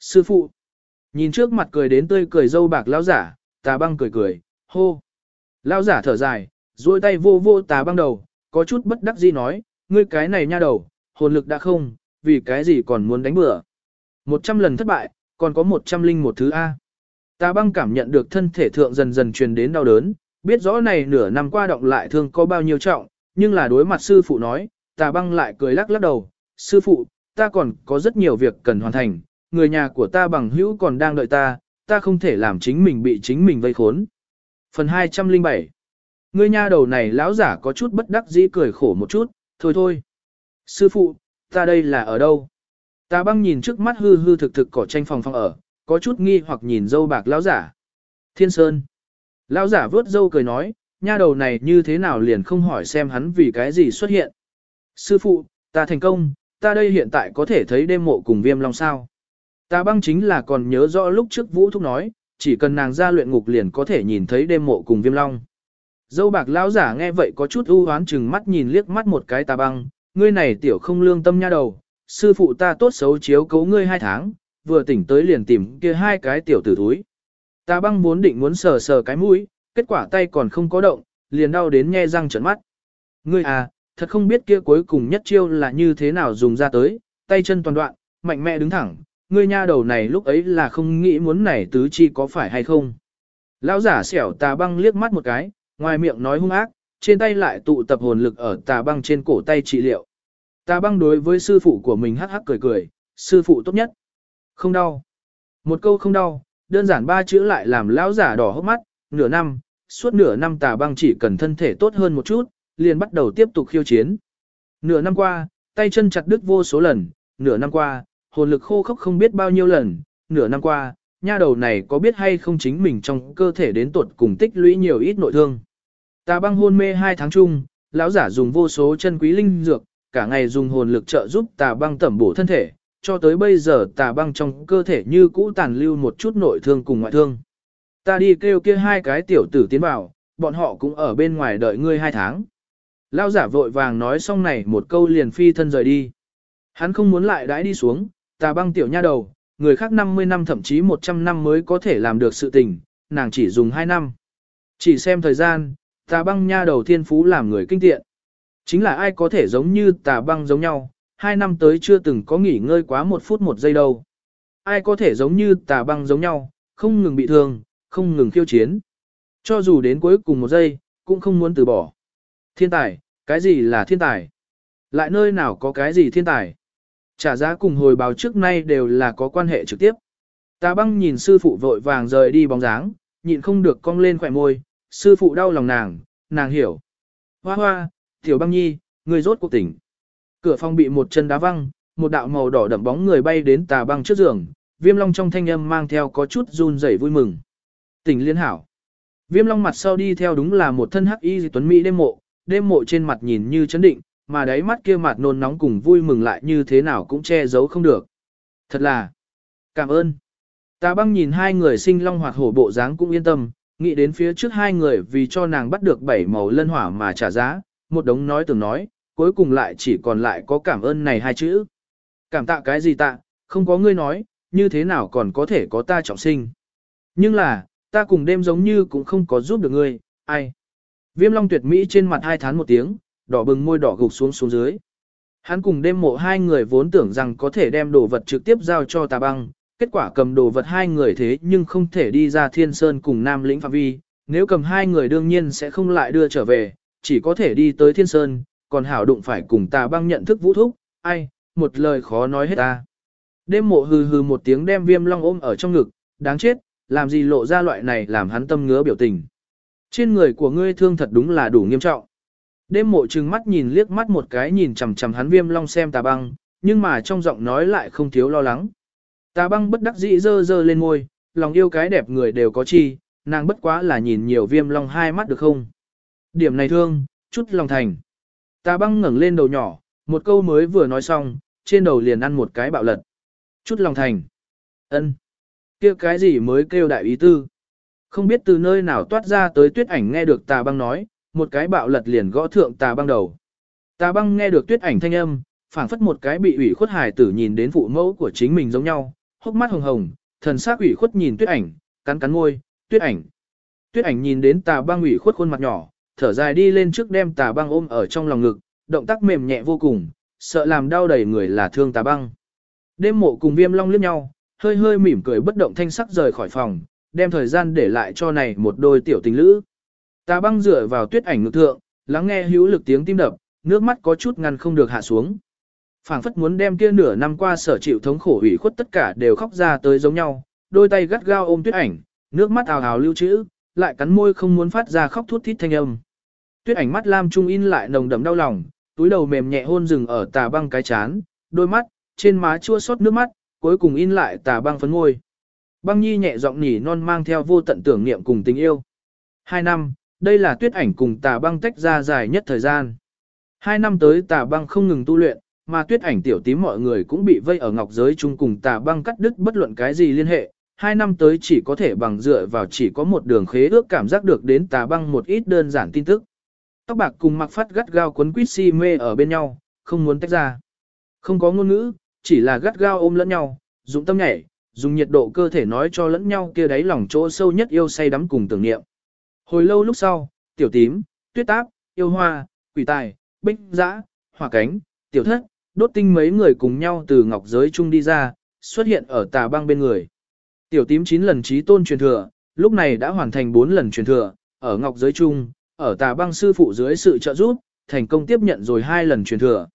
Sư phụ. Nhìn trước mặt cười đến tươi cười dâu bạc lão giả, tà băng cười cười, hô. Lão giả thở dài, duỗi tay vô vô tà băng đầu, có chút bất đắc dĩ nói, ngươi cái này nha đầu, hồn lực đã không, vì cái gì còn muốn đánh bừa. Một trăm lần thất bại, còn có một trăm linh một thứ A. Tà băng cảm nhận được thân thể thượng dần dần truyền đến đau đớn, biết rõ này nửa năm qua động lại thương có bao nhiêu trọng, nhưng là đối mặt sư phụ nói, tà băng lại cười lắc lắc đầu, sư phụ, ta còn có rất nhiều việc cần hoàn thành, người nhà của ta bằng hữu còn đang đợi ta, ta không thể làm chính mình bị chính mình vây khốn. Phần 207 Người nha đầu này lão giả có chút bất đắc dĩ cười khổ một chút, thôi thôi. Sư phụ, ta đây là ở đâu? Ta băng nhìn trước mắt hư hư thực thực cỏ tranh phòng phòng ở, có chút nghi hoặc nhìn dâu bạc lão giả. Thiên Sơn. Lão giả vớt dâu cười nói, nha đầu này như thế nào liền không hỏi xem hắn vì cái gì xuất hiện. Sư phụ, ta thành công, ta đây hiện tại có thể thấy đêm mộ cùng viêm long sao. Ta băng chính là còn nhớ rõ lúc trước Vũ Thúc nói, chỉ cần nàng ra luyện ngục liền có thể nhìn thấy đêm mộ cùng viêm long. Dâu bạc lão giả nghe vậy có chút ưu hoán chừng mắt nhìn liếc mắt một cái ta băng, ngươi này tiểu không lương tâm nha đầu, sư phụ ta tốt xấu chiếu cấu ngươi hai tháng, vừa tỉnh tới liền tìm kia hai cái tiểu tử túi. Ta băng muốn định muốn sờ sờ cái mũi, kết quả tay còn không có động, liền đau đến nhe răng trợn mắt. Ngươi à, thật không biết kia cuối cùng nhất chiêu là như thế nào dùng ra tới, tay chân toàn đoạn, mạnh mẽ đứng thẳng, ngươi nha đầu này lúc ấy là không nghĩ muốn này tứ chi có phải hay không. Lão giả xẻo tà băng liếc mắt một cái, ngoài miệng nói hung ác, trên tay lại tụ tập hồn lực ở tà băng trên cổ tay trị liệu. Tà băng đối với sư phụ của mình hắc hắc cười cười, sư phụ tốt nhất. Không đau. Một câu không đau, đơn giản ba chữ lại làm lão giả đỏ hốc mắt, nửa năm, suốt nửa năm tà băng chỉ cần thân thể tốt hơn một chút, liền bắt đầu tiếp tục khiêu chiến. Nửa năm qua, tay chân chặt đứt vô số lần, nửa năm qua, hồn lực khô khốc không biết bao nhiêu lần, nửa năm qua, nha đầu này có biết hay không chính mình trong cơ thể đến tuột cùng tích lũy nhiều ít nội thương. Tà băng hôn mê hai tháng chung, lão giả dùng vô số chân quý linh dược, cả ngày dùng hồn lực trợ giúp tà băng tẩm bổ thân thể, cho tới bây giờ tà băng trong cơ thể như cũ tàn lưu một chút nội thương cùng ngoại thương. Ta đi kêu kia hai cái tiểu tử tiến vào, bọn họ cũng ở bên ngoài đợi ngươi hai tháng. Lão giả vội vàng nói xong này một câu liền phi thân rời đi. Hắn không muốn lại đãi đi xuống, tà băng tiểu nha đầu, người khác 50 năm thậm chí 100 năm mới có thể làm được sự tình, nàng chỉ dùng 2 năm. Chỉ xem thời gian, tà băng nha đầu thiên phú làm người kinh tiện. Chính là ai có thể giống như tà băng giống nhau, 2 năm tới chưa từng có nghỉ ngơi quá một phút một giây đâu. Ai có thể giống như tà băng giống nhau, không ngừng bị thương, không ngừng khiêu chiến. Cho dù đến cuối cùng một giây, cũng không muốn từ bỏ. Thiên tài, cái gì là thiên tài? Lại nơi nào có cái gì thiên tài? Trả giá cùng hồi báo trước nay đều là có quan hệ trực tiếp. Tà băng nhìn sư phụ vội vàng rời đi bóng dáng, nhịn không được cong lên khỏe môi, sư phụ đau lòng nàng, nàng hiểu. Hoa hoa, tiểu băng nhi, người rốt cuộc tỉnh. Cửa phòng bị một chân đá văng, một đạo màu đỏ đậm bóng người bay đến tà băng trước giường, viêm long trong thanh âm mang theo có chút run rẩy vui mừng. Tỉnh liên hảo. Viêm long mặt sau đi theo đúng là một thân hắc y tuấn mỹ đêm mộ, đêm mộ trên mặt nhìn như chấn định, mà đáy mắt kia mặt nôn nóng cùng vui mừng lại như thế nào cũng che giấu không được. Thật là, cảm ơn. Tà băng nhìn hai người sinh long hoạt hổ bộ dáng cũng yên tâm, nghĩ đến phía trước hai người vì cho nàng bắt được bảy màu lân hỏa mà trả giá, một đống nói từng nói, cuối cùng lại chỉ còn lại có cảm ơn này hai chữ. Cảm tạ cái gì tạ, không có ngươi nói, như thế nào còn có thể có ta trọng sinh. Nhưng là, ta cùng đêm giống như cũng không có giúp được ngươi, ai. Viêm long tuyệt mỹ trên mặt hai thán một tiếng, đỏ bừng môi đỏ gục xuống xuống dưới. Hắn cùng đêm mộ hai người vốn tưởng rằng có thể đem đồ vật trực tiếp giao cho tà băng, kết quả cầm đồ vật hai người thế nhưng không thể đi ra thiên sơn cùng nam lĩnh phạm vi, nếu cầm hai người đương nhiên sẽ không lại đưa trở về, chỉ có thể đi tới thiên sơn, còn hảo đụng phải cùng tà băng nhận thức vũ thúc, ai, một lời khó nói hết ta. Đêm mộ hừ hừ một tiếng đem viêm long ôm ở trong ngực, đáng chết, làm gì lộ ra loại này làm hắn tâm ngứa biểu tình. Trên người của ngươi thương thật đúng là đủ nghiêm trọng. Đêm mộ trừng mắt nhìn liếc mắt một cái nhìn chằm chằm hắn viêm long xem tà băng, nhưng mà trong giọng nói lại không thiếu lo lắng. Tà băng bất đắc dĩ dơ dơ lên môi, lòng yêu cái đẹp người đều có chi, nàng bất quá là nhìn nhiều viêm long hai mắt được không. Điểm này thương, chút lòng thành. Tà băng ngẩng lên đầu nhỏ, một câu mới vừa nói xong, trên đầu liền ăn một cái bạo lật. Chút lòng thành. ân kia cái gì mới kêu đại ý tư. Không biết từ nơi nào toát ra tới tuyết ảnh nghe được tà băng nói, một cái bạo lật liền gõ thượng tà băng đầu. Tà băng nghe được tuyết ảnh thanh âm, phảng phất một cái bị ủy khuất hài tử nhìn đến phụ mẫu của chính mình giống nhau, hốc mắt hồng hồng, thần sắc ủy khuất nhìn tuyết ảnh, cắn cắn môi, tuyết ảnh. Tuyết ảnh nhìn đến tà băng ủy khuất khuôn mặt nhỏ, thở dài đi lên trước đem tà băng ôm ở trong lòng ngực, động tác mềm nhẹ vô cùng, sợ làm đau đầy người là thương tà băng. Đêm mộ cùng viêm long liếc nhau, hơi hơi mỉm cười bất động thanh sắc rời khỏi phòng, đem thời gian để lại cho này một đôi tiểu tình lữ. Tà băng dựa vào tuyết ảnh ngực thượng, lắng nghe hữu lực tiếng tim đập, nước mắt có chút ngăn không được hạ xuống. phảng phất muốn đem kia nửa năm qua sở chịu thống khổ ủy khuất tất cả đều khóc ra tới giống nhau, đôi tay gắt gao ôm tuyết ảnh, nước mắt ào ào lưu trữ, lại cắn môi không muốn phát ra khóc thút thít thanh âm. Tuyết ảnh mắt lam trung in lại nồng đậm đau lòng, túi đầu mềm nhẹ hôn rừng ở tà băng cái chán, đôi mắt, trên má chua xót nước mắt, cuối cùng in lại tà băng phấn môi. Băng nhi nhẹ giọng nhỉ non mang theo vô tận tưởng niệm cùng tình yêu. Hai năm, đây là tuyết ảnh cùng tà băng tách ra dài nhất thời gian. Hai năm tới tà băng không ngừng tu luyện, mà tuyết ảnh tiểu tím mọi người cũng bị vây ở ngọc giới chung cùng tà băng cắt đứt bất luận cái gì liên hệ. Hai năm tới chỉ có thể bằng dựa vào chỉ có một đường khế ước cảm giác được đến tà băng một ít đơn giản tin tức. Tóc bạc cùng mặc phát gắt gao quấn quýt si mê ở bên nhau, không muốn tách ra. Không có ngôn ngữ, chỉ là gắt gao ôm lẫn nhau, dùng tâm nhảy, dùng nhiệt độ cơ thể nói cho lẫn nhau kia đáy lòng chỗ sâu nhất yêu say đắm cùng tưởng niệm. Hồi lâu lúc sau, tiểu tím, tuyết táp, yêu hoa, quỷ tài, bích dã, hỏa cánh, tiểu thất, đốt tinh mấy người cùng nhau từ ngọc giới chung đi ra, xuất hiện ở tà băng bên người. Tiểu tím 9 lần trí tôn truyền thừa, lúc này đã hoàn thành 4 lần truyền thừa, ở ngọc giới chung, ở tà băng sư phụ dưới sự trợ giúp, thành công tiếp nhận rồi hai lần truyền thừa.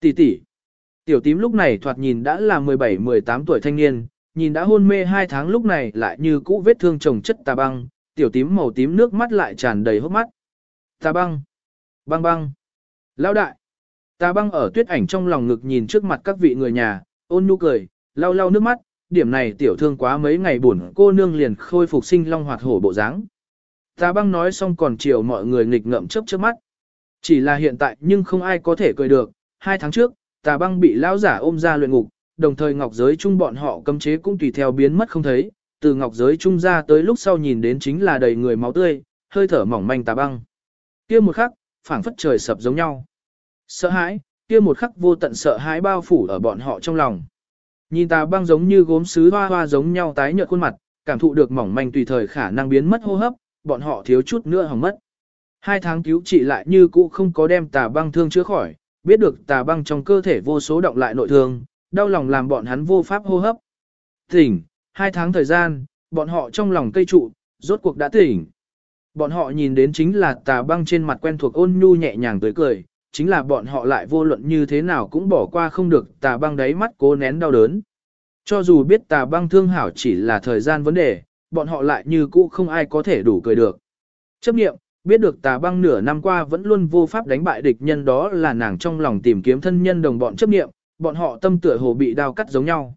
Tỷ tỷ. Tiểu tím lúc này thoạt nhìn đã là 17-18 tuổi thanh niên, nhìn đã hôn mê hai tháng lúc này lại như cũ vết thương chồng chất tà băng, tiểu tím màu tím nước mắt lại tràn đầy hốc mắt. Tà băng. Băng băng. lao đại. Tà băng ở tuyết ảnh trong lòng ngực nhìn trước mặt các vị người nhà, ôn nhu cười, lau lau nước mắt, điểm này tiểu thương quá mấy ngày buồn cô nương liền khôi phục sinh long hoạt hổ bộ dáng. Tà băng nói xong còn chiều mọi người nghịch ngậm chớp chớp mắt. Chỉ là hiện tại nhưng không ai có thể cười được, hai tháng trước, tà băng bị lão giả ôm ra luyện ngục, đồng thời ngọc giới chung bọn họ cấm chế cũng tùy theo biến mất không thấy, từ ngọc giới Trung ra tới lúc sau nhìn đến chính là đầy người máu tươi, hơi thở mỏng manh tà băng. Kia một khắc, phảng phất trời sập giống nhau. Sợ hãi, kia một khắc vô tận sợ hãi bao phủ ở bọn họ trong lòng. Nhìn tà băng giống như gốm sứ hoa hoa giống nhau tái nhợt khuôn mặt, cảm thụ được mỏng manh tùy thời khả năng biến mất hô hấp, bọn họ thiếu chút nữa hỏng mất. Hai tháng cứu trị lại như cũ không có đem tà băng thương chữa khỏi, biết được tà băng trong cơ thể vô số động lại nội thương, đau lòng làm bọn hắn vô pháp hô hấp. Tỉnh, hai tháng thời gian, bọn họ trong lòng cây trụ, rốt cuộc đã tỉnh. Bọn họ nhìn đến chính là tà băng trên mặt quen thuộc ôn nhu nhẹ nhàng tới cười, chính là bọn họ lại vô luận như thế nào cũng bỏ qua không được tà băng đáy mắt cố nén đau đớn. Cho dù biết tà băng thương hảo chỉ là thời gian vấn đề, bọn họ lại như cũ không ai có thể đủ cười được. Chấp nghiệm, biết được tà băng nửa năm qua vẫn luôn vô pháp đánh bại địch nhân đó là nàng trong lòng tìm kiếm thân nhân đồng bọn chấp nghiệm, bọn họ tâm tựa hồ bị đao cắt giống nhau.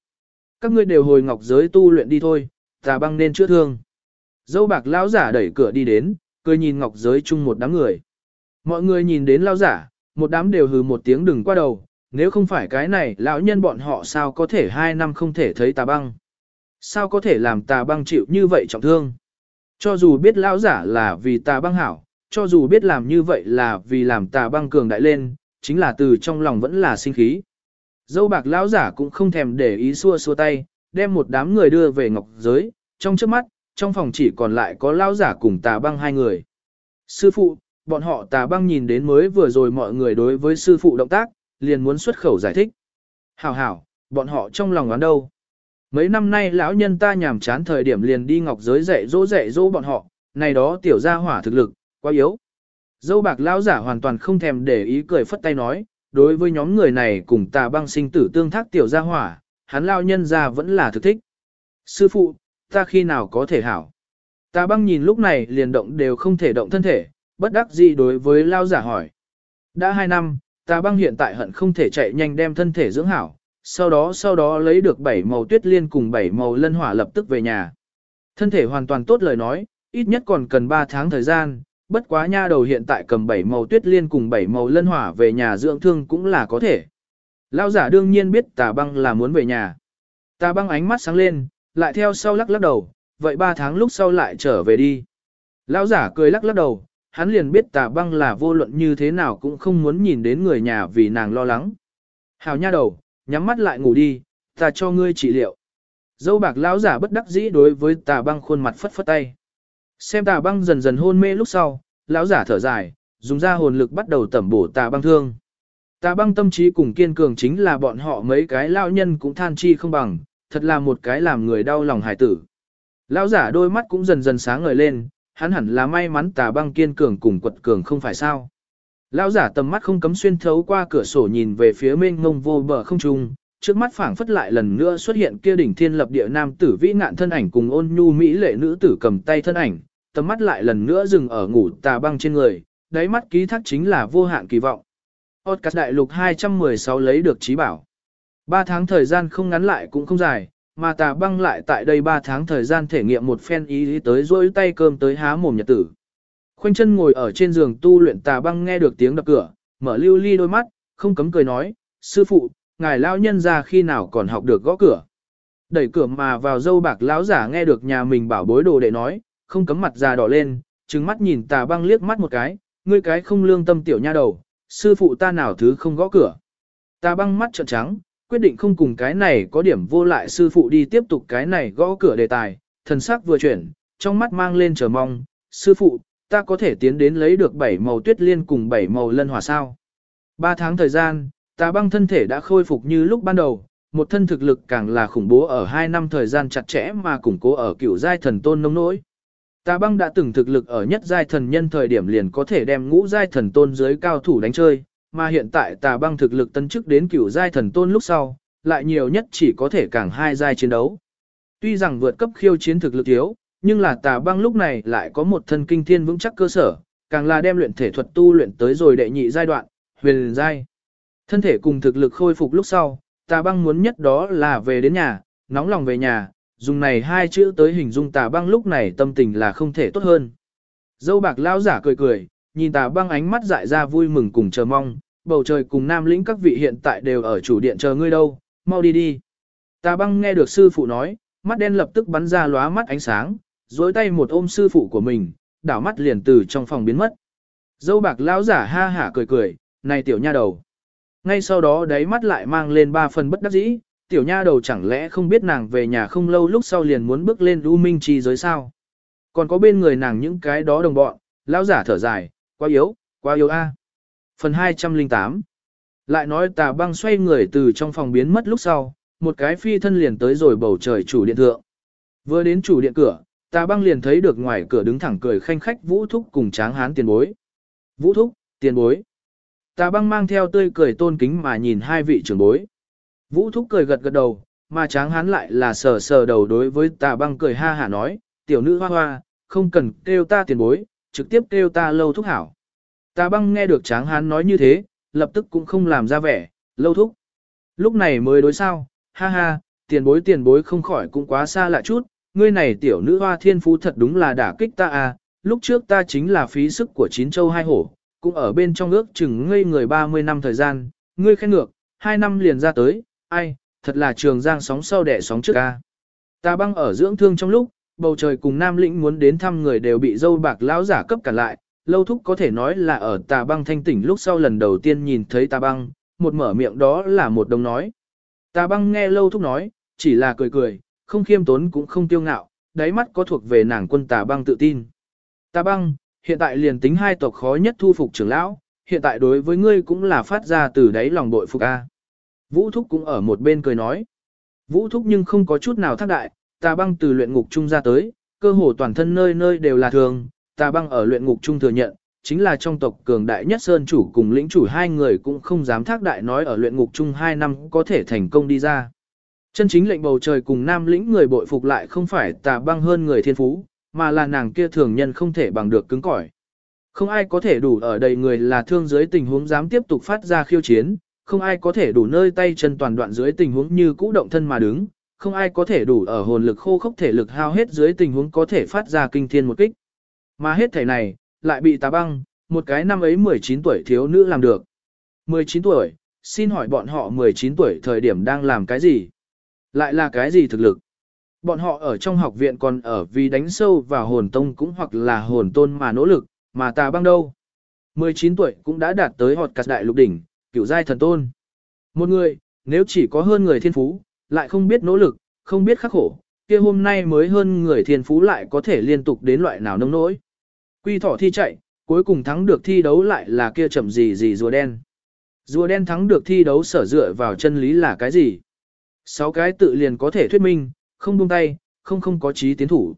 Các ngươi đều hồi ngọc giới tu luyện đi thôi, tà băng nên chữa thương. Dâu bạc lão giả đẩy cửa đi đến, cười nhìn ngọc giới chung một đám người. Mọi người nhìn đến lão giả, một đám đều hừ một tiếng đừng qua đầu, nếu không phải cái này lão nhân bọn họ sao có thể hai năm không thể thấy tà băng. Sao có thể làm tà băng chịu như vậy trọng thương? Cho dù biết lão giả là vì tà băng hảo, cho dù biết làm như vậy là vì làm tà băng cường đại lên, chính là từ trong lòng vẫn là sinh khí. Dâu bạc lão giả cũng không thèm để ý xua xua tay, đem một đám người đưa về ngọc giới, trong trước mắt, trong phòng chỉ còn lại có lão giả cùng tà băng hai người. Sư phụ, bọn họ tà băng nhìn đến mới vừa rồi mọi người đối với sư phụ động tác, liền muốn xuất khẩu giải thích. Hảo hảo, bọn họ trong lòng oán đâu. Mấy năm nay lão nhân ta nhàm chán thời điểm liền đi ngọc giới dạy dỗ dạy dỗ bọn họ, này đó tiểu gia hỏa thực lực, quá yếu. Dâu bạc lão giả hoàn toàn không thèm để ý cười phất tay nói, đối với nhóm người này cùng tà băng sinh tử tương thác tiểu gia hỏa, hắn lao nhân ra vẫn là thực thích. Sư phụ, ta khi nào có thể hảo? Tà băng nhìn lúc này liền động đều không thể động thân thể, bất đắc dĩ đối với lao giả hỏi. Đã hai năm, tà băng hiện tại hận không thể chạy nhanh đem thân thể dưỡng hảo, sau đó sau đó lấy được bảy màu tuyết liên cùng bảy màu lân hỏa lập tức về nhà. Thân thể hoàn toàn tốt lời nói, ít nhất còn cần 3 tháng thời gian, bất quá nha đầu hiện tại cầm bảy màu tuyết liên cùng bảy màu lân hỏa về nhà dưỡng thương cũng là có thể. Lão giả đương nhiên biết tà băng là muốn về nhà. Tà băng ánh mắt sáng lên, lại theo sau lắc lắc đầu, vậy 3 tháng lúc sau lại trở về đi. Lão giả cười lắc lắc đầu, hắn liền biết tà băng là vô luận như thế nào cũng không muốn nhìn đến người nhà vì nàng lo lắng. Hào nha đầu, nhắm mắt lại ngủ đi, ta cho ngươi trị liệu. Dâu bạc lão giả bất đắc dĩ đối với tà băng khuôn mặt phất phất tay. Xem tà băng dần dần hôn mê lúc sau, lão giả thở dài, dùng ra hồn lực bắt đầu tẩm bổ tà băng thương. Tà băng tâm trí cùng kiên cường chính là bọn họ mấy cái lão nhân cũng than chi không bằng, thật là một cái làm người đau lòng hải tử. Lão giả đôi mắt cũng dần dần sáng ngời lên, hắn hẳn là may mắn tà băng kiên cường cùng quật cường không phải sao. Lão giả tầm mắt không cấm xuyên thấu qua cửa sổ nhìn về phía mênh ngông vô bờ không trung, trước mắt phảng phất lại lần nữa xuất hiện kia đỉnh thiên lập địa nam tử vĩ ngạn thân ảnh cùng ôn nhu mỹ lệ nữ tử cầm tay thân ảnh, tầm mắt lại lần nữa dừng ở ngủ tà băng trên người, đáy mắt ký thác chính là vô hạn kỳ vọng. Podcast đại lục 216 lấy được trí bảo. 3 tháng thời gian không ngắn lại cũng không dài, mà tà băng lại tại đây 3 tháng thời gian thể nghiệm một phen ý lý tới rối tay cơm tới há mồm nhật tử. Khoanh chân ngồi ở trên giường tu luyện tà băng nghe được tiếng đập cửa, mở lưu ly đôi mắt, không cấm cười nói, sư phụ, ngài lao nhân ra khi nào còn học được gõ cửa. Đẩy cửa mà vào dâu bạc lão giả nghe được nhà mình bảo bối đồ để nói, không cấm mặt già đỏ lên, trừng mắt nhìn tà băng liếc mắt một cái, ngươi cái không lương tâm tiểu nha đầu, sư phụ ta nào thứ không gõ cửa. Tà băng mắt trợn trắng, quyết định không cùng cái này có điểm vô lại sư phụ đi tiếp tục cái này gõ cửa đề tài, thần sắc vừa chuyển, trong mắt mang lên chờ mong, sư phụ, ta có thể tiến đến lấy được bảy màu tuyết liên cùng bảy màu lân hỏa sao. Ba tháng thời gian, tà băng thân thể đã khôi phục như lúc ban đầu, một thân thực lực càng là khủng bố ở hai năm thời gian chặt chẽ mà củng cố ở cựu giai thần tôn nông nỗi. Tà băng đã từng thực lực ở nhất giai thần nhân thời điểm liền có thể đem ngũ giai thần tôn dưới cao thủ đánh chơi, mà hiện tại tà băng thực lực tân chức đến cửu giai thần tôn lúc sau, lại nhiều nhất chỉ có thể càng hai giai chiến đấu. Tuy rằng vượt cấp khiêu chiến thực lực thiếu, nhưng là tà băng lúc này lại có một thân kinh thiên vững chắc cơ sở, càng là đem luyện thể thuật tu luyện tới rồi đệ nhị giai đoạn, huyền giai. Thân thể cùng thực lực khôi phục lúc sau, tà băng muốn nhất đó là về đến nhà, nóng lòng về nhà, dùng này hai chữ tới hình dung tà băng lúc này tâm tình là không thể tốt hơn. Dâu bạc lão giả cười cười, nhìn tà băng ánh mắt dại ra vui mừng cùng chờ mong, bầu trời cùng nam lĩnh các vị hiện tại đều ở chủ điện chờ ngươi đâu, mau đi đi. Tà băng nghe được sư phụ nói, mắt đen lập tức bắn ra lóa mắt ánh sáng, dối tay một ôm sư phụ của mình, đảo mắt liền từ trong phòng biến mất. Dâu bạc lão giả ha hả cười cười, này tiểu nha đầu. Ngay sau đó đáy mắt lại mang lên ba phần bất đắc dĩ, tiểu nha đầu chẳng lẽ không biết nàng về nhà không lâu lúc sau liền muốn bước lên u minh Chi giới sao. Còn có bên người nàng những cái đó đồng bọn, lão giả thở dài, quá yếu, quá yếu a. Phần 208 Lại nói tà băng xoay người từ trong phòng biến mất lúc sau, một cái phi thân liền tới rồi bầu trời chủ điện thượng. Vừa đến chủ điện cửa, tà băng liền thấy được ngoài cửa đứng thẳng cười khanh khách vũ thúc cùng tráng hán tiền bối. Vũ thúc, tiền bối. Tà băng mang theo tươi cười tôn kính mà nhìn hai vị trưởng bối. Vũ thúc cười gật gật đầu, mà tráng hán lại là sờ sờ đầu đối với tà băng cười ha hả nói, tiểu nữ hoa hoa, không cần kêu ta tiền bối, trực tiếp kêu ta lâu thúc hảo. Tà băng nghe được tráng hán nói như thế, lập tức cũng không làm ra vẻ, lâu thúc. Lúc này mới đối sao, ha ha, tiền bối tiền bối không khỏi cũng quá xa lạ chút, ngươi này tiểu nữ hoa thiên phú thật đúng là đả kích ta à, lúc trước ta chính là phí sức của chín châu hai hổ, cũng ở bên trong ước chừng ngây người 30 năm thời gian, ngươi khen ngược, hai năm liền ra tới, ai, thật là trường giang sóng sau đẻ sóng trước ca. Ta băng ở dưỡng thương trong lúc, bầu trời cùng Nam Lĩnh muốn đến thăm người đều bị dâu bạc lão giả cấp cả lại, lâu thúc có thể nói là ở tà băng thanh tỉnh lúc sau lần đầu tiên nhìn thấy tà băng, một mở miệng đó là một đồng nói. Tà băng nghe lâu thúc nói, chỉ là cười cười, không khiêm tốn cũng không tiêu ngạo, đáy mắt có thuộc về nàng quân tà băng tự tin. Tà băng, hiện tại liền tính hai tộc khó nhất thu phục trưởng lão, hiện tại đối với ngươi cũng là phát ra từ đáy lòng bội phục a. Vũ Thúc cũng ở một bên cười nói. Vũ Thúc nhưng không có chút nào thác đại, tà băng từ luyện ngục trung ra tới, cơ hồ toàn thân nơi nơi đều là thường, tà băng ở luyện ngục trung thừa nhận, chính là trong tộc cường đại nhất sơn chủ cùng lĩnh chủ hai người cũng không dám thác đại nói ở luyện ngục chung hai năm có thể thành công đi ra. Chân chính lệnh bầu trời cùng nam lĩnh người bội phục lại không phải tà băng hơn người thiên phú, mà là nàng kia thường nhân không thể bằng được cứng cỏi. Không ai có thể đủ ở đầy người là thương dưới tình huống dám tiếp tục phát ra khiêu chiến, không ai có thể đủ nơi tay chân toàn đoạn dưới tình huống như cũ động thân mà đứng, không ai có thể đủ ở hồn lực khô khốc thể lực hao hết dưới tình huống có thể phát ra kinh thiên một kích. Mà hết thể này, lại bị tà băng, một cái năm ấy 19 tuổi thiếu nữ làm được. 19 tuổi, xin hỏi bọn họ 19 tuổi thời điểm đang làm cái gì? Lại là cái gì thực lực? Bọn họ ở trong học viện còn ở vì đánh sâu vào hồn tông cũng hoặc là hồn tôn mà nỗ lực, mà tà băng đâu. 19 tuổi cũng đã đạt tới họt cắt đại lục đỉnh, cửu giai thần tôn. Một người, nếu chỉ có hơn người thiên phú, lại không biết nỗ lực, không biết khắc khổ, kia hôm nay mới hơn người thiên phú lại có thể liên tục đến loại nào nông nỗi. Quy thỏ thi chạy, cuối cùng thắng được thi đấu lại là kia chậm gì gì rùa đen. Rùa đen thắng được thi đấu sở dựa vào chân lý là cái gì? Sáu cái tự liền có thể thuyết minh, không buông tay, không không có trí tiến thủ.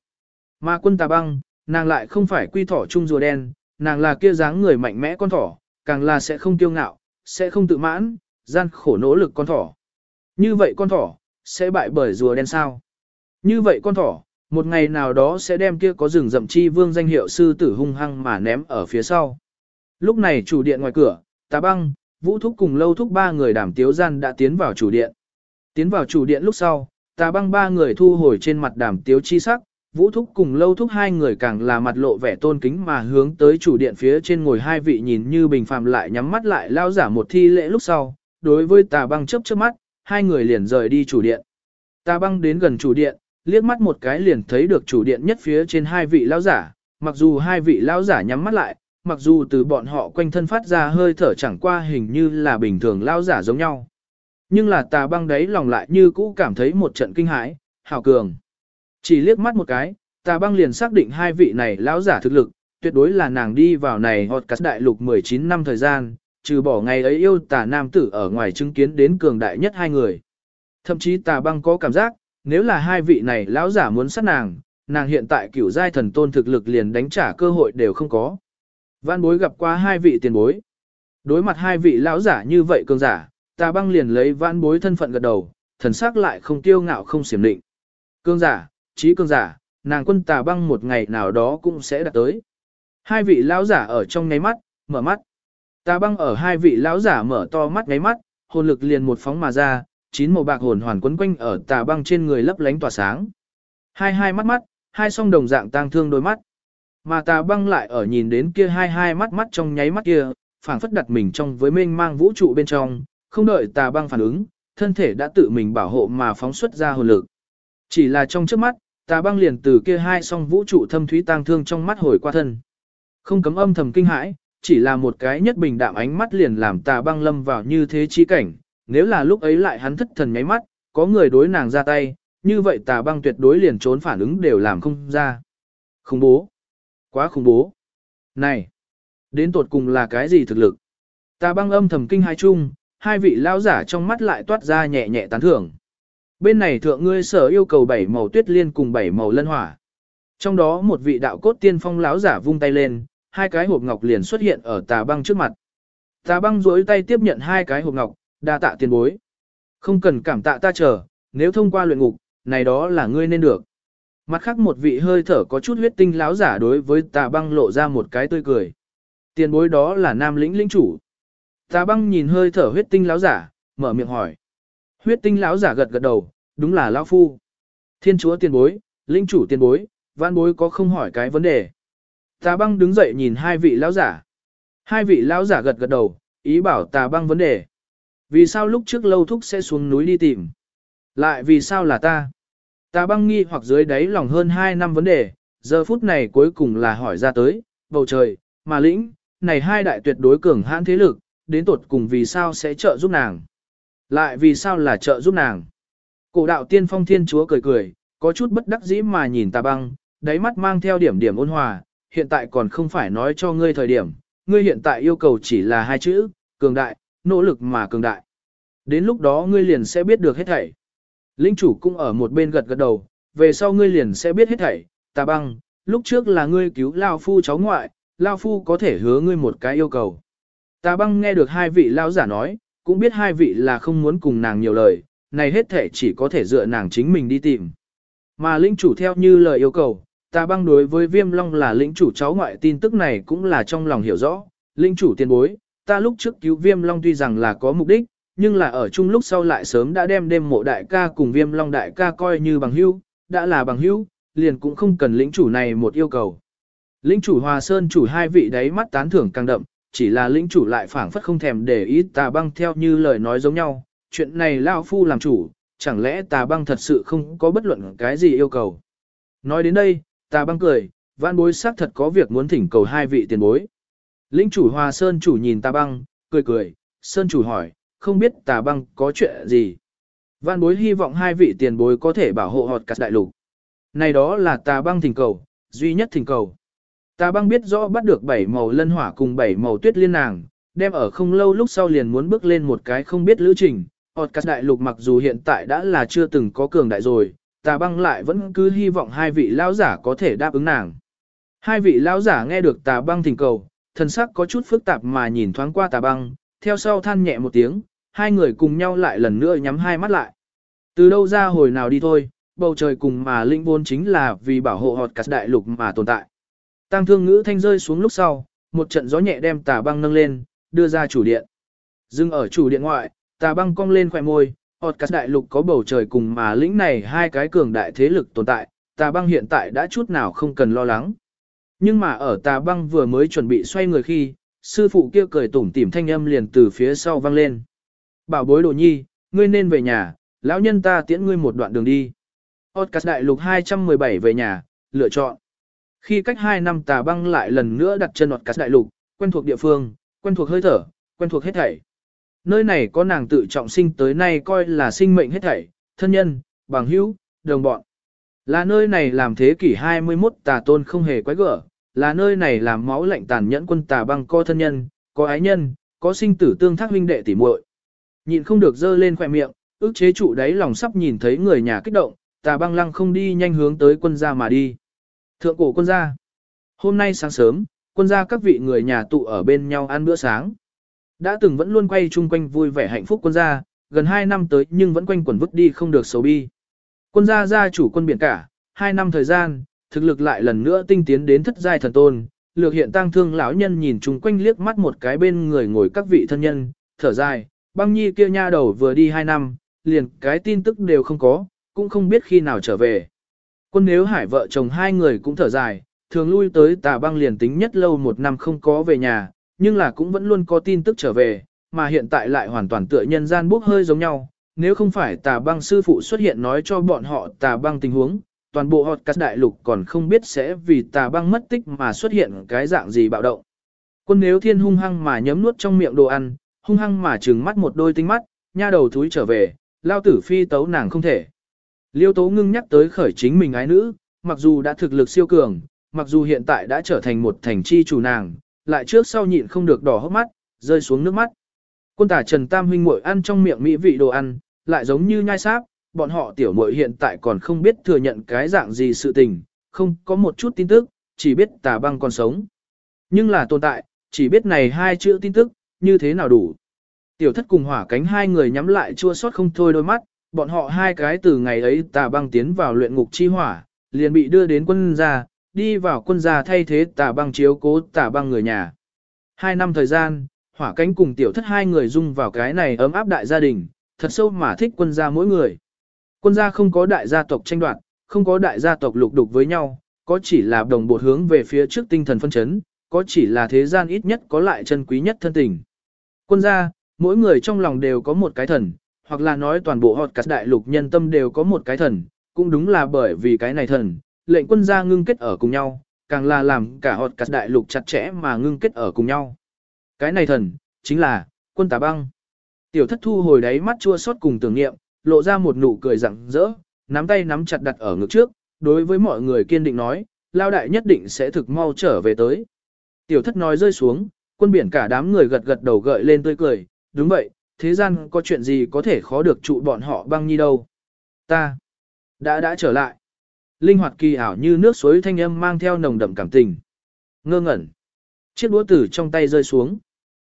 Mà quân tà băng, nàng lại không phải quy thỏ chung rùa đen, nàng là kia dáng người mạnh mẽ con thỏ, càng là sẽ không kiêu ngạo, sẽ không tự mãn, gian khổ nỗ lực con thỏ. Như vậy con thỏ, sẽ bại bởi rùa đen sao? Như vậy con thỏ, một ngày nào đó sẽ đem kia có rừng rậm chi vương danh hiệu sư tử hung hăng mà ném ở phía sau. Lúc này chủ điện ngoài cửa, tà băng, vũ thúc cùng lâu thúc ba người đảm tiếu gian đã tiến vào chủ điện. Tiến vào chủ điện lúc sau, tà băng ba người thu hồi trên mặt đảm tiếu chi sắc, vũ thúc cùng lâu thúc hai người càng là mặt lộ vẻ tôn kính mà hướng tới chủ điện phía trên ngồi hai vị nhìn như bình phàm lại nhắm mắt lại lao giả một thi lễ lúc sau, đối với tà băng chớp chớp mắt, hai người liền rời đi chủ điện. Tà băng đến gần chủ điện, liếc mắt một cái liền thấy được chủ điện nhất phía trên hai vị lão giả, mặc dù hai vị lão giả nhắm mắt lại, mặc dù từ bọn họ quanh thân phát ra hơi thở chẳng qua hình như là bình thường lão giả giống nhau. Nhưng là tà băng đấy lòng lại như cũ cảm thấy một trận kinh hãi, hào cường. Chỉ liếc mắt một cái, tà băng liền xác định hai vị này lão giả thực lực, tuyệt đối là nàng đi vào này hot cắt đại lục 19 năm thời gian, trừ bỏ ngày ấy yêu tà nam tử ở ngoài chứng kiến đến cường đại nhất hai người. Thậm chí tà băng có cảm giác, nếu là hai vị này lão giả muốn sát nàng, nàng hiện tại cửu giai thần tôn thực lực liền đánh trả cơ hội đều không có. Văn bối gặp qua hai vị tiền bối. Đối mặt hai vị lão giả như vậy cường giả, tà băng liền lấy văn bối thân phận gật đầu, thần sắc lại không tiêu ngạo không xiểm định. Cương giả, trí cương giả, nàng quân tà băng một ngày nào đó cũng sẽ đạt tới. Hai vị lão giả ở trong ngáy mắt, mở mắt. Tà băng ở hai vị lão giả mở to mắt ngáy mắt, hồn lực liền một phóng mà ra, chín màu bạc hồn hoàn quấn quanh ở tà băng trên người lấp lánh tỏa sáng. Hai hai mắt mắt, hai song đồng dạng tang thương đôi mắt. Mà tà băng lại ở nhìn đến kia hai hai mắt mắt trong nháy mắt kia, phảng phất đặt mình trong với mênh mang vũ trụ bên trong, không đợi tà băng phản ứng, thân thể đã tự mình bảo hộ mà phóng xuất ra hồn lực. Chỉ là trong trước mắt, tà băng liền từ kia hai song vũ trụ thâm thúy tang thương trong mắt hồi qua thân. Không cấm âm thầm kinh hãi, chỉ là một cái nhất bình đạm ánh mắt liền làm tà băng lâm vào như thế chi cảnh, nếu là lúc ấy lại hắn thất thần nháy mắt, có người đối nàng ra tay, như vậy tà băng tuyệt đối liền trốn phản ứng đều làm không ra. Khủng bố. Quá khủng bố. Này. Đến tột cùng là cái gì thực lực? Tà băng âm thầm kinh hai chung, hai vị lão giả trong mắt lại toát ra nhẹ nhẹ tán thưởng. Bên này thượng ngươi sở yêu cầu bảy màu tuyết liên cùng bảy màu lân hỏa. Trong đó một vị đạo cốt tiên phong láo giả vung tay lên, hai cái hộp ngọc liền xuất hiện ở tà băng trước mặt. Tà băng duỗi tay tiếp nhận hai cái hộp ngọc, đa tạ tiền bối. Không cần cảm tạ ta chờ, nếu thông qua luyện ngục, này đó là ngươi nên được. Mặt khác một vị hơi thở có chút huyết tinh láo giả đối với tà băng lộ ra một cái tươi cười. Tiền bối đó là nam lĩnh lĩnh chủ. Tà băng nhìn hơi thở huyết tinh láo giả, mở miệng hỏi. Huyết tinh láo giả gật gật đầu, đúng là lão phu. Thiên chúa tiền bối, linh chủ tiền bối, văn bối có không hỏi cái vấn đề. Tà băng đứng dậy nhìn hai vị lão giả. Hai vị lão giả gật gật đầu, ý bảo tà băng vấn đề. Vì sao lúc trước lâu thúc sẽ xuống núi đi tìm? Lại vì sao là ta? Tà băng nghi hoặc dưới đáy lòng hơn 2 năm vấn đề, giờ phút này cuối cùng là hỏi ra tới, bầu trời, mà lĩnh, này hai đại tuyệt đối cường hãn thế lực, đến tột cùng vì sao sẽ trợ giúp nàng? Lại vì sao là trợ giúp nàng? Cổ đạo tiên phong thiên chúa cười cười, có chút bất đắc dĩ mà nhìn ta băng, đáy mắt mang theo điểm điểm ôn hòa, hiện tại còn không phải nói cho ngươi thời điểm, ngươi hiện tại yêu cầu chỉ là hai chữ, cường đại, nỗ lực mà cường đại. Đến lúc đó ngươi liền sẽ biết được hết thảy. Linh chủ cũng ở một bên gật gật đầu, về sau ngươi liền sẽ biết hết thảy, tà băng, lúc trước là ngươi cứu Lao Phu cháu ngoại, Lao Phu có thể hứa ngươi một cái yêu cầu. Tà băng nghe được hai vị Lao giả nói, cũng biết hai vị là không muốn cùng nàng nhiều lời, này hết thể chỉ có thể dựa nàng chính mình đi tìm. Mà linh chủ theo như lời yêu cầu, ta băng đối với viêm long là lĩnh chủ cháu ngoại tin tức này cũng là trong lòng hiểu rõ, linh chủ tiền bối, ta lúc trước cứu viêm long tuy rằng là có mục đích, nhưng là ở chung lúc sau lại sớm đã đem đêm mộ đại ca cùng viêm long đại ca coi như bằng hữu, đã là bằng hữu, liền cũng không cần lĩnh chủ này một yêu cầu. Lĩnh chủ hòa sơn chủ hai vị đấy mắt tán thưởng càng đậm, chỉ là lĩnh chủ lại phảng phất không thèm để ý tà băng theo như lời nói giống nhau, chuyện này lao phu làm chủ, chẳng lẽ tà băng thật sự không có bất luận cái gì yêu cầu. Nói đến đây, tà băng cười, vạn bối xác thật có việc muốn thỉnh cầu hai vị tiền bối. Lĩnh chủ hòa sơn chủ nhìn tà băng, cười cười, sơn chủ hỏi, không biết tà băng có chuyện gì. Vạn bối hy vọng hai vị tiền bối có thể bảo hộ họt cắt đại lục. Này đó là tà băng thỉnh cầu, duy nhất thỉnh cầu. Tà băng biết rõ bắt được bảy màu lân hỏa cùng bảy màu tuyết liên nàng, đem ở không lâu lúc sau liền muốn bước lên một cái không biết lữ trình. Họt đại lục mặc dù hiện tại đã là chưa từng có cường đại rồi, tà băng lại vẫn cứ hy vọng hai vị lão giả có thể đáp ứng nàng. Hai vị lão giả nghe được tà băng thỉnh cầu, thần sắc có chút phức tạp mà nhìn thoáng qua tà băng, theo sau than nhẹ một tiếng, hai người cùng nhau lại lần nữa nhắm hai mắt lại. Từ đâu ra hồi nào đi thôi, bầu trời cùng mà linh vốn chính là vì bảo hộ họt cắt đại lục mà tồn tại. Tăng thương ngữ thanh rơi xuống lúc sau, một trận gió nhẹ đem tà băng nâng lên, đưa ra chủ điện. Dưng ở chủ điện ngoại, tà băng cong lên khỏe môi, hột cắt đại lục có bầu trời cùng mà lĩnh này hai cái cường đại thế lực tồn tại, tà băng hiện tại đã chút nào không cần lo lắng. Nhưng mà ở tà băng vừa mới chuẩn bị xoay người khi, sư phụ kia cười tủm tỉm thanh âm liền từ phía sau vang lên. Bảo bối đồ nhi, ngươi nên về nhà, lão nhân ta tiễn ngươi một đoạn đường đi. Podcast đại lục 217 về nhà, lựa chọn. Khi cách 2 năm tà băng lại lần nữa đặt chân Podcast đại lục, quen thuộc địa phương, quen thuộc hơi thở, quen thuộc hết thảy. Nơi này có nàng tự trọng sinh tới nay coi là sinh mệnh hết thảy, thân nhân, bằng hữu, đồng bọn. Là nơi này làm thế kỷ 21 tà tôn không hề quái gở, là nơi này làm máu lạnh tàn nhẫn quân tà băng co thân nhân, có ái nhân, có sinh tử tương thác huynh đệ tỉ muội. Nhịn không được dơ lên khỏe miệng, ước chế trụ đáy lòng sắp nhìn thấy người nhà kích động, tà băng lăng không đi nhanh hướng tới quân gia mà đi. Thượng cổ quân gia. Hôm nay sáng sớm, quân gia các vị người nhà tụ ở bên nhau ăn bữa sáng. Đã từng vẫn luôn quay chung quanh vui vẻ hạnh phúc quân gia, gần 2 năm tới nhưng vẫn quanh quẩn vứt đi không được xấu bi. Quân gia gia chủ quân biển cả, 2 năm thời gian, thực lực lại lần nữa tinh tiến đến thất giai thần tôn. Lược hiện tăng thương lão nhân nhìn chung quanh liếc mắt một cái bên người ngồi các vị thân nhân, thở dài, băng nhi kia nha đầu vừa đi 2 năm, liền cái tin tức đều không có, cũng không biết khi nào trở về. Quân nếu hải vợ chồng hai người cũng thở dài, thường lui tới tà băng liền tính nhất lâu một năm không có về nhà, nhưng là cũng vẫn luôn có tin tức trở về, mà hiện tại lại hoàn toàn tựa nhân gian bốc hơi giống nhau. Nếu không phải tà băng sư phụ xuất hiện nói cho bọn họ tà băng tình huống, toàn bộ họt cắt đại lục còn không biết sẽ vì tà băng mất tích mà xuất hiện cái dạng gì bạo động. Quân nếu thiên hung hăng mà nhấm nuốt trong miệng đồ ăn, hung hăng mà trừng mắt một đôi tinh mắt, nha đầu thúi trở về, lao tử phi tấu nàng không thể. Liêu tố ngưng nhắc tới khởi chính mình ái nữ, mặc dù đã thực lực siêu cường, mặc dù hiện tại đã trở thành một thành chi chủ nàng, lại trước sau nhịn không được đỏ hốc mắt, rơi xuống nước mắt. Quân tả Trần Tam huynh muội ăn trong miệng mỹ vị đồ ăn, lại giống như nhai sáp, bọn họ tiểu muội hiện tại còn không biết thừa nhận cái dạng gì sự tình, không có một chút tin tức, chỉ biết tà băng còn sống. Nhưng là tồn tại, chỉ biết này hai chữ tin tức, như thế nào đủ. Tiểu thất cùng hỏa cánh hai người nhắm lại chua xót không thôi đôi mắt, bọn họ hai cái từ ngày ấy tà băng tiến vào luyện ngục chi hỏa, liền bị đưa đến quân gia, đi vào quân gia thay thế tà băng chiếu cố tà băng người nhà. Hai năm thời gian, hỏa cánh cùng tiểu thất hai người dung vào cái này ấm áp đại gia đình, thật sâu mà thích quân gia mỗi người. Quân gia không có đại gia tộc tranh đoạt, không có đại gia tộc lục đục với nhau, có chỉ là đồng bộ hướng về phía trước tinh thần phân chấn, có chỉ là thế gian ít nhất có lại chân quý nhất thân tình. Quân gia, mỗi người trong lòng đều có một cái thần, hoặc là nói toàn bộ họt cả đại lục nhân tâm đều có một cái thần, cũng đúng là bởi vì cái này thần, lệnh quân gia ngưng kết ở cùng nhau, càng là làm cả họt cắt đại lục chặt chẽ mà ngưng kết ở cùng nhau. Cái này thần, chính là, quân tà băng. Tiểu thất thu hồi đáy mắt chua xót cùng tưởng niệm, lộ ra một nụ cười rặng rỡ, nắm tay nắm chặt đặt ở ngực trước, đối với mọi người kiên định nói, lao đại nhất định sẽ thực mau trở về tới. Tiểu thất nói rơi xuống, quân biển cả đám người gật gật đầu gợi lên tươi cười, đúng vậy, thế gian có chuyện gì có thể khó được trụ bọn họ băng nhi đâu. Ta đã đã trở lại. Linh hoạt kỳ ảo như nước suối thanh âm mang theo nồng đậm cảm tình. Ngơ ngẩn. Chiếc đũa tử trong tay rơi xuống.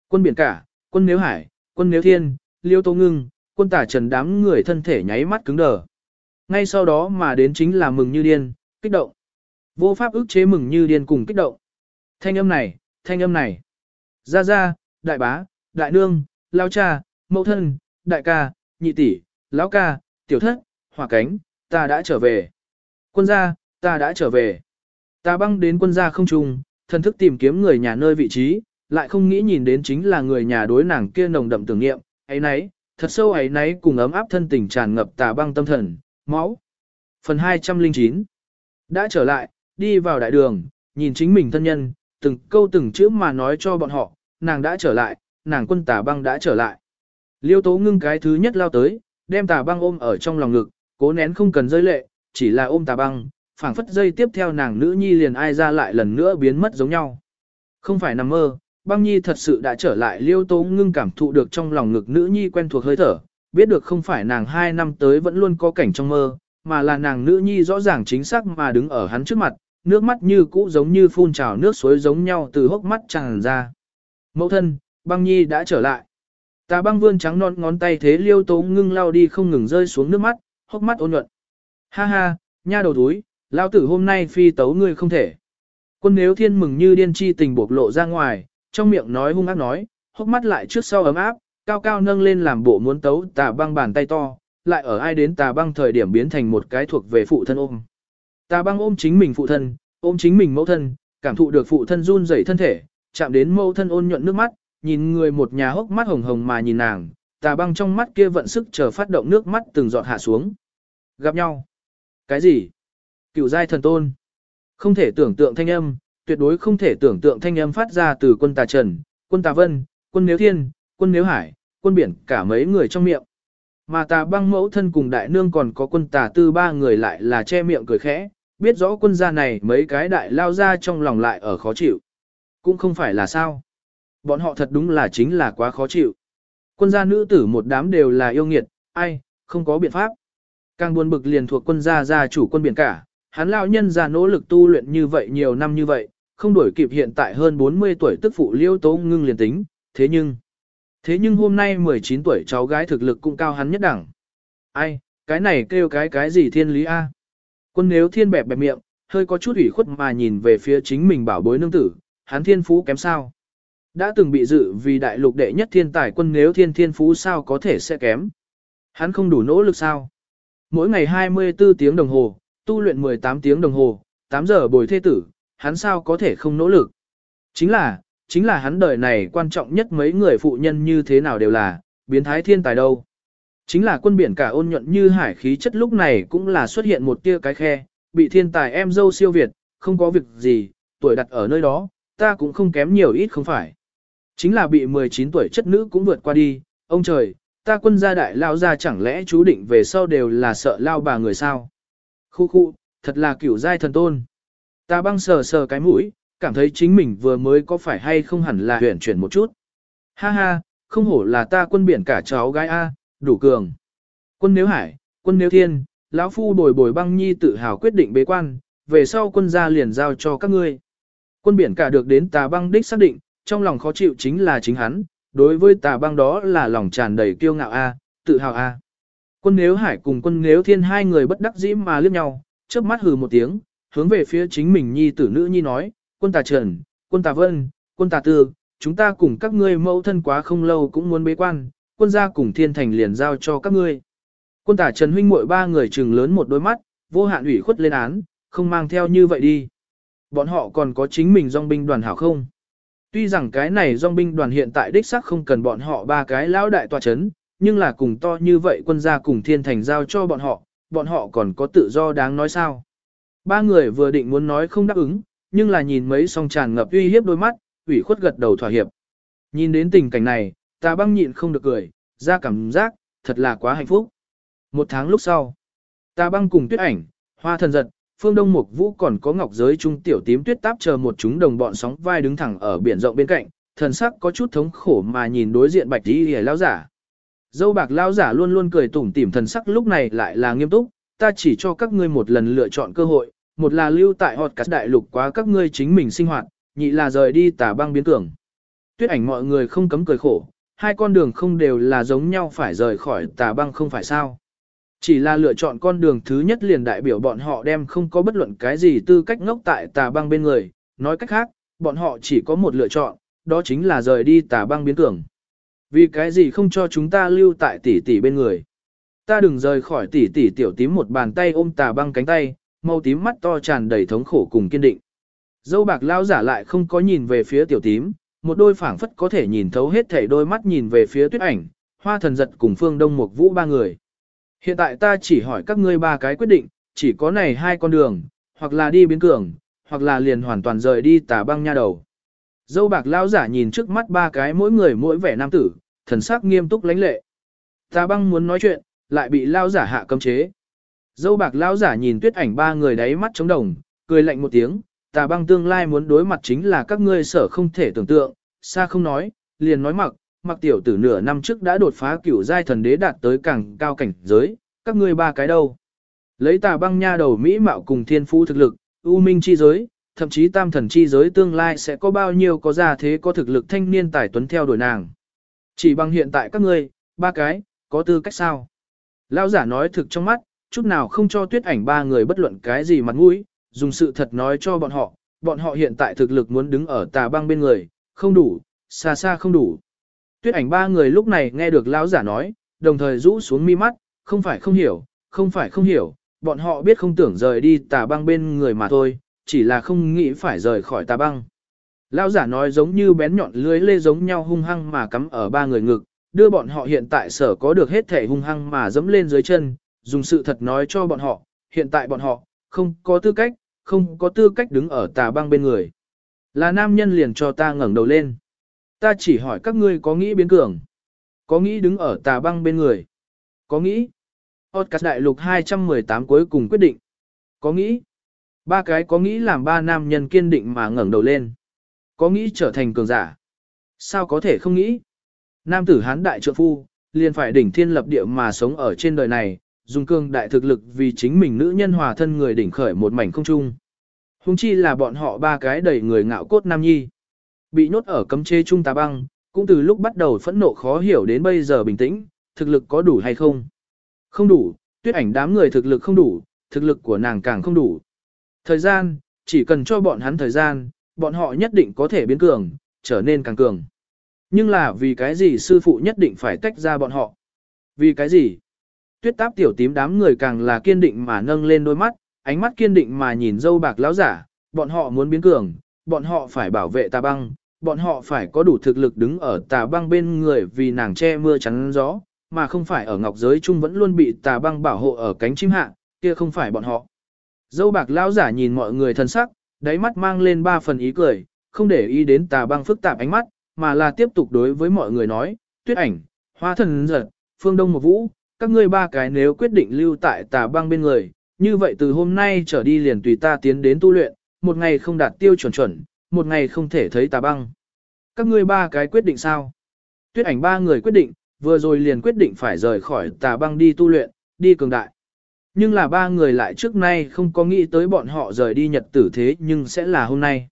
Quân biển cả, quân nếu hải, quân nếu thiên, liêu tô ngưng, quân tả trần đám người thân thể nháy mắt cứng đờ. Ngay sau đó mà đến chính là mừng như điên, kích động. Vô pháp ức chế mừng như điên cùng kích động. Thanh âm này, thanh âm này. Gia Gia, đại bá, đại nương, lao cha, mẫu thân, đại ca, nhị tỷ, lão ca, tiểu thất, hỏa cánh, ta đã trở về. Quân gia, ta đã trở về. Ta băng đến quân gia không trùng, thần thức tìm kiếm người nhà nơi vị trí, lại không nghĩ nhìn đến chính là người nhà đối nàng kia nồng đậm tưởng niệm, ấy nấy, thật sâu ấy nấy cùng ấm áp thân tình tràn ngập tà băng tâm thần, máu. Phần 209 Đã trở lại, đi vào đại đường, nhìn chính mình thân nhân, từng câu từng chữ mà nói cho bọn họ, nàng đã trở lại, nàng quân tà băng đã trở lại. Liêu tố ngưng cái thứ nhất lao tới, đem tà băng ôm ở trong lòng ngực, cố nén không cần rơi lệ, chỉ là ôm tà băng, phảng phất dây tiếp theo nàng nữ nhi liền ai ra lại lần nữa biến mất giống nhau. Không phải nằm mơ, băng nhi thật sự đã trở lại liêu tố ngưng cảm thụ được trong lòng ngực nữ nhi quen thuộc hơi thở, biết được không phải nàng hai năm tới vẫn luôn có cảnh trong mơ, mà là nàng nữ nhi rõ ràng chính xác mà đứng ở hắn trước mặt, nước mắt như cũ giống như phun trào nước suối giống nhau từ hốc mắt tràn ra. Mẫu thân, băng nhi đã trở lại. Tà băng vươn trắng non ngón tay thế liêu tố ngưng lao đi không ngừng rơi xuống nước mắt, hốc mắt ôn nhuận. Ha ha, nha đầu túi, lao tử hôm nay phi tấu ngươi không thể. Quân nếu thiên mừng như điên chi tình bộc lộ ra ngoài, trong miệng nói hung ác nói, hốc mắt lại trước sau ấm áp, cao cao nâng lên làm bộ muốn tấu tà băng bàn tay to, lại ở ai đến tà băng thời điểm biến thành một cái thuộc về phụ thân ôm. Tà băng ôm chính mình phụ thân, ôm chính mình mẫu thân, cảm thụ được phụ thân run rẩy thân thể, chạm đến mẫu thân ôn nhuận nước mắt, nhìn người một nhà hốc mắt hồng hồng mà nhìn nàng, tà băng trong mắt kia vận sức chờ phát động nước mắt từng giọt hạ xuống. Gặp nhau. Cái gì? Cựu giai thần tôn. Không thể tưởng tượng thanh âm, tuyệt đối không thể tưởng tượng thanh âm phát ra từ quân tà trần, quân tà vân, quân nếu thiên, quân nếu hải, quân biển cả mấy người trong miệng. Mà tà băng mẫu thân cùng đại nương còn có quân tà tư ba người lại là che miệng cười khẽ, biết rõ quân gia này mấy cái đại lao ra trong lòng lại ở khó chịu. Cũng không phải là sao. Bọn họ thật đúng là chính là quá khó chịu. Quân gia nữ tử một đám đều là yêu nghiệt, ai, không có biện pháp. Càng buồn bực liền thuộc quân gia gia chủ quân biển cả, hắn lão nhân già nỗ lực tu luyện như vậy nhiều năm như vậy, không đổi kịp hiện tại hơn 40 tuổi tức phụ liêu tố ngưng liền tính, thế nhưng, thế nhưng hôm nay 19 tuổi cháu gái thực lực cũng cao hắn nhất đẳng. Ai, cái này kêu cái cái gì thiên lý a? Quân nếu thiên bẹp bẹp miệng, hơi có chút ủy khuất mà nhìn về phía chính mình bảo bối nương tử, hắn thiên phú kém sao. Đã từng bị dự vì đại lục đệ nhất thiên tài quân nếu thiên thiên phú sao có thể sẽ kém. Hắn không đủ nỗ lực sao. Mỗi ngày 24 tiếng đồng hồ, tu luyện 18 tiếng đồng hồ, 8 giờ bồi thê tử, hắn sao có thể không nỗ lực. Chính là, chính là hắn đời này quan trọng nhất mấy người phụ nhân như thế nào đều là, biến thái thiên tài đâu. Chính là quân biển cả ôn nhuận như hải khí chất lúc này cũng là xuất hiện một tia cái khe, bị thiên tài em dâu siêu việt, không có việc gì, tuổi đặt ở nơi đó, ta cũng không kém nhiều ít không phải. Chính là bị 19 tuổi chất nữ cũng vượt qua đi, ông trời, ta quân gia đại lao ra chẳng lẽ chú định về sau đều là sợ lao bà người sao. Khu khu, thật là kiểu giai thần tôn. Ta băng sờ sờ cái mũi, cảm thấy chính mình vừa mới có phải hay không hẳn là huyển chuyển một chút. Ha ha, không hổ là ta quân biển cả cháu gái A, đủ cường. Quân nếu hải, quân nếu thiên, lão phu bồi bồi băng nhi tự hào quyết định bế quan, về sau quân gia liền giao cho các ngươi. Quân biển cả được đến tà băng đích xác định, trong lòng khó chịu chính là chính hắn, đối với tà băng đó là lòng tràn đầy kiêu ngạo A, tự hào A. Quân nếu hải cùng quân nếu thiên hai người bất đắc dĩ mà liếc nhau, chớp mắt hừ một tiếng, hướng về phía chính mình nhi tử nữ nhi nói, quân tà trần, quân tà vân, quân tà tư, chúng ta cùng các ngươi mẫu thân quá không lâu cũng muốn bế quan, quân gia cùng thiên thành liền giao cho các ngươi. Quân tà Trần huynh muội ba người trừng lớn một đôi mắt, vô hạn ủy khuất lên án, không mang theo như vậy đi. Bọn họ còn có chính mình dòng binh đoàn hảo không? Tuy rằng cái này dòng binh đoàn hiện tại đích xác không cần bọn họ ba cái lão đại tòa chấn, nhưng là cùng to như vậy quân gia cùng thiên thành giao cho bọn họ, bọn họ còn có tự do đáng nói sao. Ba người vừa định muốn nói không đáp ứng, nhưng là nhìn mấy song tràn ngập uy hiếp đôi mắt, ủy khuất gật đầu thỏa hiệp. Nhìn đến tình cảnh này, ta băng nhịn không được cười, ra cảm giác, thật là quá hạnh phúc. Một tháng lúc sau, ta băng cùng tuyết ảnh, hoa thần giật, phương đông mục vũ còn có ngọc giới trung tiểu tím tuyết táp chờ một chúng đồng bọn sóng vai đứng thẳng ở biển rộng bên cạnh, thần sắc có chút thống khổ mà nhìn đối diện bạch Y Lão giả. Dâu bạc Lão giả luôn luôn cười tủm tỉm thần sắc lúc này lại là nghiêm túc, ta chỉ cho các ngươi một lần lựa chọn cơ hội, một là lưu tại họt Cát đại lục quá các ngươi chính mình sinh hoạt, nhị là rời đi tà băng biến cường. Tuyết ảnh mọi người không cấm cười khổ, hai con đường không đều là giống nhau phải rời khỏi tà băng không phải sao. Chỉ là lựa chọn con đường thứ nhất liền đại biểu bọn họ đem không có bất luận cái gì tư cách ngốc tại tà băng bên người, nói cách khác, bọn họ chỉ có một lựa chọn, đó chính là rời đi tà băng biến cường. Vì cái gì không cho chúng ta lưu tại tỷ tỷ bên người. Ta đừng rời khỏi tỷ tỷ tiểu tím một bàn tay ôm tà băng cánh tay, màu tím mắt to tràn đầy thống khổ cùng kiên định. Dâu bạc lao giả lại không có nhìn về phía tiểu tím, một đôi phảng phất có thể nhìn thấu hết thảy đôi mắt nhìn về phía tuyết ảnh, hoa thần giật cùng phương đông một vũ ba người. Hiện tại ta chỉ hỏi các ngươi ba cái quyết định, chỉ có này hai con đường, hoặc là đi biến cường, hoặc là liền hoàn toàn rời đi tà băng nha đầu. Dâu bạc lão giả nhìn trước mắt ba cái mỗi người mỗi vẻ nam tử, thần sắc nghiêm túc lãnh lệ. Tà băng muốn nói chuyện, lại bị lão giả hạ cấm chế. Dâu bạc lão giả nhìn tuyết ảnh ba người đáy mắt trống đồng, cười lạnh một tiếng, tà băng tương lai muốn đối mặt chính là các ngươi sở không thể tưởng tượng, xa không nói, liền nói mặc, mặc tiểu tử nửa năm trước đã đột phá cửu giai thần đế đạt tới càng cao cảnh giới, các ngươi ba cái đâu. Lấy tà băng nha đầu Mỹ mạo cùng thiên phú thực lực, ưu minh chi giới, thậm chí tam thần chi giới tương lai sẽ có bao nhiêu có gia thế có thực lực thanh niên tài tuấn theo đuổi nàng. Chỉ bằng hiện tại các ngươi, ba cái, có tư cách sao? Lão giả nói thực trong mắt, chút nào không cho tuyết ảnh ba người bất luận cái gì mặt mũi, dùng sự thật nói cho bọn họ, bọn họ hiện tại thực lực muốn đứng ở tà băng bên người, không đủ, xa xa không đủ. Tuyết ảnh ba người lúc này nghe được lão giả nói, đồng thời rũ xuống mi mắt, không phải không hiểu, không phải không hiểu, bọn họ biết không tưởng rời đi tà băng bên người mà thôi, chỉ là không nghĩ phải rời khỏi tà băng. Lão giả nói giống như bén nhọn lưới lê giống nhau hung hăng mà cắm ở ba người ngực, đưa bọn họ hiện tại sở có được hết thể hung hăng mà dẫm lên dưới chân, dùng sự thật nói cho bọn họ, hiện tại bọn họ, không có tư cách, không có tư cách đứng ở tà băng bên người. Là nam nhân liền cho ta ngẩng đầu lên. Ta chỉ hỏi các ngươi có nghĩ biến cường, có nghĩ đứng ở tà băng bên người, có nghĩ. Podcast đại lục 218 cuối cùng quyết định. Có nghĩ. Ba cái có nghĩ làm ba nam nhân kiên định mà ngẩng đầu lên. Có nghĩ trở thành cường giả. Sao có thể không nghĩ? Nam tử hán đại trượng phu, liền phải đỉnh thiên lập địa mà sống ở trên đời này, dùng cương đại thực lực vì chính mình nữ nhân hòa thân người đỉnh khởi một mảnh không trung. Hùng chi là bọn họ ba cái đầy người ngạo cốt nam nhi. Bị nhốt ở cấm chế trung tá băng, cũng từ lúc bắt đầu phẫn nộ khó hiểu đến bây giờ bình tĩnh, thực lực có đủ hay không? Không đủ, tuyết ảnh đám người thực lực không đủ, thực lực của nàng càng không đủ. Thời gian, chỉ cần cho bọn hắn thời gian, bọn họ nhất định có thể biến cường, trở nên càng cường. Nhưng là vì cái gì sư phụ nhất định phải tách ra bọn họ? Vì cái gì? Tuyết táp tiểu tím đám người càng là kiên định mà nâng lên đôi mắt, ánh mắt kiên định mà nhìn dâu bạc lão giả, bọn họ muốn biến cường, bọn họ phải bảo vệ ta băng, bọn họ phải có đủ thực lực đứng ở tà băng bên người vì nàng che mưa chắn gió, mà không phải ở ngọc giới chung vẫn luôn bị tà băng bảo hộ ở cánh chim hạ, kia không phải bọn họ. Dâu bạc lão giả nhìn mọi người thân sắc, đáy mắt mang lên ba phần ý cười, không để ý đến tà băng phức tạp ánh mắt, mà là tiếp tục đối với mọi người nói, tuyết ảnh, hoa thần giật, phương đông một vũ, các ngươi ba cái nếu quyết định lưu tại tà băng bên người, như vậy từ hôm nay trở đi liền tùy ta tiến đến tu luyện, một ngày không đạt tiêu chuẩn chuẩn, một ngày không thể thấy tà băng. Các ngươi ba cái quyết định sao? Tuyết ảnh ba người quyết định, vừa rồi liền quyết định phải rời khỏi tà băng đi tu luyện, đi cường đại. Nhưng là ba người lại trước nay không có nghĩ tới bọn họ rời đi nhật tử thế nhưng sẽ là hôm nay.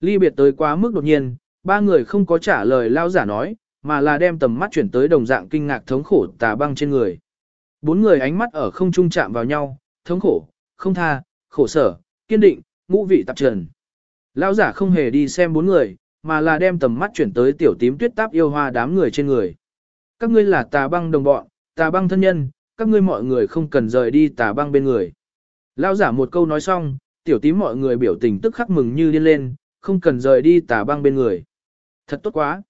Ly biệt tới quá mức đột nhiên, ba người không có trả lời lao giả nói, mà là đem tầm mắt chuyển tới đồng dạng kinh ngạc thống khổ tà băng trên người. Bốn người ánh mắt ở không trung chạm vào nhau, thống khổ, không tha, khổ sở, kiên định, ngũ vị tạp trần. Lão giả không hề đi xem bốn người, mà là đem tầm mắt chuyển tới tiểu tím tuyết táp yêu hoa đám người trên người. Các ngươi là tà băng đồng bọn, tà băng thân nhân, các ngươi mọi người không cần rời đi tà băng bên người. Lão giả một câu nói xong, tiểu tím mọi người biểu tình tức khắc mừng như điên lên, không cần rời đi tà băng bên người. Thật tốt quá.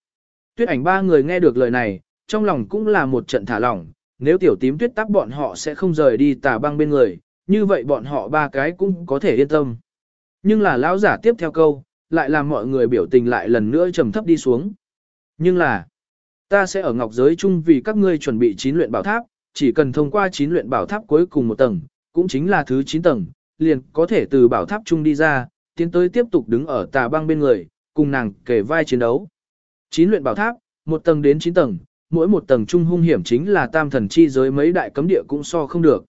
Tuyết ảnh ba người nghe được lời này, trong lòng cũng là một trận thả lỏng, nếu tiểu tím tuyết tắc bọn họ sẽ không rời đi tà băng bên người, như vậy bọn họ ba cái cũng có thể yên tâm. Nhưng là lão giả tiếp theo câu, lại làm mọi người biểu tình lại lần nữa trầm thấp đi xuống. Nhưng là, ta sẽ ở ngọc giới chung vì các ngươi chuẩn bị chín luyện bảo tháp, chỉ cần thông qua chín luyện bảo tháp cuối cùng một tầng, cũng chính là thứ 9 tầng, liền có thể từ bảo tháp chung đi ra, tiến tới tiếp tục đứng ở tà băng bên người, cùng nàng kể vai chiến đấu. Chín luyện bảo tháp, một tầng đến 9 tầng, mỗi một tầng trung hung hiểm chính là tam thần chi giới mấy đại cấm địa cũng so không được.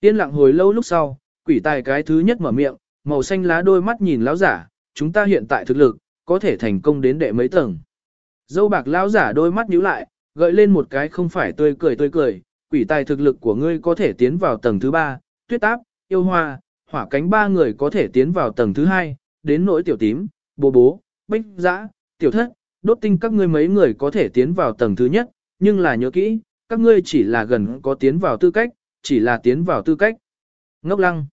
Yên lặng hồi lâu lúc sau, quỷ tài cái thứ nhất mở miệng, màu xanh lá đôi mắt nhìn lão giả, chúng ta hiện tại thực lực, có thể thành công đến đệ mấy tầng. Dâu bạc lão giả đôi mắt nhíu lại, gợi lên một cái không phải tươi cười tươi cười, quỷ tài thực lực của ngươi có thể tiến vào tầng thứ ba, tuyết áp, yêu hoa, hỏa cánh ba người có thể tiến vào tầng thứ hai, đến nỗi tiểu tím, bố bố, bích dã, tiểu thất, đốt tinh các ngươi mấy người có thể tiến vào tầng thứ nhất, nhưng là nhớ kỹ, các ngươi chỉ là gần có tiến vào tư cách, chỉ là tiến vào tư cách. Ngốc lăng.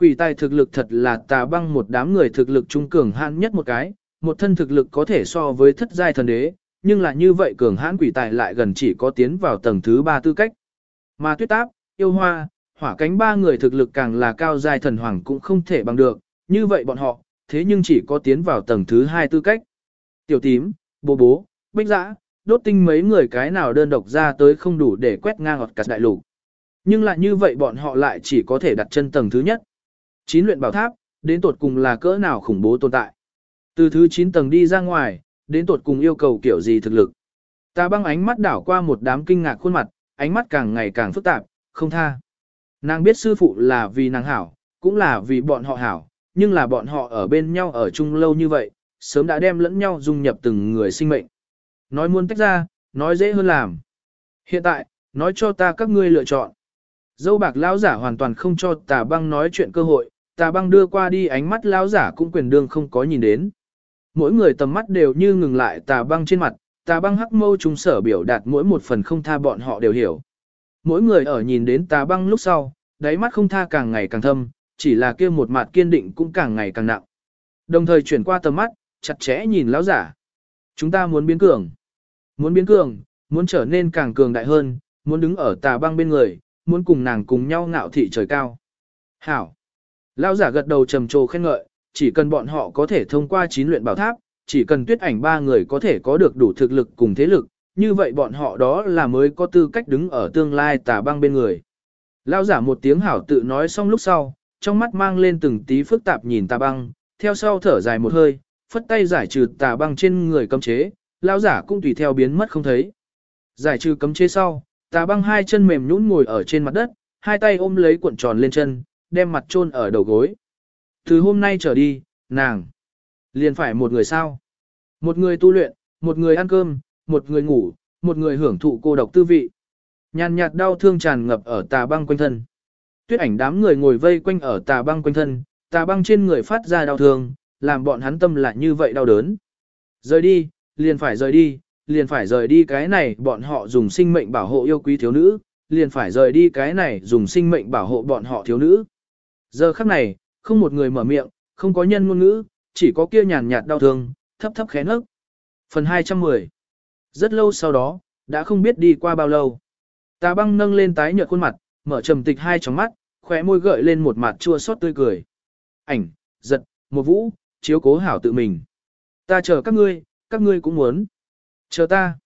Quỷ tài thực lực thật là tà băng một đám người thực lực trung cường hãn nhất một cái, một thân thực lực có thể so với thất giai thần đế, nhưng là như vậy cường hãn quỷ tài lại gần chỉ có tiến vào tầng thứ ba tư cách. Mà tuyết táp, yêu hoa, hỏa cánh ba người thực lực càng là cao giai thần hoàng cũng không thể bằng được, như vậy bọn họ, thế nhưng chỉ có tiến vào tầng thứ hai tư cách. Tiểu tím, bố bố, bích dã, đốt tinh mấy người cái nào đơn độc ra tới không đủ để quét ngang ọt cả đại lục. Nhưng lại như vậy bọn họ lại chỉ có thể đặt chân tầng thứ nhất. Chín luyện bảo tháp, đến tột cùng là cỡ nào khủng bố tồn tại. Từ thứ 9 tầng đi ra ngoài, đến tột cùng yêu cầu kiểu gì thực lực. Ta băng ánh mắt đảo qua một đám kinh ngạc khuôn mặt, ánh mắt càng ngày càng phức tạp, không tha. Nàng biết sư phụ là vì nàng hảo, cũng là vì bọn họ hảo, nhưng là bọn họ ở bên nhau ở chung lâu như vậy, sớm đã đem lẫn nhau dung nhập từng người sinh mệnh. Nói muốn tách ra, nói dễ hơn làm. Hiện tại, nói cho ta các ngươi lựa chọn. Dâu bạc lão giả hoàn toàn không cho tà băng nói chuyện cơ hội, tà băng đưa qua đi ánh mắt lão giả cũng quyền đương không có nhìn đến. Mỗi người tầm mắt đều như ngừng lại tà băng trên mặt, tà băng hắc mâu chúng sở biểu đạt mỗi một phần không tha bọn họ đều hiểu. Mỗi người ở nhìn đến tà băng lúc sau, đáy mắt không tha càng ngày càng thâm, chỉ là kia một mặt kiên định cũng càng ngày càng nặng. Đồng thời chuyển qua tầm mắt, chặt chẽ nhìn lão giả. Chúng ta muốn biến cường. Muốn biến cường, muốn trở nên càng cường đại hơn, muốn đứng ở tà băng bên người, muốn cùng nàng cùng nhau ngạo thị trời cao. Hảo. Lão giả gật đầu trầm trồ khen ngợi, chỉ cần bọn họ có thể thông qua chín luyện bảo tháp, chỉ cần tuyết ảnh ba người có thể có được đủ thực lực cùng thế lực, như vậy bọn họ đó là mới có tư cách đứng ở tương lai tà băng bên người. Lão giả một tiếng hảo tự nói xong lúc sau, trong mắt mang lên từng tí phức tạp nhìn tà băng, theo sau thở dài một hơi, phất tay giải trừ tà băng trên người cấm chế, lão giả cũng tùy theo biến mất không thấy. Giải trừ cấm chế sau, tà băng hai chân mềm nhũn ngồi ở trên mặt đất, hai tay ôm lấy cuộn tròn lên chân, đem mặt chôn ở đầu gối. Từ hôm nay trở đi, nàng liền phải một người sao? Một người tu luyện, một người ăn cơm, một người ngủ, một người hưởng thụ cô độc tư vị. Nhàn nhạt đau thương tràn ngập ở tà băng quanh thân. Tuyết ảnh đám người ngồi vây quanh ở tà băng quanh thân, tà băng trên người phát ra đau thương, làm bọn hắn tâm lại như vậy đau đớn. Rời đi, liền phải rời đi, liền phải rời đi cái này bọn họ dùng sinh mệnh bảo hộ yêu quý thiếu nữ, liền phải rời đi cái này dùng sinh mệnh bảo hộ bọn họ thiếu nữ. Giờ khắc này, không một người mở miệng, không có nhân ngôn ngữ, chỉ có kia nhàn nhạt đau thương, thấp thấp khẽ nấc. Phần 210 Rất lâu sau đó, đã không biết đi qua bao lâu. Tà băng nâng lên tái nhợt khuôn mặt, mở trầm tịch hai tròng mắt, khóe môi gợi lên một mặt chua xót tươi cười. Ảnh, giật, một vũ, chiếu cố hảo tự mình. Ta chờ các ngươi, các ngươi cũng muốn. Chờ ta.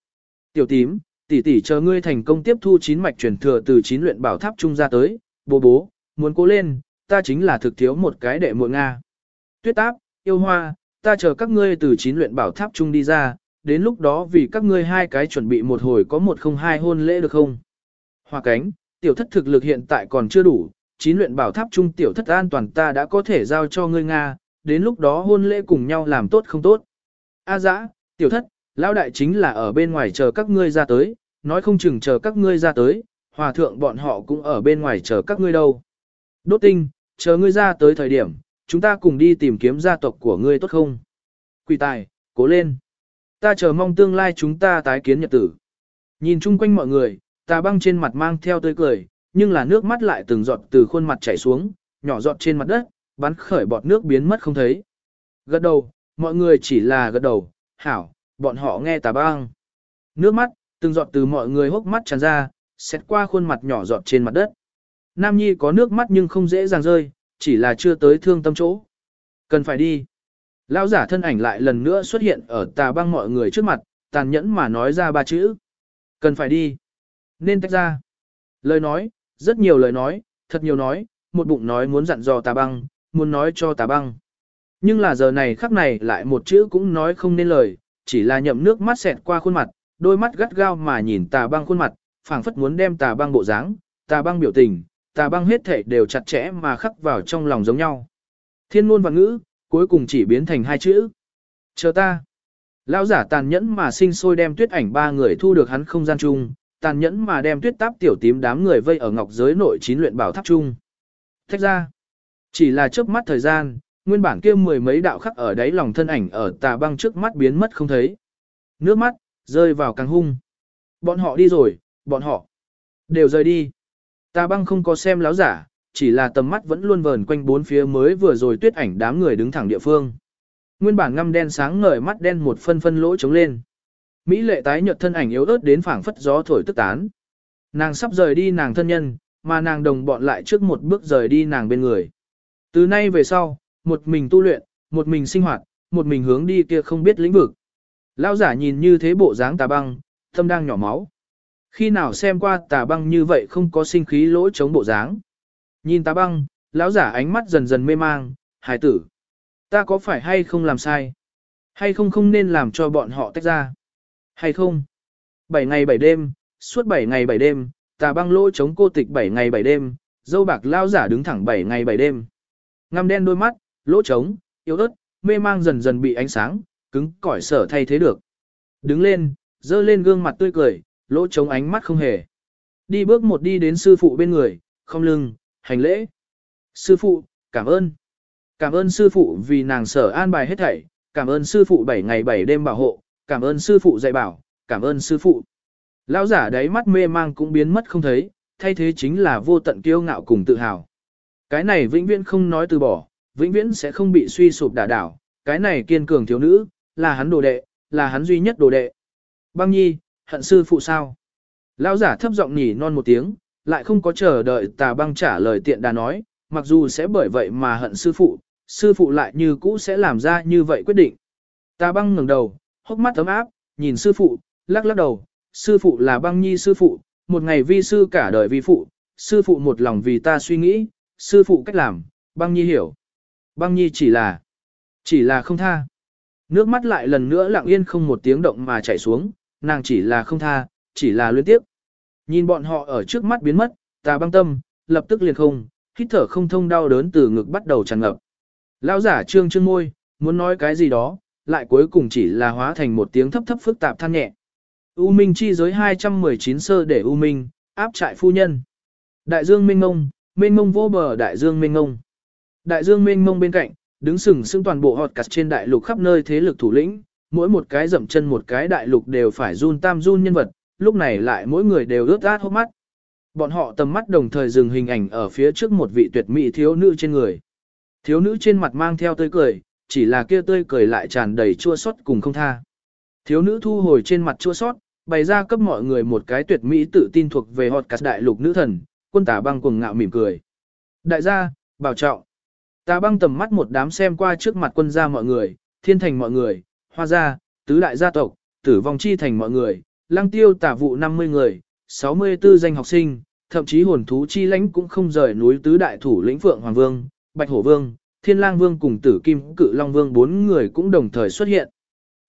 Tiểu tím, tỷ tỷ chờ ngươi thành công tiếp thu chín mạch truyền thừa từ chín luyện bảo tháp trung ra tới, bố bố, muốn cố lên, ta chính là thực thiếu một cái đệ muội Nga. Tuyết táp, yêu hoa, ta chờ các ngươi từ chín luyện bảo tháp trung đi ra, đến lúc đó vì các ngươi hai cái chuẩn bị một hồi có một không hai hôn lễ được không? Hoa cánh, tiểu thất thực lực hiện tại còn chưa đủ, chín luyện bảo tháp trung tiểu thất an toàn ta đã có thể giao cho ngươi Nga, đến lúc đó hôn lễ cùng nhau làm tốt không tốt. A dã, tiểu thất, lão đại chính là ở bên ngoài chờ các ngươi ra tới, nói không chừng chờ các ngươi ra tới, hòa thượng bọn họ cũng ở bên ngoài chờ các ngươi đâu. Đốt tinh, chờ ngươi ra tới thời điểm, chúng ta cùng đi tìm kiếm gia tộc của ngươi tốt không? Quỷ tài, cố lên. Ta chờ mong tương lai chúng ta tái kiến nhật tử. Nhìn chung quanh mọi người, ta băng trên mặt mang theo tươi cười, nhưng là nước mắt lại từng giọt từ khuôn mặt chảy xuống, nhỏ giọt trên mặt đất, bắn khởi bọt nước biến mất không thấy. Gật đầu, mọi người chỉ là gật đầu, hảo, bọn họ nghe tà băng. Nước mắt, từng giọt từ mọi người hốc mắt tràn ra, xét qua khuôn mặt nhỏ giọt trên mặt đất. Nam Nhi có nước mắt nhưng không dễ dàng rơi, chỉ là chưa tới thương tâm chỗ. Cần phải đi. Lão giả thân ảnh lại lần nữa xuất hiện ở tà băng mọi người trước mặt, tàn nhẫn mà nói ra ba chữ. Cần phải đi. Nên tách ra. Lời nói, rất nhiều lời nói, thật nhiều nói, một bụng nói muốn dặn dò tà băng, muốn nói cho tà băng. Nhưng là giờ này khắc này lại một chữ cũng nói không nên lời, chỉ là nhậm nước mắt xẹt qua khuôn mặt, đôi mắt gắt gao mà nhìn tà băng khuôn mặt, phảng phất muốn đem tà băng bộ dáng, tà băng biểu tình, tà băng hết thể đều chặt chẽ mà khắc vào trong lòng giống nhau. Thiên ngôn và ngữ, cuối cùng chỉ biến thành hai chữ. Chờ ta. Lão giả tàn nhẫn mà sinh sôi đem tuyết ảnh ba người thu được hắn không gian chung, tàn nhẫn mà đem tuyết táp tiểu tím đám người vây ở ngọc giới nội chín luyện bảo tháp chung. Thách ra. Chỉ là chớp mắt thời gian, nguyên bản kia mười mấy đạo khắc ở đáy lòng thân ảnh ở tà băng trước mắt biến mất không thấy. Nước mắt, rơi vào càng hung. Bọn họ đi rồi, bọn họ đều rời đi. Ta băng không có xem láo giả, chỉ là tầm mắt vẫn luôn vờn quanh bốn phía mới vừa rồi tuyết ảnh đám người đứng thẳng địa phương. Nguyên bản ngăm đen sáng ngời mắt đen một phân phân lỗ trống lên. Mỹ lệ tái nhợt thân ảnh yếu ớt đến phảng phất gió thổi tức tán. Nàng sắp rời đi nàng thân nhân, mà nàng đồng bọn lại trước một bước rời đi nàng bên người. Từ nay về sau, một mình tu luyện, một mình sinh hoạt, một mình hướng đi kia không biết lĩnh vực. Lão giả nhìn như thế bộ dáng tà băng, tâm đang nhỏ máu. Khi nào xem qua tà băng như vậy không có sinh khí lỗ chống bộ dáng. Nhìn tà băng, lão giả ánh mắt dần dần mê mang, hải tử. Ta có phải hay không làm sai? Hay không không nên làm cho bọn họ tách ra? Hay không? Bảy ngày bảy đêm, suốt bảy ngày bảy đêm, tà băng lỗ chống cô tịch bảy ngày bảy đêm, dâu bạc lao giả đứng thẳng bảy ngày bảy đêm. Ngăm đen đôi mắt, lỗ trống, yếu ớt, mê mang dần dần bị ánh sáng, cứng cỏi sở thay thế được. Đứng lên, dơ lên gương mặt tươi cười, lỗ trống ánh mắt không hề. Đi bước một đi đến sư phụ bên người, không lưng, hành lễ. Sư phụ, cảm ơn. Cảm ơn sư phụ vì nàng sở an bài hết thảy, cảm ơn sư phụ 7 ngày 7 đêm bảo hộ, cảm ơn sư phụ dạy bảo, cảm ơn sư phụ. Lão giả đáy mắt mê mang cũng biến mất không thấy, thay thế chính là vô tận kiêu ngạo cùng tự hào. Cái này vĩnh viễn không nói từ bỏ, vĩnh viễn sẽ không bị suy sụp đả đảo, cái này kiên cường thiếu nữ, là hắn đồ đệ, là hắn duy nhất đồ đệ. Băng nhi, hận sư phụ sao? Lão giả thấp giọng nhỉ non một tiếng, lại không có chờ đợi tà băng trả lời tiện đà nói, mặc dù sẽ bởi vậy mà hận sư phụ, sư phụ lại như cũ sẽ làm ra như vậy quyết định. Tà băng ngẩng đầu, hốc mắt ấm áp, nhìn sư phụ, lắc lắc đầu, sư phụ là băng nhi sư phụ, một ngày vi sư cả đời vi phụ, sư phụ một lòng vì ta suy nghĩ, sư phụ cách làm, băng nhi hiểu. Băng nhi chỉ là, chỉ là không tha. Nước mắt lại lần nữa lặng yên không một tiếng động mà chảy xuống, nàng chỉ là không tha, chỉ là luyến tiếp. Nhìn bọn họ ở trước mắt biến mất, ta băng tâm, lập tức liền không, hít thở không thông đau đớn từ ngực bắt đầu tràn ngập. Lão giả trương trương môi, muốn nói cái gì đó, lại cuối cùng chỉ là hóa thành một tiếng thấp thấp phức tạp than nhẹ. U Minh chi giới 219 sơ để U Minh, áp trại phu nhân. Đại dương minh ngông, minh ngông vô bờ đại dương minh ngông. Đại dương minh ngông bên cạnh, đứng sừng sững toàn bộ họt cắt trên đại lục khắp nơi thế lực thủ lĩnh, mỗi một cái dậm chân một cái đại lục đều phải run tam run nhân vật, lúc này lại mỗi người đều ướt át hốc mắt. Bọn họ tầm mắt đồng thời dừng hình ảnh ở phía trước một vị tuyệt mỹ thiếu nữ trên người. Thiếu nữ trên mặt mang theo tươi cười, chỉ là kia tươi cười lại tràn đầy chua xót cùng không tha. Thiếu nữ thu hồi trên mặt chua xót, bày ra cấp mọi người một cái tuyệt mỹ tự tin thuộc về hot cát đại lục nữ thần, quân tả băng cuồng ngạo mỉm cười. Đại gia, bảo trọng. Tà băng tầm mắt một đám xem qua trước mặt quân gia mọi người, thiên thành mọi người, hoa gia, tứ đại gia tộc, tử vong chi thành mọi người, lăng tiêu tả vụ 50 người, 64 danh học sinh, thậm chí hồn thú chi lãnh cũng không rời núi tứ đại thủ lĩnh Phượng Hoàng Vương, Bạch Hổ Vương, Thiên Lang Vương cùng Tử Kim Cự Long Vương bốn người cũng đồng thời xuất hiện.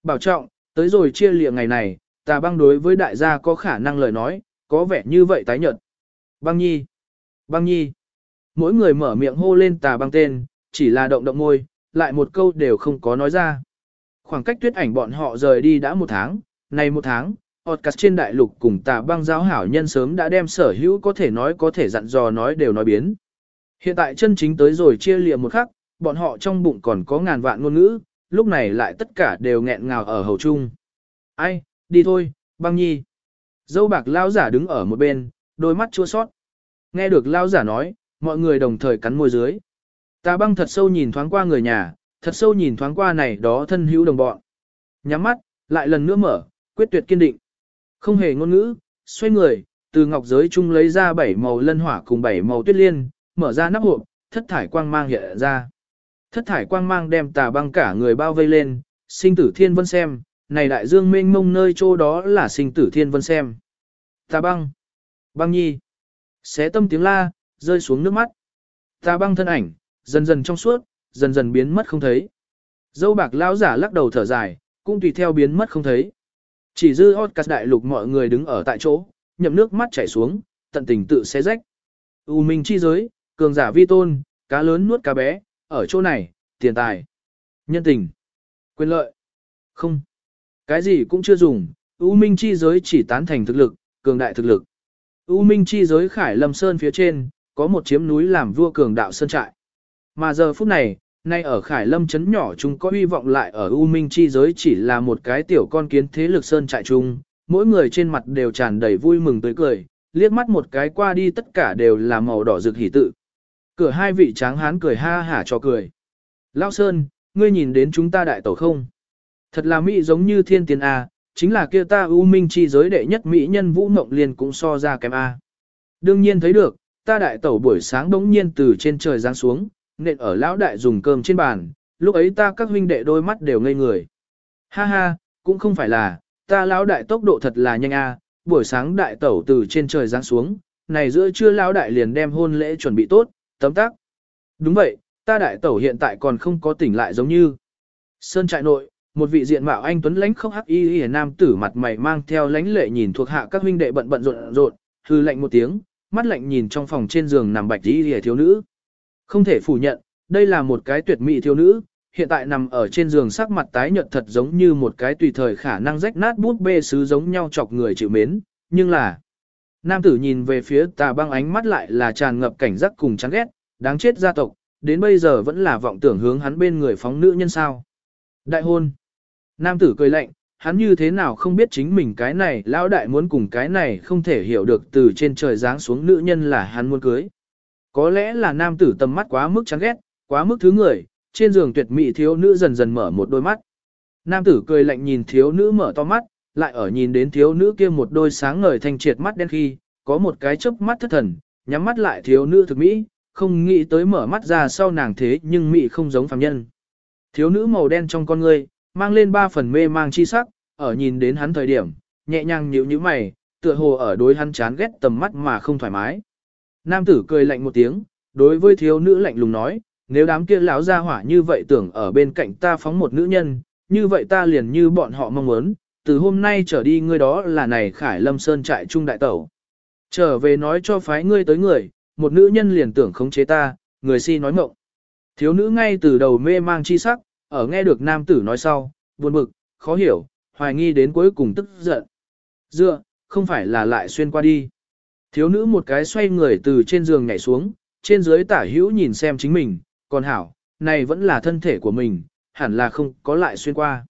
Bảo trọng, tới rồi chia lịa ngày này, tà băng đối với đại gia có khả năng lời nói, có vẻ như vậy tái nhợt. Băng nhi, băng nhi. Mỗi người mở miệng hô lên tà băng tên, chỉ là động động môi, lại một câu đều không có nói ra. Khoảng cách tuyết ảnh bọn họ rời đi đã một tháng, này một tháng, Otcas trên đại lục cùng tà băng giáo hảo nhân sớm đã đem sở hữu có thể nói có thể dặn dò nói đều nói biến. Hiện tại chân chính tới rồi chia liệm một khắc, bọn họ trong bụng còn có ngàn vạn ngôn ngữ, lúc này lại tất cả đều nghẹn ngào ở hầu chung. Ai, đi thôi, băng nhi. Dâu bạc lao giả đứng ở một bên, đôi mắt chua sót. Nghe được lao giả nói, mọi người đồng thời cắn môi dưới. Tà băng thật sâu nhìn thoáng qua người nhà, thật sâu nhìn thoáng qua này đó thân hữu đồng bọn. Nhắm mắt, lại lần nữa mở, quyết tuyệt kiên định. Không hề ngôn ngữ, xoay người, từ ngọc giới chung lấy ra bảy màu lân hỏa cùng bảy màu tuyết liên, mở ra nắp hộp, thất thải quang mang hiện ra. Thất thải quang mang đem tà băng cả người bao vây lên, sinh tử thiên vân xem, này đại dương mênh mông nơi chỗ đó là sinh tử thiên vân xem. Tà băng, băng nhi, xé tâm tiếng la, rơi xuống nước mắt. Tà băng thân ảnh, dần dần trong suốt, dần dần biến mất không thấy. Dâu bạc lão giả lắc đầu thở dài, cũng tùy theo biến mất không thấy. Chỉ dư Otcas đại lục mọi người đứng ở tại chỗ, nhậm nước mắt chảy xuống, tận tình tự xé rách. U minh chi giới, cường giả vi tôn, cá lớn nuốt cá bé, ở chỗ này, tiền tài, nhân tình, quyền lợi. Không, cái gì cũng chưa dùng, U minh chi giới chỉ tán thành thực lực, cường đại thực lực. U minh chi giới khải lâm sơn phía trên, có một chiếm núi làm vua cường đạo sơn trại. Mà giờ phút này, nay ở khải lâm chấn nhỏ chúng có hy vọng lại ở U minh chi giới chỉ là một cái tiểu con kiến thế lực sơn trại chung, mỗi người trên mặt đều tràn đầy vui mừng tươi cười, liếc mắt một cái qua đi tất cả đều là màu đỏ rực hỉ tự. Cửa hai vị tráng hán cười ha hả cho cười. Lao Sơn, ngươi nhìn đến chúng ta đại tổ không? Thật là mỹ giống như thiên tiên A, chính là kia ta U minh chi giới đệ nhất mỹ nhân vũ mộng liền cũng so ra kém A. Đương nhiên thấy được, ta đại tẩu buổi sáng đống nhiên từ trên trời giáng xuống, nện ở lão đại dùng cơm trên bàn, lúc ấy ta các huynh đệ đôi mắt đều ngây người. Ha ha, cũng không phải là, ta lão đại tốc độ thật là nhanh a, buổi sáng đại tẩu từ trên trời giáng xuống, này giữa trưa lão đại liền đem hôn lễ chuẩn bị tốt, tấm tắc. Đúng vậy, ta đại tẩu hiện tại còn không có tỉnh lại giống như. Sơn trại nội, một vị diện mạo anh tuấn lãnh không hắc y y nam tử mặt mày mang theo lãnh lệ nhìn thuộc hạ các huynh đệ bận bận rộn rộn, hư lạnh một tiếng, mắt lạnh nhìn trong phòng trên giường nằm bạch y y thiếu nữ. Không thể phủ nhận, đây là một cái tuyệt mỹ thiếu nữ, hiện tại nằm ở trên giường sắc mặt tái nhợt thật giống như một cái tùy thời khả năng rách nát bút bê sứ giống nhau chọc người chịu mến, nhưng là Nam tử nhìn về phía tà băng ánh mắt lại là tràn ngập cảnh giác cùng chán ghét, đáng chết gia tộc, đến bây giờ vẫn là vọng tưởng hướng hắn bên người phóng nữ nhân sao. Đại hôn. Nam tử cười lạnh, hắn như thế nào không biết chính mình cái này lão đại muốn cùng cái này không thể hiểu được từ trên trời giáng xuống nữ nhân là hắn muốn cưới. Có lẽ là nam tử tầm mắt quá mức chán ghét, quá mức thứ người, trên giường tuyệt mỹ thiếu nữ dần dần mở một đôi mắt. Nam tử cười lạnh nhìn thiếu nữ mở to mắt, lại ở nhìn đến thiếu nữ kia một đôi sáng ngời thanh triệt mắt đen khi, có một cái chớp mắt thất thần, nhắm mắt lại thiếu nữ thực mỹ, không nghĩ tới mở mắt ra sau nàng thế nhưng mỹ không giống phàm nhân. Thiếu nữ màu đen trong con ngươi, mang lên ba phần mê mang chi sắc, ở nhìn đến hắn thời điểm, nhẹ nhàng nhíu nhíu mày, tựa hồ ở đối hắn chán ghét tầm mắt mà không thoải mái. Nam tử cười lạnh một tiếng, đối với thiếu nữ lạnh lùng nói, nếu đám kia lão gia hỏa như vậy tưởng ở bên cạnh ta phóng một nữ nhân, như vậy ta liền như bọn họ mong muốn, từ hôm nay trở đi ngươi đó là này Khải Lâm Sơn trại trung đại tẩu. Trở về nói cho phái ngươi tới người, một nữ nhân liền tưởng khống chế ta, người si nói mộng. Thiếu nữ ngay từ đầu mê mang chi sắc, ở nghe được nam tử nói sau, buồn bực, khó hiểu, hoài nghi đến cuối cùng tức giận. Dựa, không phải là lại xuyên qua đi. Thiếu nữ một cái xoay người từ trên giường nhảy xuống, trên dưới tả hữu nhìn xem chính mình, còn hảo, này vẫn là thân thể của mình, hẳn là không có lại xuyên qua.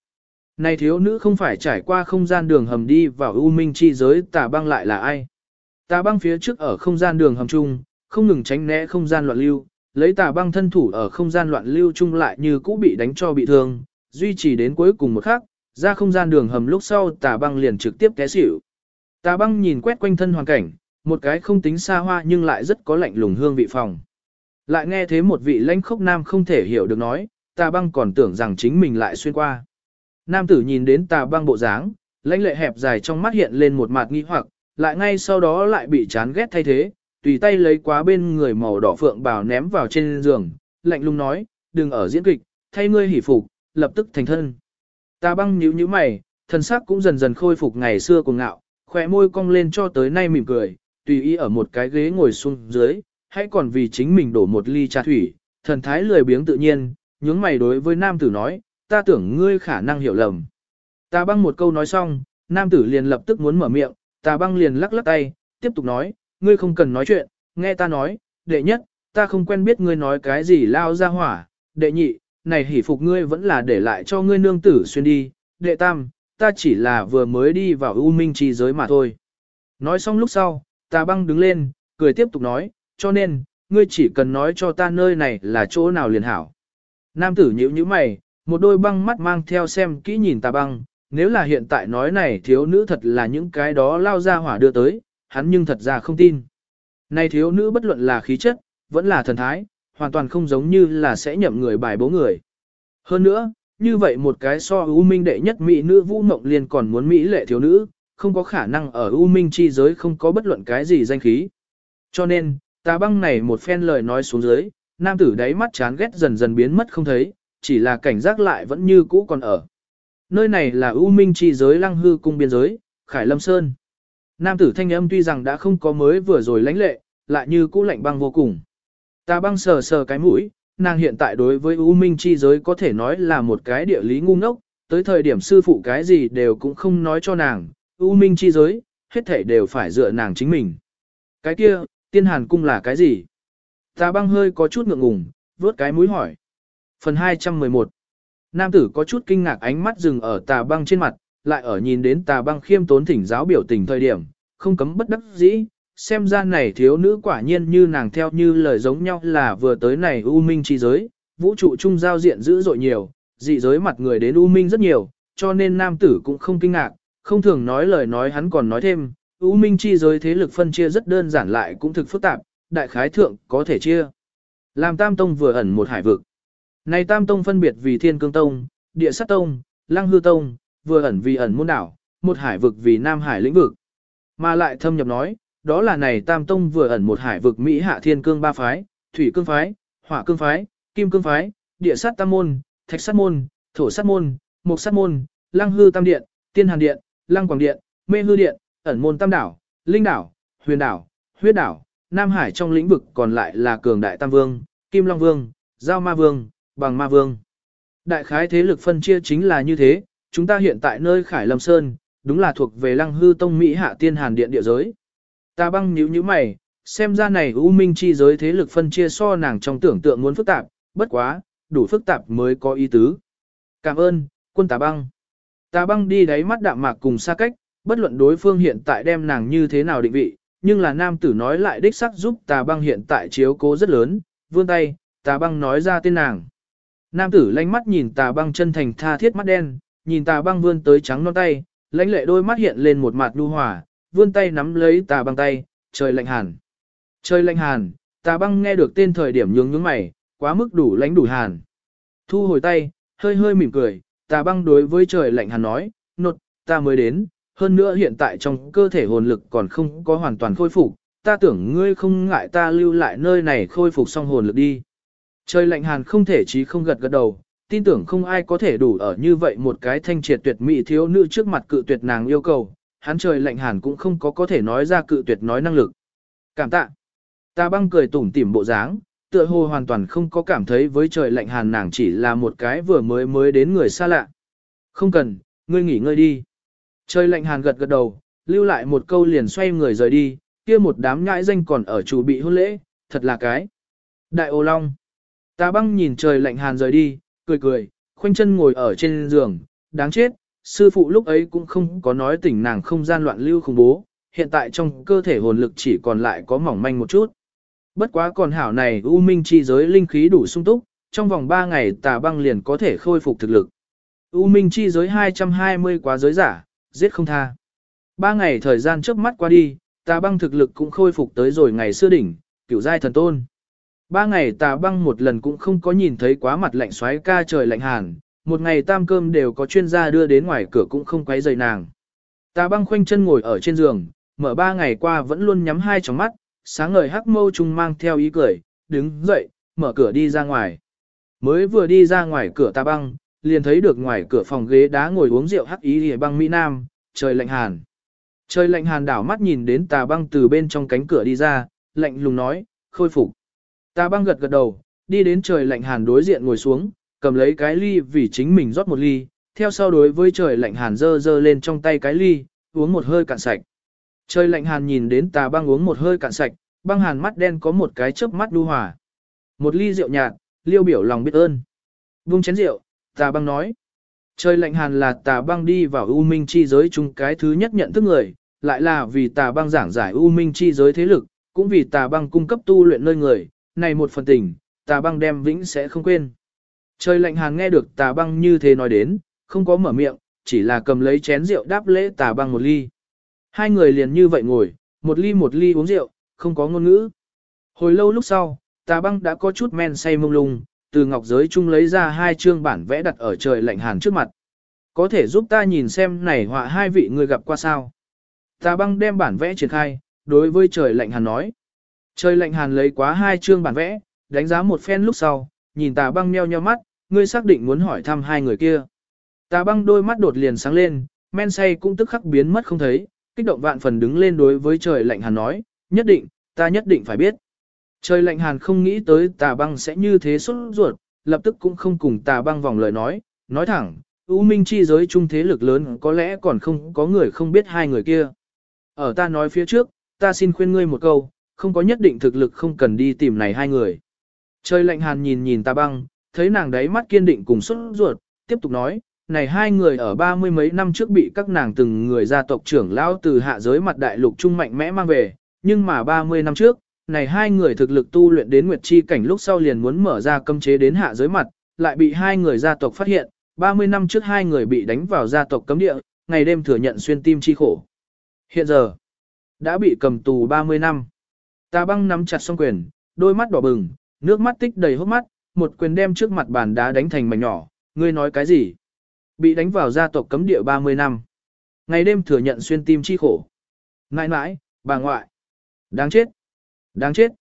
Này thiếu nữ không phải trải qua không gian đường hầm đi vào u minh chi giới tà băng lại là ai. Tà băng phía trước ở không gian đường hầm chung, không ngừng tránh né không gian loạn lưu, lấy tà băng thân thủ ở không gian loạn lưu chung lại như cũ bị đánh cho bị thương, duy trì đến cuối cùng một khắc, ra không gian đường hầm lúc sau tà băng liền trực tiếp té xỉu. Tà băng nhìn quét quanh thân hoàn cảnh, một cái không tính xa hoa nhưng lại rất có lạnh lùng hương vị phòng. Lại nghe thế một vị lãnh khốc nam không thể hiểu được nói, tà băng còn tưởng rằng chính mình lại xuyên qua. Nam tử nhìn đến tà băng bộ dáng, lãnh lệ hẹp dài trong mắt hiện lên một mặt nghi hoặc, lại ngay sau đó lại bị chán ghét thay thế, tùy tay lấy quá bên người màu đỏ phượng bào ném vào trên giường, lạnh lùng nói, đừng ở diễn kịch, thay ngươi hỉ phục, lập tức thành thân. Tà băng nhíu nhíu mày, thân sắc cũng dần dần khôi phục ngày xưa cùng ngạo, khỏe môi cong lên cho tới nay mỉm cười, tùy ý ở một cái ghế ngồi xuống dưới, hãy còn vì chính mình đổ một ly trà thủy, thần thái lười biếng tự nhiên, nhướng mày đối với nam tử nói, ta tưởng ngươi khả năng hiểu lầm. Ta băng một câu nói xong, nam tử liền lập tức muốn mở miệng, ta băng liền lắc lắc tay, tiếp tục nói, ngươi không cần nói chuyện, nghe ta nói, đệ nhất, ta không quen biết ngươi nói cái gì lao ra hỏa, đệ nhị, này hỉ phục ngươi vẫn là để lại cho ngươi nương tử xuyên đi, đệ tam, ta chỉ là vừa mới đi vào u minh trì giới mà thôi. Nói xong lúc sau, tà băng đứng lên, cười tiếp tục nói, cho nên, ngươi chỉ cần nói cho ta nơi này là chỗ nào liền hảo. Nam tử nhíu nhíu mày, một đôi băng mắt mang theo xem kỹ nhìn tà băng, nếu là hiện tại nói này thiếu nữ thật là những cái đó lao ra hỏa đưa tới, hắn nhưng thật ra không tin. Này thiếu nữ bất luận là khí chất, vẫn là thần thái, hoàn toàn không giống như là sẽ nhậm người bài bố người. Hơn nữa, như vậy một cái so ưu minh đệ nhất mỹ nữ vũ mộng liền còn muốn mỹ lệ thiếu nữ, không có khả năng ở U minh chi giới không có bất luận cái gì danh khí. Cho nên, tà băng này một phen lời nói xuống dưới, nam tử đáy mắt chán ghét dần dần biến mất không thấy, chỉ là cảnh giác lại vẫn như cũ còn ở. Nơi này là U minh chi giới lăng hư cung biên giới, Khải Lâm Sơn. Nam tử thanh âm tuy rằng đã không có mới vừa rồi lãnh lệ, lại như cũ lạnh băng vô cùng. Ta băng sờ sờ cái mũi, nàng hiện tại đối với U minh chi giới có thể nói là một cái địa lý ngu ngốc, tới thời điểm sư phụ cái gì đều cũng không nói cho nàng, U minh chi giới, hết thể đều phải dựa nàng chính mình. Cái kia, tiên hàn cung là cái gì? Tà băng hơi có chút ngượng ngùng, vớt cái mũi hỏi. Phần 211 Nam tử có chút kinh ngạc ánh mắt dừng ở tà băng trên mặt, lại ở nhìn đến tà băng khiêm tốn thỉnh giáo biểu tình thời điểm, không cấm bất đắc dĩ, xem ra này thiếu nữ quả nhiên như nàng theo như lời giống nhau là vừa tới này u minh chi giới, vũ trụ trung giao diện dữ dội nhiều, dị giới mặt người đến u minh rất nhiều, cho nên nam tử cũng không kinh ngạc, không thường nói lời nói hắn còn nói thêm, u minh chi giới thế lực phân chia rất đơn giản lại cũng thực phức tạp, đại khái thượng có thể chia. Làm tam tông vừa ẩn một hải vực. Này tam tông phân biệt vì thiên cương tông, địa sát tông, lăng hư tông, vừa ẩn vì ẩn môn đảo, một hải vực vì nam hải lĩnh vực. Mà lại thâm nhập nói, đó là này Tam Tông vừa ẩn một hải vực Mỹ hạ thiên cương ba phái, thủy cương phái, hỏa cương phái, kim cương phái, địa sát tam môn, thạch sát môn, thổ sát môn, mộc sát môn, lăng hư tam điện, tiên hàn điện, lăng quảng điện, mê hư điện, ẩn môn tam đảo, linh đảo, huyền đảo, huyết đảo, Nam Hải trong lĩnh vực còn lại là cường đại tam vương, kim long vương, giao ma vương, bằng ma vương. Đại khái thế lực phân chia chính là như thế, chúng ta hiện tại nơi Khải Lâm Sơn, đúng là thuộc về lăng hư tông Mỹ hạ tiên hàn điện địa giới. Ta băng nhíu nhíu mày, xem ra này U Minh chi giới thế lực phân chia so nàng trong tưởng tượng muốn phức tạp, bất quá, đủ phức tạp mới có ý tứ. Cảm ơn, quân tà băng. Tà băng đi đáy mắt đạm mạc cùng xa cách, bất luận đối phương hiện tại đem nàng như thế nào định vị, nhưng là nam tử nói lại đích sắc giúp tà băng hiện tại chiếu cố rất lớn, vươn tay, tà băng nói ra tên nàng. Nam tử lánh mắt nhìn tà băng chân thành tha thiết mắt đen, nhìn tà băng vươn tới trắng non tay, lãnh lệ đôi mắt hiện lên một mặt nhu hòa, vươn tay nắm lấy tà băng tay, trời lạnh hàn. Trời lạnh hàn, tà băng nghe được tên thời điểm nhướng nhướng mày, quá mức đủ lãnh đủ hàn. Thu hồi tay, hơi hơi mỉm cười, tà băng đối với trời lạnh hàn nói, nột, ta mới đến, hơn nữa hiện tại trong cơ thể hồn lực còn không có hoàn toàn khôi phục, ta tưởng ngươi không ngại ta lưu lại nơi này khôi phục xong hồn lực đi. Trời lạnh hàn không thể chí không gật gật đầu, tin tưởng không ai có thể đủ ở như vậy một cái thanh triệt tuyệt mỹ thiếu nữ trước mặt cự tuyệt nàng yêu cầu, hắn trời lạnh hàn cũng không có có thể nói ra cự tuyệt nói năng lực. Cảm tạ. Ta băng cười tủm tỉm bộ dáng, tựa hồ hoàn toàn không có cảm thấy với trời lạnh hàn nàng chỉ là một cái vừa mới mới đến người xa lạ. Không cần, ngươi nghỉ ngơi đi. Trời lạnh hàn gật gật đầu, lưu lại một câu liền xoay người rời đi, kia một đám nhãi danh còn ở chủ bị hôn lễ, thật là cái. Đại ô long. Ta băng nhìn trời lạnh hàn rời đi, cười cười, khoanh chân ngồi ở trên giường, đáng chết, sư phụ lúc ấy cũng không có nói tỉnh nàng không gian loạn lưu khủng bố, hiện tại trong cơ thể hồn lực chỉ còn lại có mỏng manh một chút. Bất quá còn hảo này U Minh chi giới linh khí đủ sung túc, trong vòng 3 ngày tà băng liền có thể khôi phục thực lực. U Minh chi giới 220 quá giới giả, giết không tha. 3 ngày thời gian trước mắt qua đi, tà băng thực lực cũng khôi phục tới rồi ngày xưa đỉnh, cửu giai thần tôn. Ba ngày tà băng một lần cũng không có nhìn thấy quá mặt lạnh xoáy ca trời lạnh hàn, một ngày tam cơm đều có chuyên gia đưa đến ngoài cửa cũng không quấy rầy nàng. Tà băng khoanh chân ngồi ở trên giường, mở ba ngày qua vẫn luôn nhắm hai tròng mắt, sáng ngời hắc mâu trung mang theo ý cười, đứng dậy, mở cửa đi ra ngoài. Mới vừa đi ra ngoài cửa ta băng, liền thấy được ngoài cửa phòng ghế đá ngồi uống rượu hắc ý hề băng Mỹ Nam, trời lạnh hàn. Trời lạnh hàn đảo mắt nhìn đến tà băng từ bên trong cánh cửa đi ra, lạnh lùng nói, khôi phục. Tà băng gật gật đầu, đi đến trời lạnh hàn đối diện ngồi xuống, cầm lấy cái ly vì chính mình rót một ly, theo sau đối với trời lạnh hàn dơ dơ lên trong tay cái ly, uống một hơi cạn sạch. Trời lạnh hàn nhìn đến tà băng uống một hơi cạn sạch, băng hàn mắt đen có một cái chớp mắt đu hòa. Một ly rượu nhạt, liêu biểu lòng biết ơn. Vung chén rượu, tà băng nói. Trời lạnh hàn là tà băng đi vào U Minh chi giới chung cái thứ nhất nhận thức người, lại là vì tà băng giảng giải U Minh chi giới thế lực, cũng vì tà băng cung cấp tu luyện nơi người, này một phần tình, tà băng đem vĩnh sẽ không quên. Trời lạnh hàn nghe được tà băng như thế nói đến, không có mở miệng, chỉ là cầm lấy chén rượu đáp lễ tà băng một ly. Hai người liền như vậy ngồi, một ly một ly uống rượu, không có ngôn ngữ. Hồi lâu lúc sau, tà băng đã có chút men say mông lung, từ ngọc giới chung lấy ra hai chương bản vẽ đặt ở trời lạnh hàn trước mặt. Có thể giúp ta nhìn xem này họa hai vị người gặp qua sao. Tà băng đem bản vẽ triển khai, đối với trời lạnh hàn nói. Trời lạnh hàn lấy quá hai chương bản vẽ, đánh giá một phen lúc sau, nhìn tà băng meo nheo mắt, ngươi xác định muốn hỏi thăm hai người kia. Tà băng đôi mắt đột liền sáng lên, men say cũng tức khắc biến mất không thấy, kích động vạn phần đứng lên đối với trời lạnh hàn nói, nhất định, ta nhất định phải biết. Trời lạnh hàn không nghĩ tới tà băng sẽ như thế xuất ruột, lập tức cũng không cùng tà băng vòng lời nói, nói thẳng, U Minh chi giới trung thế lực lớn có lẽ còn không có người không biết hai người kia. Ở ta nói phía trước, ta xin khuyên ngươi một câu, không có nhất định thực lực không cần đi tìm này hai người. Trời lạnh hàn nhìn nhìn tà băng, thấy nàng đấy mắt kiên định cùng xuất ruột, tiếp tục nói, này hai người ở ba mươi mấy năm trước bị các nàng từng người gia tộc trưởng lão từ hạ giới mặt đại lục trung mạnh mẽ mang về, nhưng mà 30 năm trước, này hai người thực lực tu luyện đến nguyệt chi cảnh lúc sau liền muốn mở ra cấm chế đến hạ giới mặt, lại bị hai người gia tộc phát hiện, 30 năm trước hai người bị đánh vào gia tộc cấm địa, ngày đêm thừa nhận xuyên tim chi khổ. Hiện giờ, đã bị cầm tù 30 năm. Ta băng nắm chặt song quyền, đôi mắt đỏ bừng, nước mắt tích đầy hốc mắt, một quyền đem trước mặt bàn đá đánh thành mảnh nhỏ, ngươi nói cái gì? Bị đánh vào gia tộc cấm địa 30 năm. Ngày đêm thừa nhận xuyên tim chi khổ. Nãi nãi, bà ngoại. Đáng chết. Đáng chết.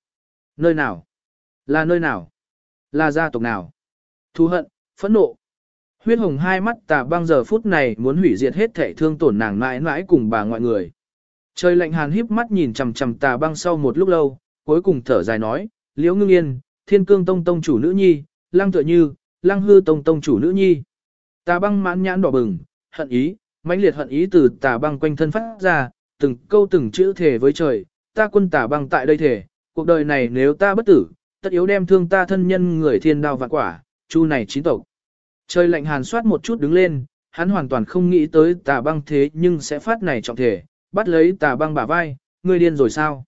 Nơi nào? Là nơi nào? Là gia tộc nào? Thù hận, phẫn nộ. Huyết hồng hai mắt tà băng giờ phút này muốn hủy diệt hết thể thương tổn nàng mãi mãi cùng bà ngoại người. Trời lạnh hàn híp mắt nhìn chằm chằm tà băng sau một lúc lâu, cuối cùng thở dài nói, liễu ngưng yên, thiên cương tông tông chủ nữ nhi, lăng tựa như, lăng hư tông tông chủ nữ nhi. Tà băng mãn nhãn đỏ bừng, hận ý, mãnh liệt hận ý từ tà băng quanh thân phát ra, từng câu từng chữ thể với trời, ta quân tà băng tại đây thể, cuộc đời này nếu ta bất tử, tất yếu đem thương ta thân nhân người thiên đao vạn quả, chu này chín tộc. Trời lạnh hàn soát một chút đứng lên, hắn hoàn toàn không nghĩ tới tà băng thế nhưng sẽ phát này trọng thể, bắt lấy tà băng bả vai, ngươi điên rồi sao?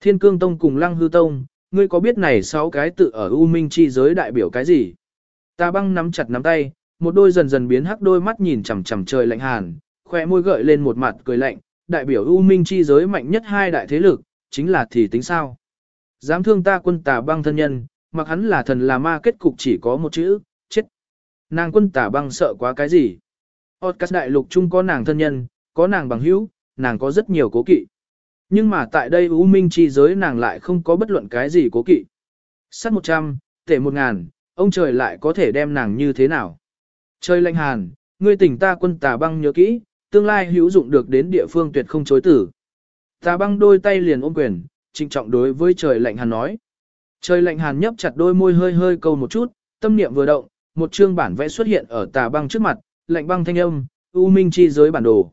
Thiên cương tông cùng lăng hư tông, ngươi có biết này sáu cái tự ở U Minh chi giới đại biểu cái gì? Tà băng nắm chặt nắm tay, một đôi dần dần biến hắc đôi mắt nhìn chằm chằm trời lạnh hàn, khoe môi gợi lên một mặt cười lạnh, đại biểu U Minh chi giới mạnh nhất hai đại thế lực, chính là thì tính sao? Dám thương ta quân tà băng thân nhân, mặc hắn là thần là ma kết cục chỉ có một chữ, chết. Nàng quân tà băng sợ quá cái gì? Otcas đại lục chung có nàng thân nhân, có nàng bằng hữu, nàng có rất nhiều cố kỵ. Nhưng mà tại đây U Minh chi giới nàng lại không có bất luận cái gì cố kỵ. Sắt 100, tệ 1000, ông trời lại có thể đem nàng như thế nào? Trời lạnh hàn, ngươi tỉnh ta quân tà băng nhớ kỹ, tương lai hữu dụng được đến địa phương tuyệt không chối tử. Tà băng đôi tay liền ôm quyền, trịnh trọng đối với trời lạnh hàn nói. Trời lạnh hàn nhấp chặt đôi môi hơi hơi câu một chút, tâm niệm vừa động, một chương bản vẽ xuất hiện ở tà băng trước mặt, lạnh băng thanh âm, U Minh chi giới bản đồ.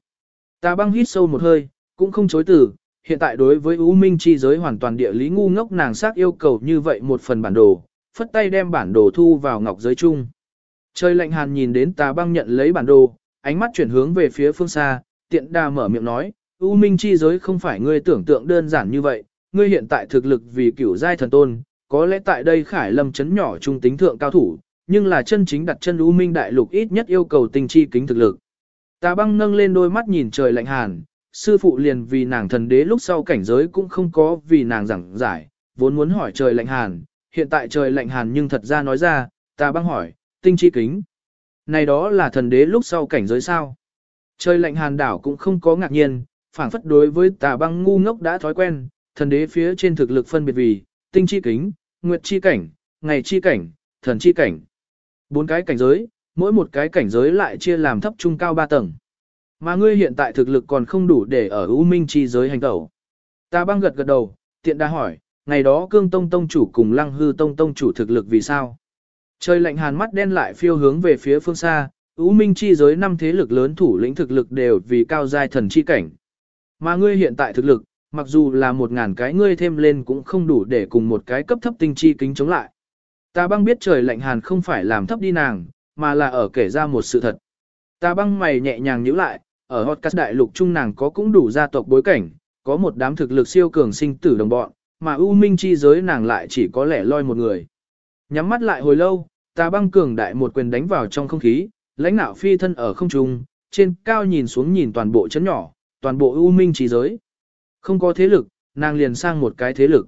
Tà băng hít sâu một hơi, cũng không chối từ, hiện tại đối với U Minh chi giới hoàn toàn địa lý ngu ngốc nàng xác yêu cầu như vậy một phần bản đồ, phất tay đem bản đồ thu vào ngọc giới chung. Trời lạnh hàn nhìn đến tà băng nhận lấy bản đồ, ánh mắt chuyển hướng về phía phương xa, tiện đà mở miệng nói, U Minh chi giới không phải ngươi tưởng tượng đơn giản như vậy, ngươi hiện tại thực lực vì cửu giai thần tôn, có lẽ tại đây khải lâm chấn nhỏ trung tính thượng cao thủ, nhưng là chân chính đặt chân U Minh đại lục ít nhất yêu cầu tinh chi kính thực lực. Tà băng nâng lên đôi mắt nhìn trời lạnh hàn, sư phụ liền vì nàng thần đế lúc sau cảnh giới cũng không có vì nàng giảng giải, vốn muốn hỏi trời lạnh hàn, hiện tại trời lạnh hàn nhưng thật ra nói ra, tà băng hỏi, tinh chi kính. Này đó là thần đế lúc sau cảnh giới sao? Trời lạnh hàn đảo cũng không có ngạc nhiên, phản phất đối với tà băng ngu ngốc đã thói quen, thần đế phía trên thực lực phân biệt vì, tinh chi kính, nguyệt chi cảnh, ngày chi cảnh, thần chi cảnh. Bốn cái cảnh giới, mỗi một cái cảnh giới lại chia làm thấp trung cao ba tầng. Mà ngươi hiện tại thực lực còn không đủ để ở U Minh chi giới hành tẩu. Ta băng gật gật đầu, tiện đã hỏi, ngày đó cương tông tông chủ cùng lăng hư tông tông chủ thực lực vì sao? Trời lạnh hàn mắt đen lại phiêu hướng về phía phương xa, U Minh chi giới năm thế lực lớn thủ lĩnh thực lực đều vì cao giai thần chi cảnh. Mà ngươi hiện tại thực lực, mặc dù là một ngàn cái ngươi thêm lên cũng không đủ để cùng một cái cấp thấp tinh chi kính chống lại. Ta băng biết trời lạnh hàn không phải làm thấp đi nàng, mà là ở kể ra một sự thật. Ta băng mày nhẹ nhàng nhíu lại, ở hot cast đại lục trung nàng có cũng đủ gia tộc bối cảnh, có một đám thực lực siêu cường sinh tử đồng bọn, mà U Minh chi giới nàng lại chỉ có lẻ loi một người. Nhắm mắt lại hồi lâu, ta băng cường đại một quyền đánh vào trong không khí, lãnh nạo phi thân ở không trung, trên cao nhìn xuống nhìn toàn bộ chấn nhỏ, toàn bộ ưu Minh trí giới. Không có thế lực, nàng liền sang một cái thế lực.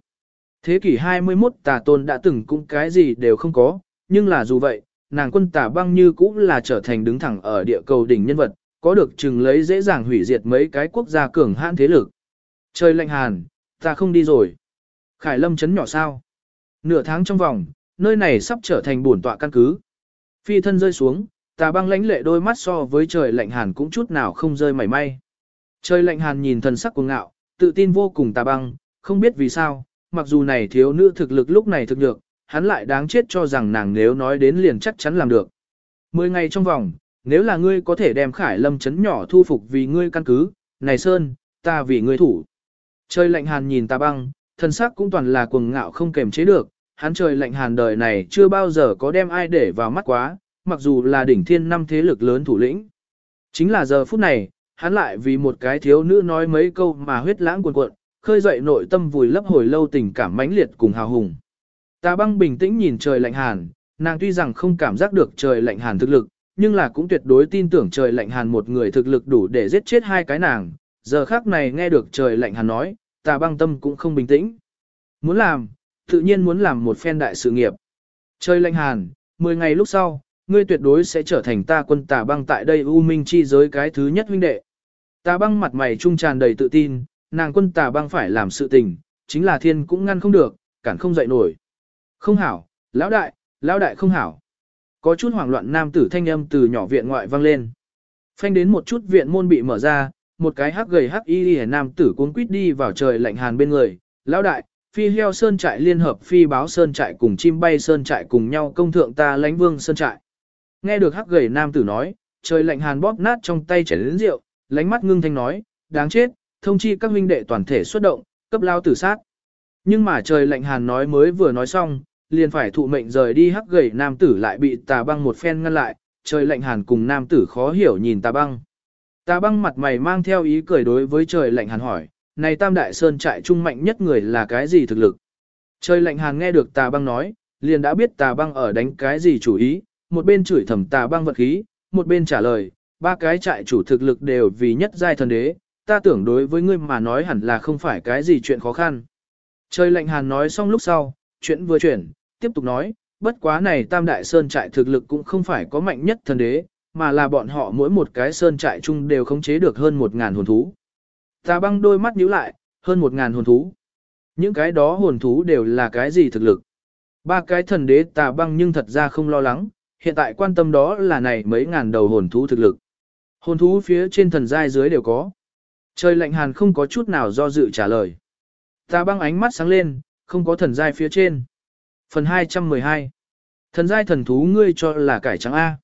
Thế kỷ 21 tà tôn đã từng cũng cái gì đều không có, nhưng là dù vậy, nàng quân tà băng như cũng là trở thành đứng thẳng ở địa cầu đỉnh nhân vật, có được chừng lấy dễ dàng hủy diệt mấy cái quốc gia cường hãn thế lực. Trời lạnh hàn, ta không đi rồi. Khải lâm chấn nhỏ sao? Nửa tháng trong vòng, nơi này sắp trở thành bổn tọa căn cứ. Phi thân rơi xuống, tà băng lãnh lệ đôi mắt so với trời lạnh hàn cũng chút nào không rơi mảy may. Trời lạnh hàn nhìn thần sắc cuồng ngạo, tự tin vô cùng tà băng, không biết vì sao, mặc dù này thiếu nữ thực lực lúc này thực được, hắn lại đáng chết cho rằng nàng nếu nói đến liền chắc chắn làm được. Mười ngày trong vòng, nếu là ngươi có thể đem khải lâm chấn nhỏ thu phục vì ngươi căn cứ, này Sơn, ta vì ngươi thủ. Trời lạnh hàn nhìn ta băng, thân sắc cũng toàn là cuồng ngạo không kềm chế được, hắn trời lạnh hàn đời này chưa bao giờ có đem ai để vào mắt quá, mặc dù là đỉnh thiên năm thế lực lớn thủ lĩnh. Chính là giờ phút này, hắn lại vì một cái thiếu nữ nói mấy câu mà huyết lãng cuồn cuộn, khơi dậy nội tâm vùi lấp hồi lâu tình cảm mãnh liệt cùng hào hùng. Ta băng bình tĩnh nhìn trời lạnh hàn, nàng tuy rằng không cảm giác được trời lạnh hàn thực lực, nhưng là cũng tuyệt đối tin tưởng trời lạnh hàn một người thực lực đủ để giết chết hai cái nàng. Giờ khác này nghe được trời lạnh hàn nói, ta băng tâm cũng không bình tĩnh. Muốn làm, tự nhiên muốn làm một phen đại sự nghiệp. Trời lạnh hàn, 10 ngày lúc sau, ngươi tuyệt đối sẽ trở thành ta quân tà băng tại đây U Minh chi giới cái thứ nhất huynh đệ. Tà băng mặt mày trung tràn đầy tự tin, nàng quân tà băng phải làm sự tình, chính là thiên cũng ngăn không được, cản không dậy nổi. Không hảo, lão đại, lão đại không hảo. Có chút hoảng loạn nam tử thanh âm từ nhỏ viện ngoại vang lên. Phanh đến một chút viện môn bị mở ra, một cái hắc gầy hắc y y nam tử cuốn quýt đi vào trời lạnh hàn bên người. Lão đại, phi heo sơn trại liên hợp phi báo sơn trại cùng chim bay sơn trại cùng nhau công thượng ta lãnh vương sơn trại. Nghe được hắc gầy nam tử nói, trời lạnh hàn bóp nát trong tay chảy đến rượu, lánh mắt ngưng thanh nói, đáng chết, thông chi các huynh đệ toàn thể xuất động, cấp lao tử sát. Nhưng mà trời lạnh hàn nói mới vừa nói xong, liền phải thụ mệnh rời đi hắc gầy nam tử lại bị tà băng một phen ngăn lại, trời lạnh hàn cùng nam tử khó hiểu nhìn tà băng. Tà băng mặt mày mang theo ý cười đối với trời lạnh hàn hỏi, này tam đại sơn trại trung mạnh nhất người là cái gì thực lực? Trời lạnh hàn nghe được tà băng nói, liền đã biết tà băng ở đánh cái gì chủ ý, một bên chửi thầm tà băng vật khí, một bên trả lời, ba cái trại chủ thực lực đều vì nhất giai thần đế, ta tưởng đối với ngươi mà nói hẳn là không phải cái gì chuyện khó khăn. Trời lạnh hàn nói xong lúc sau, chuyện vừa chuyển, tiếp tục nói, bất quá này tam đại sơn trại thực lực cũng không phải có mạnh nhất thần đế, mà là bọn họ mỗi một cái sơn trại chung đều khống chế được hơn một ngàn hồn thú. Ta băng đôi mắt nhíu lại, hơn một ngàn hồn thú. Những cái đó hồn thú đều là cái gì thực lực? Ba cái thần đế tà băng nhưng thật ra không lo lắng, hiện tại quan tâm đó là này mấy ngàn đầu hồn thú thực lực. Hồn thú phía trên thần giai dưới đều có. Trời lạnh hàn không có chút nào do dự trả lời. Tà băng ánh mắt sáng lên, không có thần giai phía trên. Phần 212 Thần giai thần thú ngươi cho là cải trắng A.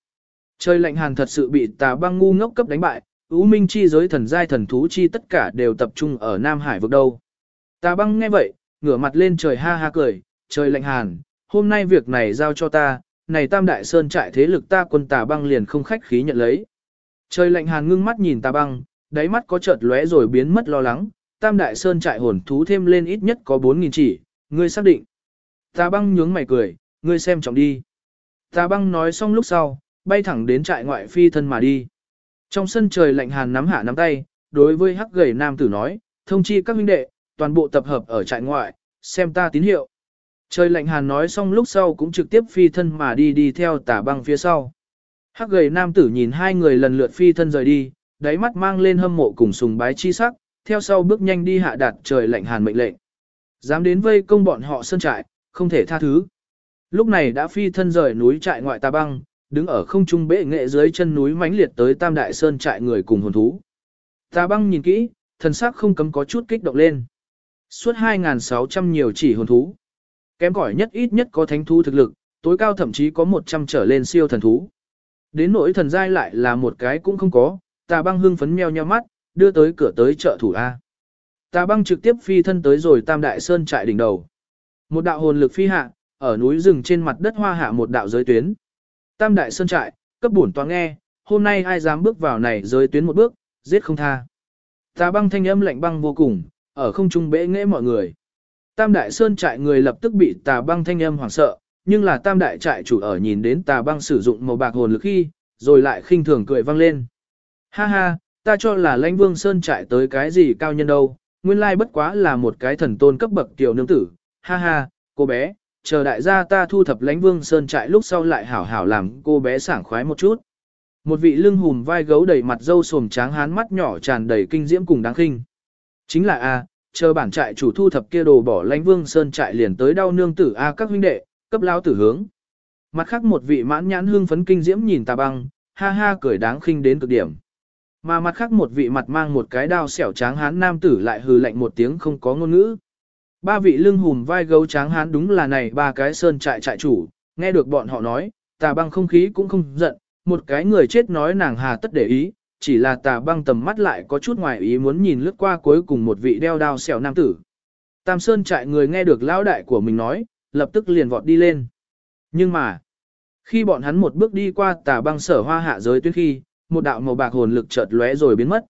Trời lạnh hàn thật sự bị tà băng ngu ngốc cấp đánh bại, U minh chi giới thần giai thần thú chi tất cả đều tập trung ở Nam Hải vực đâu. Tà băng nghe vậy, ngửa mặt lên trời ha ha cười, trời lạnh hàn, hôm nay việc này giao cho ta, này tam đại sơn trại thế lực ta quân tà băng liền không khách khí nhận lấy. Trời lạnh hàn ngưng mắt nhìn tà băng, đáy mắt có chợt lóe rồi biến mất lo lắng, tam đại sơn trại hồn thú thêm lên ít nhất có 4.000 chỉ, ngươi xác định. Tà băng nhướng mày cười, ngươi xem trọng đi. Tà băng nói xong lúc sau, bay thẳng đến trại ngoại phi thân mà đi. Trong sân trời lạnh hàn nắm hạ nắm tay, đối với hắc gầy nam tử nói, thông chi các huynh đệ, toàn bộ tập hợp ở trại ngoại, xem ta tín hiệu. Trời lạnh hàn nói xong lúc sau cũng trực tiếp phi thân mà đi đi theo tà băng phía sau. Hắc gầy nam tử nhìn hai người lần lượt phi thân rời đi, đáy mắt mang lên hâm mộ cùng sùng bái chi sắc, theo sau bước nhanh đi hạ đạt trời lạnh hàn mệnh lệnh. Dám đến vây công bọn họ sơn trại, không thể tha thứ. Lúc này đã phi thân rời núi trại ngoại tà băng, đứng ở không trung bệ nghệ dưới chân núi mãnh liệt tới tam đại sơn trại người cùng hồn thú. Tà băng nhìn kỹ, thần sắc không cấm có chút kích động lên. Suốt 2.600 nhiều chỉ hồn thú. Kém cỏi nhất ít nhất có thánh thú thực lực, tối cao thậm chí có 100 trở lên siêu thần thú. Đến nỗi thần giai lại là một cái cũng không có, tà băng hưng phấn meo nheo mắt, đưa tới cửa tới chợ thủ A. Tà băng trực tiếp phi thân tới rồi tam đại sơn trại đỉnh đầu. Một đạo hồn lực phi hạ, ở núi rừng trên mặt đất hoa hạ một đạo giới tuyến. Tam đại sơn trại, cấp bổn toán nghe, hôm nay ai dám bước vào này giới tuyến một bước, giết không tha. Tà băng thanh âm lạnh băng vô cùng, ở không trung bẽ nghệ mọi người. Tam đại sơn trại người lập tức bị tà băng thanh âm hoảng sợ, nhưng là tam đại trại chủ ở nhìn đến tà băng sử dụng màu bạc hồn lực khi, rồi lại khinh thường cười vang lên. Ha ha, ta cho là lãnh vương sơn trại tới cái gì cao nhân đâu, nguyên lai bất quá là một cái thần tôn cấp bậc tiểu nương tử. Ha ha, cô bé, chờ đại gia ta thu thập lãnh vương sơn trại lúc sau lại hảo hảo làm cô bé sảng khoái một chút. Một vị lưng hùm vai gấu đầy mặt dâu sồm tráng hán mắt nhỏ tràn đầy kinh diễm cùng đáng khinh. Chính là A, à, chờ bản trại chủ thu thập kia đồ bỏ lãnh vương sơn trại liền tới đau nương tử A các huynh đệ, cấp lao tử hướng. Mặt khác một vị mãn nhãn hương phấn kinh diễm nhìn tà băng, ha ha cười đáng khinh đến cực điểm. Mà mặt khác một vị mặt mang một cái đao xẻo tráng hán nam tử lại hừ lạnh một tiếng không có ngôn ngữ. Ba vị lưng hùm vai gấu tráng hán đúng là này ba cái sơn trại trại chủ, nghe được bọn họ nói, tà băng không khí cũng không giận, một cái người chết nói nàng hà tất để ý, chỉ là tà băng tầm mắt lại có chút ngoài ý muốn nhìn lướt qua cuối cùng một vị đeo đao xẻo nam tử. Tam sơn trại người nghe được lão đại của mình nói, lập tức liền vọt đi lên. Nhưng mà, khi bọn hắn một bước đi qua tà băng sở hoa hạ giới tuyến khi, một đạo màu bạc hồn lực chợt lóe rồi biến mất.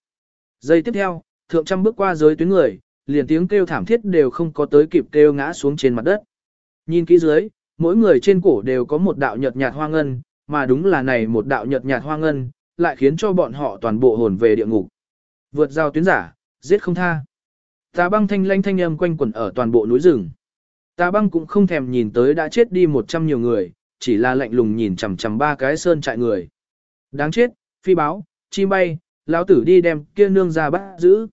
Giây tiếp theo, thượng trăm bước qua giới tuyến người, liền tiếng kêu thảm thiết đều không có tới kịp kêu ngã xuống trên mặt đất. Nhìn kỹ dưới, mỗi người trên cổ đều có một đạo nhợt nhạt hoa ngân, mà đúng là này một đạo nhợt nhạt hoa ngân, lại khiến cho bọn họ toàn bộ hồn về địa ngục. Vượt giao tuyến giả, giết không tha. Tà băng thanh lanh thanh âm quanh quẩn ở toàn bộ núi rừng. Tà băng cũng không thèm nhìn tới đã chết đi một trăm nhiều người, chỉ là lạnh lùng nhìn chằm chằm ba cái sơn trại người. Đáng chết, phi báo, chim bay, lão tử đi đem kia nương ra bắt giữ.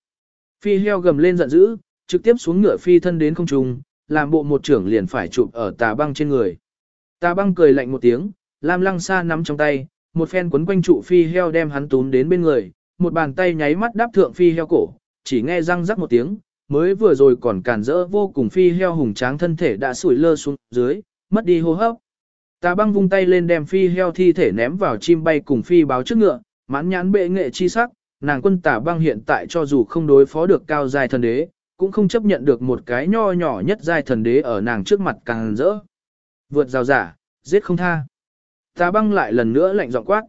Phi heo gầm lên giận dữ, trực tiếp xuống ngựa phi thân đến không trung, làm bộ một trưởng liền phải chụp ở tà băng trên người. Tà băng cười lạnh một tiếng, Lam lăng xa nắm trong tay, một phen quấn quanh trụ phi heo đem hắn tún đến bên người, một bàn tay nháy mắt đáp thượng phi heo cổ, chỉ nghe răng rắc một tiếng, mới vừa rồi còn cản rỡ vô cùng phi heo hùng tráng thân thể đã sủi lơ xuống dưới, mất đi hô hấp. Tà băng vung tay lên đem phi heo thi thể ném vào chim bay cùng phi báo trước ngựa, mãn nhãn bệ nghệ chi sắc, nàng quân tả băng hiện tại cho dù không đối phó được cao giai thần đế, cũng không chấp nhận được một cái nho nhỏ nhất giai thần đế ở nàng trước mặt càng rỡ. Vượt rào giả, giết không tha. Tà băng lại lần nữa lạnh giọng quát.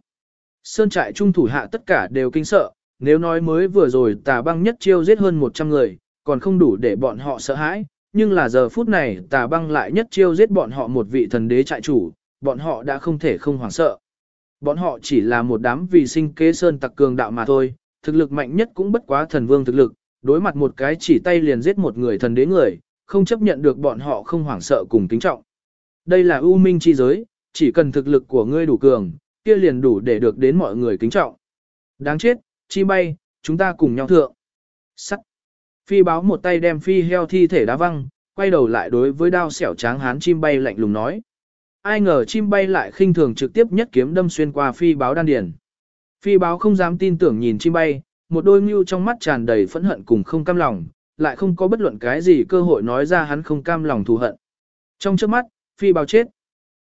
Sơn trại trung thủ hạ tất cả đều kinh sợ, nếu nói mới vừa rồi tà băng nhất chiêu giết hơn 100 người, còn không đủ để bọn họ sợ hãi, nhưng là giờ phút này tà băng lại nhất chiêu giết bọn họ một vị thần đế trại chủ, bọn họ đã không thể không hoảng sợ. Bọn họ chỉ là một đám vì sinh kế sơn tặc cường đạo mà thôi, thực lực mạnh nhất cũng bất quá thần vương thực lực, đối mặt một cái chỉ tay liền giết một người thần đế người, không chấp nhận được bọn họ không hoảng sợ cùng kính trọng. Đây là ưu minh chi giới, chỉ cần thực lực của ngươi đủ cường, kia liền đủ để được đến mọi người kính trọng. Đáng chết, chi bay, chúng ta cùng nhau thượng. Sắt. Phi báo một tay đem phi heo thi thể đá văng, quay đầu lại đối với đao xẻo tráng hán chim bay lạnh lùng nói. Ai ngờ chim bay lại khinh thường trực tiếp nhất kiếm đâm xuyên qua phi báo đan điền. Phi báo không dám tin tưởng nhìn chim bay, một đôi mưu trong mắt tràn đầy phẫn hận cùng không cam lòng, lại không có bất luận cái gì cơ hội nói ra hắn không cam lòng thù hận. Trong trước mắt, phi báo chết.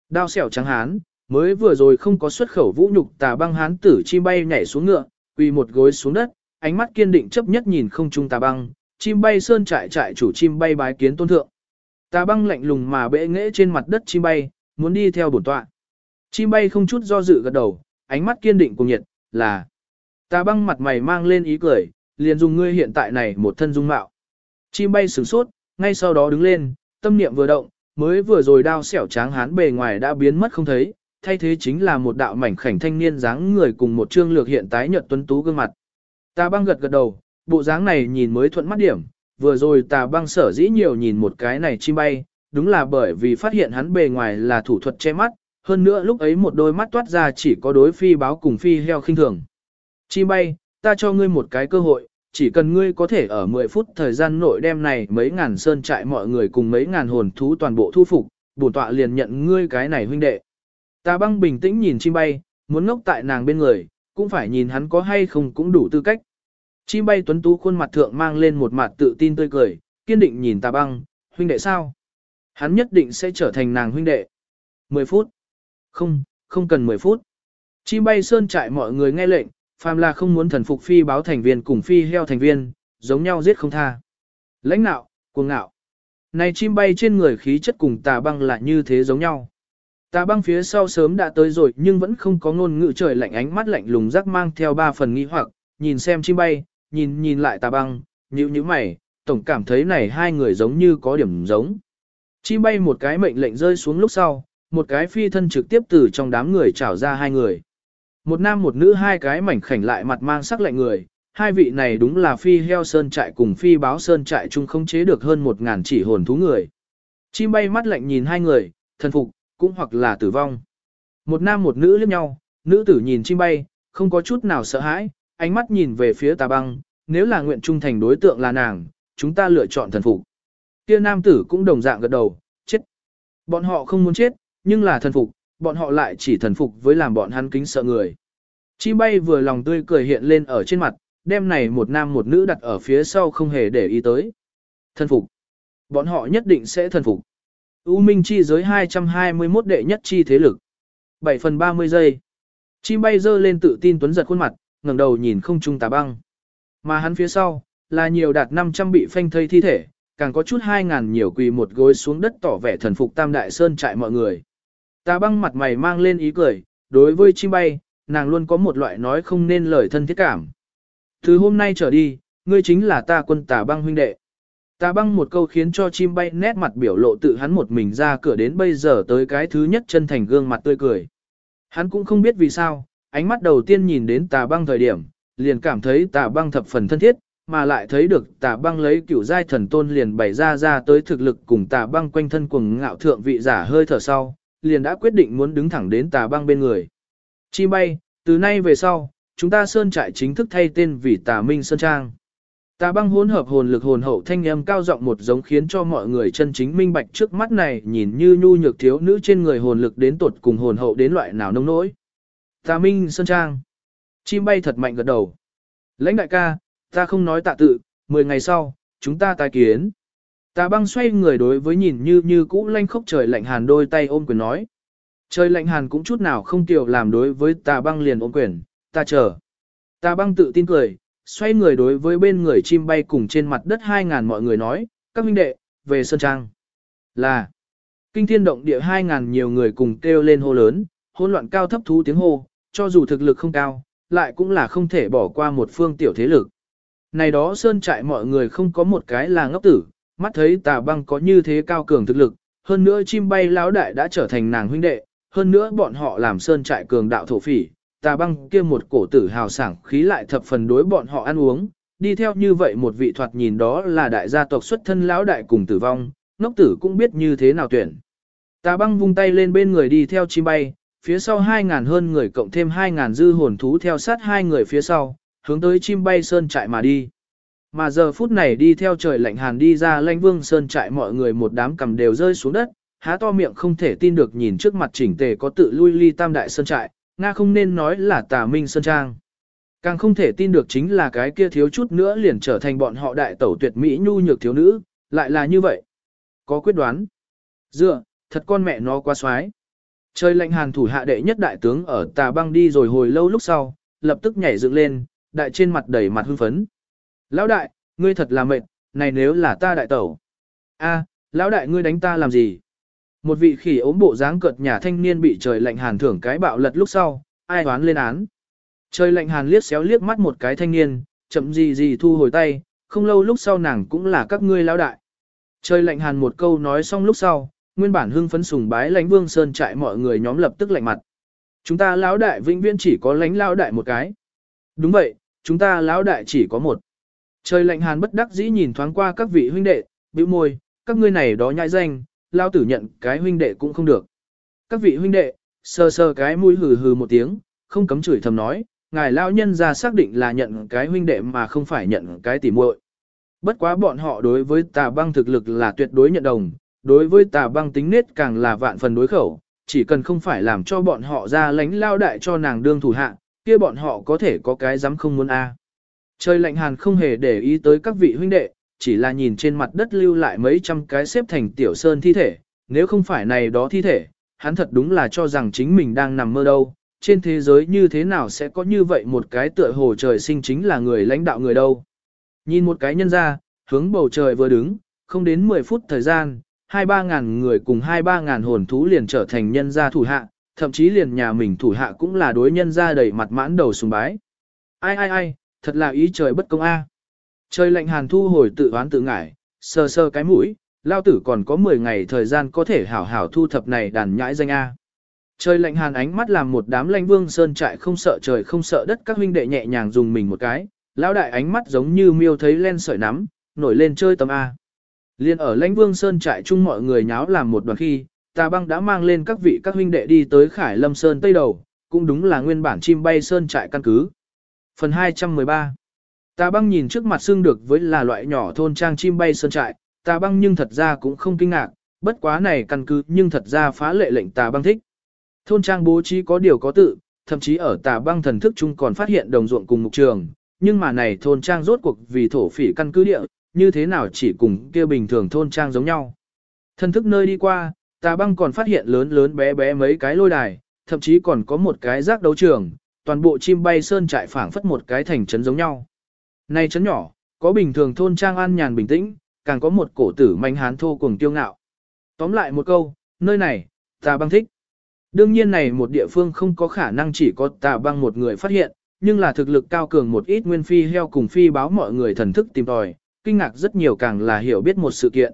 Đao xẻo trắng hán, mới vừa rồi không có xuất khẩu vũ nhục tà băng hán tử chim bay nhảy xuống ngựa, quỳ một gối xuống đất, ánh mắt kiên định chấp nhất nhìn không trung tà băng, chim bay sơn trại trại chủ chim bay bái kiến tôn thượng. Tà băng lạnh lùng mà bệ nghễ trên mặt đất chim bay, muốn đi theo bổn tọa. Chim bay không chút do dự gật đầu, ánh mắt kiên định cùng nhiệt, là ta băng mặt mày mang lên ý cười, liền dùng ngươi hiện tại này một thân dung mạo. Chim bay sửng sốt, ngay sau đó đứng lên, tâm niệm vừa động, mới vừa rồi đao xẻo tráng hán bề ngoài đã biến mất không thấy, thay thế chính là một đạo mảnh khảnh thanh niên dáng người cùng một trương lược hiện tái nhợt tuấn tú gương mặt. Ta băng gật gật đầu, bộ dáng này nhìn mới thuận mắt điểm, vừa rồi ta băng sở dĩ nhiều nhìn một cái này chim bay, đúng là bởi vì phát hiện hắn bề ngoài là thủ thuật che mắt, hơn nữa lúc ấy một đôi mắt toát ra chỉ có đối phi báo cùng phi heo khinh thường. Chim bay, ta cho ngươi một cái cơ hội, chỉ cần ngươi có thể ở 10 phút thời gian nội đem này mấy ngàn sơn trại mọi người cùng mấy ngàn hồn thú toàn bộ thu phục, bổn tọa liền nhận ngươi cái này huynh đệ. Ta băng bình tĩnh nhìn chim bay, muốn ngốc tại nàng bên người, cũng phải nhìn hắn có hay không cũng đủ tư cách. Chim bay tuấn tú khuôn mặt thượng mang lên một mặt tự tin tươi cười, kiên định nhìn ta băng, huynh đệ sao? Hắn nhất định sẽ trở thành nàng huynh đệ. 10 phút. Không, không cần 10 phút. Chim bay sơn trại mọi người nghe lệnh, phàm là không muốn thần phục phi báo thành viên cùng phi heo thành viên, giống nhau giết không tha. Lãnh nạo, cuồng ngạo. Này chim bay trên người khí chất cùng tà băng là như thế giống nhau. Tà băng phía sau sớm đã tới rồi nhưng vẫn không có ngôn ngữ trời lạnh ánh mắt lạnh lùng rắc mang theo ba phần nghi hoặc, nhìn xem chim bay, nhìn nhìn lại tà băng, nhíu nhíu mày, tổng cảm thấy này hai người giống như có điểm giống. Chim bay một cái mệnh lệnh rơi xuống lúc sau, một cái phi thân trực tiếp từ trong đám người trảo ra hai người. Một nam một nữ hai cái mảnh khảnh lại mặt mang sắc lạnh người, hai vị này đúng là phi heo sơn trại cùng phi báo sơn trại chung không chế được hơn một ngàn chỉ hồn thú người. Chim bay mắt lạnh nhìn hai người, thần phục, cũng hoặc là tử vong. Một nam một nữ liếc nhau, nữ tử nhìn chim bay, không có chút nào sợ hãi, ánh mắt nhìn về phía tà băng, nếu là nguyện trung thành đối tượng là nàng, chúng ta lựa chọn thần phục. Kia nam tử cũng đồng dạng gật đầu, chết. Bọn họ không muốn chết, nhưng là thần phục, bọn họ lại chỉ thần phục với làm bọn hắn kính sợ người. Chim bay vừa lòng tươi cười hiện lên ở trên mặt, đêm này một nam một nữ đặt ở phía sau không hề để ý tới. Thần phục. Bọn họ nhất định sẽ thần phục. U Minh chi giới 221 đệ nhất chi thế lực. 7 phần 30 giây. Chim bay dơ lên tự tin tuấn giật khuôn mặt, ngẩng đầu nhìn không trung tà băng. Mà hắn phía sau, là nhiều đạt 500 bị phanh thây thi thể, càng có chút 2.000 nhiều quỳ một gối xuống đất tỏ vẻ thần phục tam đại sơn trại mọi người. Tà băng mặt mày mang lên ý cười, đối với chim bay, nàng luôn có một loại nói không nên lời thân thiết cảm. Từ hôm nay trở đi, ngươi chính là ta quân tà băng huynh đệ. Tà băng một câu khiến cho chim bay nét mặt biểu lộ tự hắn một mình ra cửa đến bây giờ tới cái thứ nhất chân thành gương mặt tươi cười. Hắn cũng không biết vì sao, ánh mắt đầu tiên nhìn đến tà băng thời điểm, liền cảm thấy tà băng thập phần thân thiết, mà lại thấy được tà băng lấy cửu giai thần tôn liền bày ra ra tới thực lực cùng tà băng quanh thân cuồng ngạo thượng vị giả hơi thở sau, liền đã quyết định muốn đứng thẳng đến tà băng bên người. chi bay, từ nay về sau, chúng ta sơn trại chính thức thay tên vì tà minh sơn trang. Tà băng hỗn hợp hồn lực hồn hậu thanh âm cao giọng một giống khiến cho mọi người chân chính minh bạch trước mắt này nhìn như nhu nhược thiếu nữ trên người hồn lực đến tột cùng hồn hậu đến loại nào nông nỗi. Tà Minh Sơn Trang. Chim bay thật mạnh gật đầu. Lãnh đại ca, ta không nói tạ tự, 10 ngày sau, chúng ta tái kiến. Tà băng xoay người đối với nhìn như như cũ lanh khốc trời lạnh hàn đôi tay ôm quyền nói. Trời lạnh hàn cũng chút nào không tiểu làm đối với tà băng liền ôm quyền, ta chờ. Tà băng tự tin cười, xoay người đối với bên người chim bay cùng trên mặt đất hai ngàn mọi người nói, các minh đệ, về Sơn Trang. Là, kinh thiên động địa hai ngàn nhiều người cùng kêu lên hô lớn, hỗn loạn cao thấp thú tiếng hô, cho dù thực lực không cao, lại cũng là không thể bỏ qua một phương tiểu thế lực. Này đó Sơn trại mọi người không có một cái là ngốc tử, mắt thấy tà băng có như thế cao cường thực lực, hơn nữa chim bay lão đại đã trở thành nàng huynh đệ, hơn nữa bọn họ làm Sơn trại cường đạo thổ phỉ, tà băng kia một cổ tử hào sảng khí lại thập phần đối bọn họ ăn uống, đi theo như vậy một vị thoạt nhìn đó là đại gia tộc xuất thân lão đại cùng tử vong, ngốc tử cũng biết như thế nào tuyển. Tà băng vung tay lên bên người đi theo chim bay, phía sau 2.000 hơn người cộng thêm 2.000 dư hồn thú theo sát hai người phía sau, hướng tới chim bay sơn trại mà đi. Mà giờ phút này đi theo trời lạnh hàn đi ra lãnh vương sơn trại mọi người một đám cầm đều rơi xuống đất, há to miệng không thể tin được nhìn trước mặt chỉnh tề có tự lui ly tam đại sơn trại, Nga không nên nói là tà minh sơn trang. Càng không thể tin được chính là cái kia thiếu chút nữa liền trở thành bọn họ đại tẩu tuyệt mỹ nhu nhược thiếu nữ, lại là như vậy. Có quyết đoán. Dựa, thật con mẹ nó quá xoái. Trời lạnh hàn thủ hạ đệ nhất đại tướng ở tà băng đi rồi hồi lâu lúc sau, lập tức nhảy dựng lên, đại trên mặt đầy mặt hưng phấn. Lão đại, ngươi thật là mệt, này nếu là ta đại tẩu. a lão đại ngươi đánh ta làm gì? Một vị khỉ ốm bộ dáng cợt nhà thanh niên bị trời lạnh hàn thưởng cái bạo lật lúc sau, ai đoán lên án. Trời lạnh hàn liếc xéo liếc mắt một cái thanh niên, chậm gì gì thu hồi tay, không lâu lúc sau nàng cũng là các ngươi lão đại. Trời lạnh hàn một câu nói xong lúc sau, nguyên bản hưng phấn sùng bái lãnh vương sơn trại mọi người nhóm lập tức lạnh mặt. Chúng ta lão đại vĩnh viễn chỉ có lãnh lão đại một cái. Đúng vậy, chúng ta lão đại chỉ có một. Trời lạnh hàn bất đắc dĩ nhìn thoáng qua các vị huynh đệ, bĩu môi, các ngươi này đó nhãi danh, lao tử nhận cái huynh đệ cũng không được. Các vị huynh đệ, sờ sờ cái mũi hừ hừ một tiếng, không cấm chửi thầm nói, ngài lao nhân ra xác định là nhận cái huynh đệ mà không phải nhận cái tỉ muội. Bất quá bọn họ đối với tà băng thực lực là tuyệt đối nhận đồng, đối với tà băng tính nết càng là vạn phần đối khẩu, chỉ cần không phải làm cho bọn họ ra lánh lao đại cho nàng đương thủ hạ, kia bọn họ có thể có cái dám không muốn a. Trời lạnh hàn không hề để ý tới các vị huynh đệ, chỉ là nhìn trên mặt đất lưu lại mấy trăm cái xếp thành tiểu sơn thi thể, nếu không phải này đó thi thể, hắn thật đúng là cho rằng chính mình đang nằm mơ đâu, trên thế giới như thế nào sẽ có như vậy một cái tựa hồ trời sinh chính là người lãnh đạo người đâu. Nhìn một cái nhân ra, hướng bầu trời vừa đứng, không đến 10 phút thời gian, hai ba ngàn người cùng hai ba ngàn hồn thú liền trở thành nhân gia thủ hạ, thậm chí liền nhà mình thủ hạ cũng là đối nhân gia đầy mặt mãn đầu sùng bái. Ai ai ai, thật là ý trời bất công a. Trời lạnh hàn thu hồi tự oán tự ngải, sờ sờ cái mũi, lao tử còn có 10 ngày thời gian có thể hảo hảo thu thập này đàn nhãi danh A. Trời lạnh hàn ánh mắt làm một đám lãnh vương sơn trại không sợ trời không sợ đất các huynh đệ nhẹ nhàng dùng mình một cái, lão đại ánh mắt giống như miêu thấy len sợi nắm, nổi lên chơi tầm A. Liên ở lãnh vương sơn trại chung mọi người nháo làm một đoàn khi, tà băng đã mang lên các vị các huynh đệ đi tới khải lâm sơn tây đầu, cũng đúng là nguyên bản chim bay sơn trại căn cứ. Phần 213 Tà băng nhìn trước mặt xương được với là loại nhỏ thôn trang chim bay sơn trại, tà băng nhưng thật ra cũng không kinh ngạc, bất quá này căn cứ nhưng thật ra phá lệ lệnh tà băng thích. Thôn trang bố trí có điều có tự, thậm chí ở tà băng thần thức chung còn phát hiện đồng ruộng cùng mục trường, nhưng mà này thôn trang rốt cuộc vì thổ phỉ căn cứ địa, như thế nào chỉ cùng kia bình thường thôn trang giống nhau. Thần thức nơi đi qua, tà băng còn phát hiện lớn lớn bé bé mấy cái lôi đài, thậm chí còn có một cái rác đấu trường, toàn bộ chim bay sơn trại phảng phất một cái thành trấn giống nhau. Này trấn nhỏ, có bình thường thôn trang an nhàn bình tĩnh, càng có một cổ tử manh hán thô cùng tiêu ngạo. Tóm lại một câu, nơi này, tà băng thích. Đương nhiên này một địa phương không có khả năng chỉ có tà băng một người phát hiện, nhưng là thực lực cao cường một ít nguyên phi heo cùng phi báo mọi người thần thức tìm tòi, kinh ngạc rất nhiều càng là hiểu biết một sự kiện.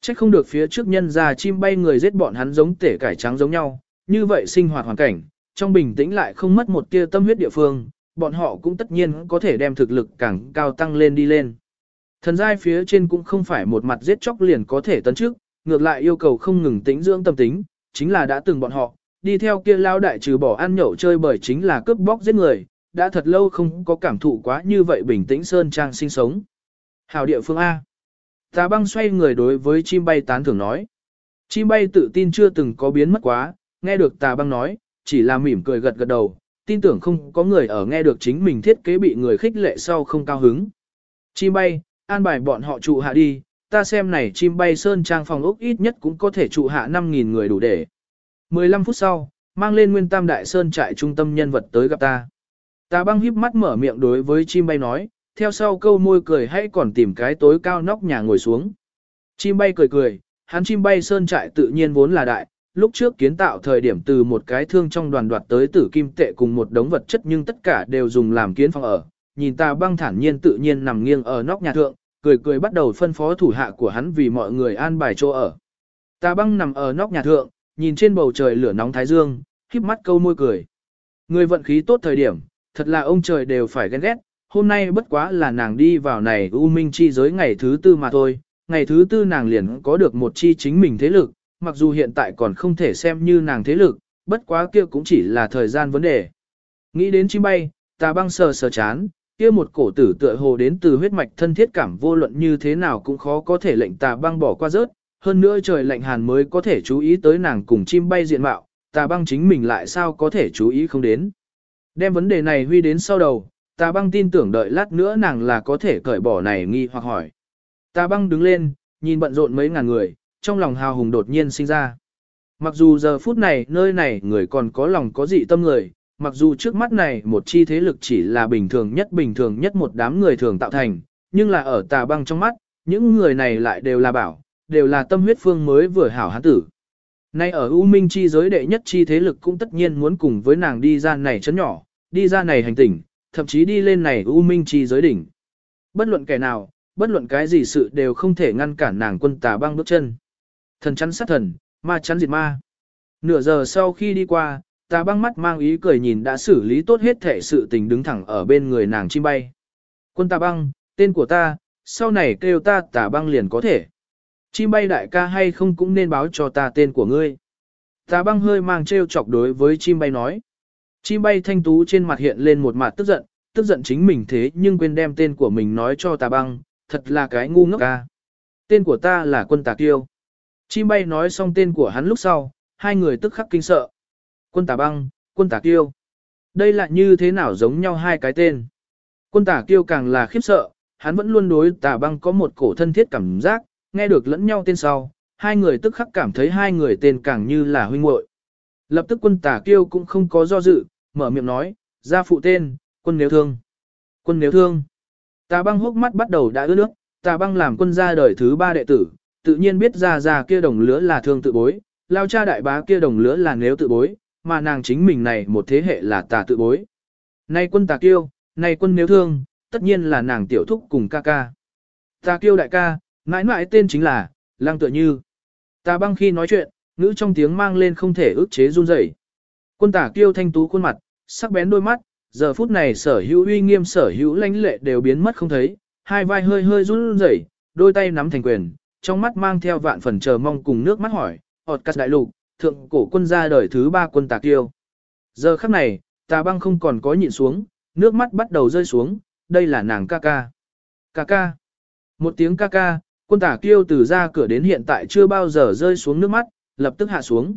Chắc không được phía trước nhân ra chim bay người giết bọn hắn giống tể cải trắng giống nhau, như vậy sinh hoạt hoàn cảnh, trong bình tĩnh lại không mất một tia tâm huyết địa phương, bọn họ cũng tất nhiên có thể đem thực lực càng cao tăng lên đi lên. Thần giai phía trên cũng không phải một mặt giết chóc liền có thể tấn trước, ngược lại yêu cầu không ngừng tĩnh dưỡng tâm tính, chính là đã từng bọn họ, đi theo kia lao đại trừ bỏ ăn nhậu chơi bởi chính là cướp bóc giết người, đã thật lâu không có cảm thụ quá như vậy bình tĩnh sơn trang sinh sống. Hảo địa phương A. Tà băng xoay người đối với chim bay tán thưởng nói. Chim bay tự tin chưa từng có biến mất quá, nghe được tà băng nói, chỉ là mỉm cười gật gật đầu, tin tưởng không có người ở nghe được chính mình thiết kế bị người khích lệ sau không cao hứng. Chim bay, an bài bọn họ trụ hạ đi, ta xem này chim bay sơn trang phòng ốc ít nhất cũng có thể trụ hạ 5.000 người đủ để. 15 phút sau, mang lên nguyên tam đại sơn trại trung tâm nhân vật tới gặp ta. Ta băng híp mắt mở miệng đối với chim bay nói, theo sau câu môi cười hãy còn tìm cái tối cao nóc nhà ngồi xuống. Chim bay cười cười, hắn chim bay sơn trại tự nhiên vốn là đại, lúc trước kiến tạo thời điểm từ một cái thương trong đoàn đoạt tới tử kim tệ cùng một đống vật chất nhưng tất cả đều dùng làm kiến phòng ở. Nhìn ta băng thản nhiên tự nhiên nằm nghiêng ở nóc nhà thượng, cười cười bắt đầu phân phó thủ hạ của hắn vì mọi người an bài chỗ ở. Ta băng nằm ở nóc nhà thượng, nhìn trên bầu trời lửa nóng thái dương, khiếp mắt câu môi cười. Người vận khí tốt thời điểm, thật là ông trời đều phải ghen ghét, hôm nay bất quá là nàng đi vào này u minh chi giới ngày thứ tư mà thôi, ngày thứ tư nàng liền có được một chi chính mình thế lực, mặc dù hiện tại còn không thể xem như nàng thế lực, bất quá kia cũng chỉ là thời gian vấn đề. Nghĩ đến chim bay, ta băng sờ sờ chán, kia một cổ tử tựa hồ đến từ huyết mạch thân thiết cảm vô luận như thế nào cũng khó có thể lệnh tà băng bỏ qua rớt, hơn nữa trời lạnh hàn mới có thể chú ý tới nàng cùng chim bay diện mạo, tà băng chính mình lại sao có thể chú ý không đến. Đem vấn đề này huy đến sau đầu, tà băng tin tưởng đợi lát nữa nàng là có thể cởi bỏ này nghi hoặc hỏi. Tà băng đứng lên, nhìn bận rộn mấy ngàn người, trong lòng hào hùng đột nhiên sinh ra. Mặc dù giờ phút này nơi này người còn có lòng có dị tâm người, mặc dù trước mắt này một chi thế lực chỉ là bình thường nhất bình thường nhất một đám người thường tạo thành, nhưng là ở tà băng trong mắt, những người này lại đều là bảo, đều là tâm huyết phương mới vừa hảo hán tử. Nay ở U Minh chi giới đệ nhất chi thế lực cũng tất nhiên muốn cùng với nàng đi ra này chấn nhỏ, đi ra này hành tỉnh, thậm chí đi lên này U Minh chi giới đỉnh. Bất luận kẻ nào, bất luận cái gì sự đều không thể ngăn cản nàng quân tà băng bước chân. Thần chắn sát thần, ma chắn diệt ma. Nửa giờ sau khi đi qua, ta băng mắt mang ý cười nhìn đã xử lý tốt hết thể sự tình đứng thẳng ở bên người nàng chim bay. Quân ta băng, tên của ta, sau này kêu ta tà băng liền có thể. Chim bay đại ca hay không cũng nên báo cho ta tên của ngươi. Tà băng hơi mang trêu chọc đối với chim bay nói. Chim bay thanh tú trên mặt hiện lên một mặt tức giận, tức giận chính mình thế nhưng quên đem tên của mình nói cho tà băng, thật là cái ngu ngốc ca. Tên của ta là quân tà kiêu. Chim bay nói xong tên của hắn lúc sau, hai người tức khắc kinh sợ. Quân Tả băng, quân Tả kiêu. Đây là như thế nào giống nhau hai cái tên. Quân Tả kiêu càng là khiếp sợ, hắn vẫn luôn đối Tả băng có một cổ thân thiết cảm giác, nghe được lẫn nhau tên sau, hai người tức khắc cảm thấy hai người tên càng như là huynh muội. Lập tức quân Tả kiêu cũng không có do dự, mở miệng nói, ra phụ tên, quân nếu thương. Quân nếu thương. Tà băng hốc mắt bắt đầu đã ướt nước, tà băng làm quân gia đời thứ ba đệ tử, tự nhiên biết ra ra kia đồng lứa là thương tự bối, lao cha đại bá kia đồng lứa là nếu tự bối, mà nàng chính mình này một thế hệ là tà tự bối. Nay quân tà kiêu, nay quân nếu thương, tất nhiên là nàng tiểu thúc cùng ca ca. Tà kiêu đại ca, mãi mãi tên chính là, Lang tựa như. Tà băng khi nói chuyện, ngữ trong tiếng mang lên không thể ức chế run rẩy. Quân tà kiêu thanh tú khuôn mặt, sắc bén đôi mắt, giờ phút này sở hữu uy nghiêm sở hữu lãnh lệ đều biến mất không thấy, hai vai hơi hơi run rẩy, đôi tay nắm thành quyền, trong mắt mang theo vạn phần chờ mong cùng nước mắt hỏi, họt cắt đại lục, thượng cổ quân gia đời thứ ba quân tà tiêu. Giờ khắc này, tà băng không còn có nhịn xuống, nước mắt bắt đầu rơi xuống, đây là nàng ca ca. Ca ca. Một tiếng ca ca, quân tà kiêu từ ra cửa đến hiện tại chưa bao giờ rơi xuống nước mắt, lập tức hạ xuống.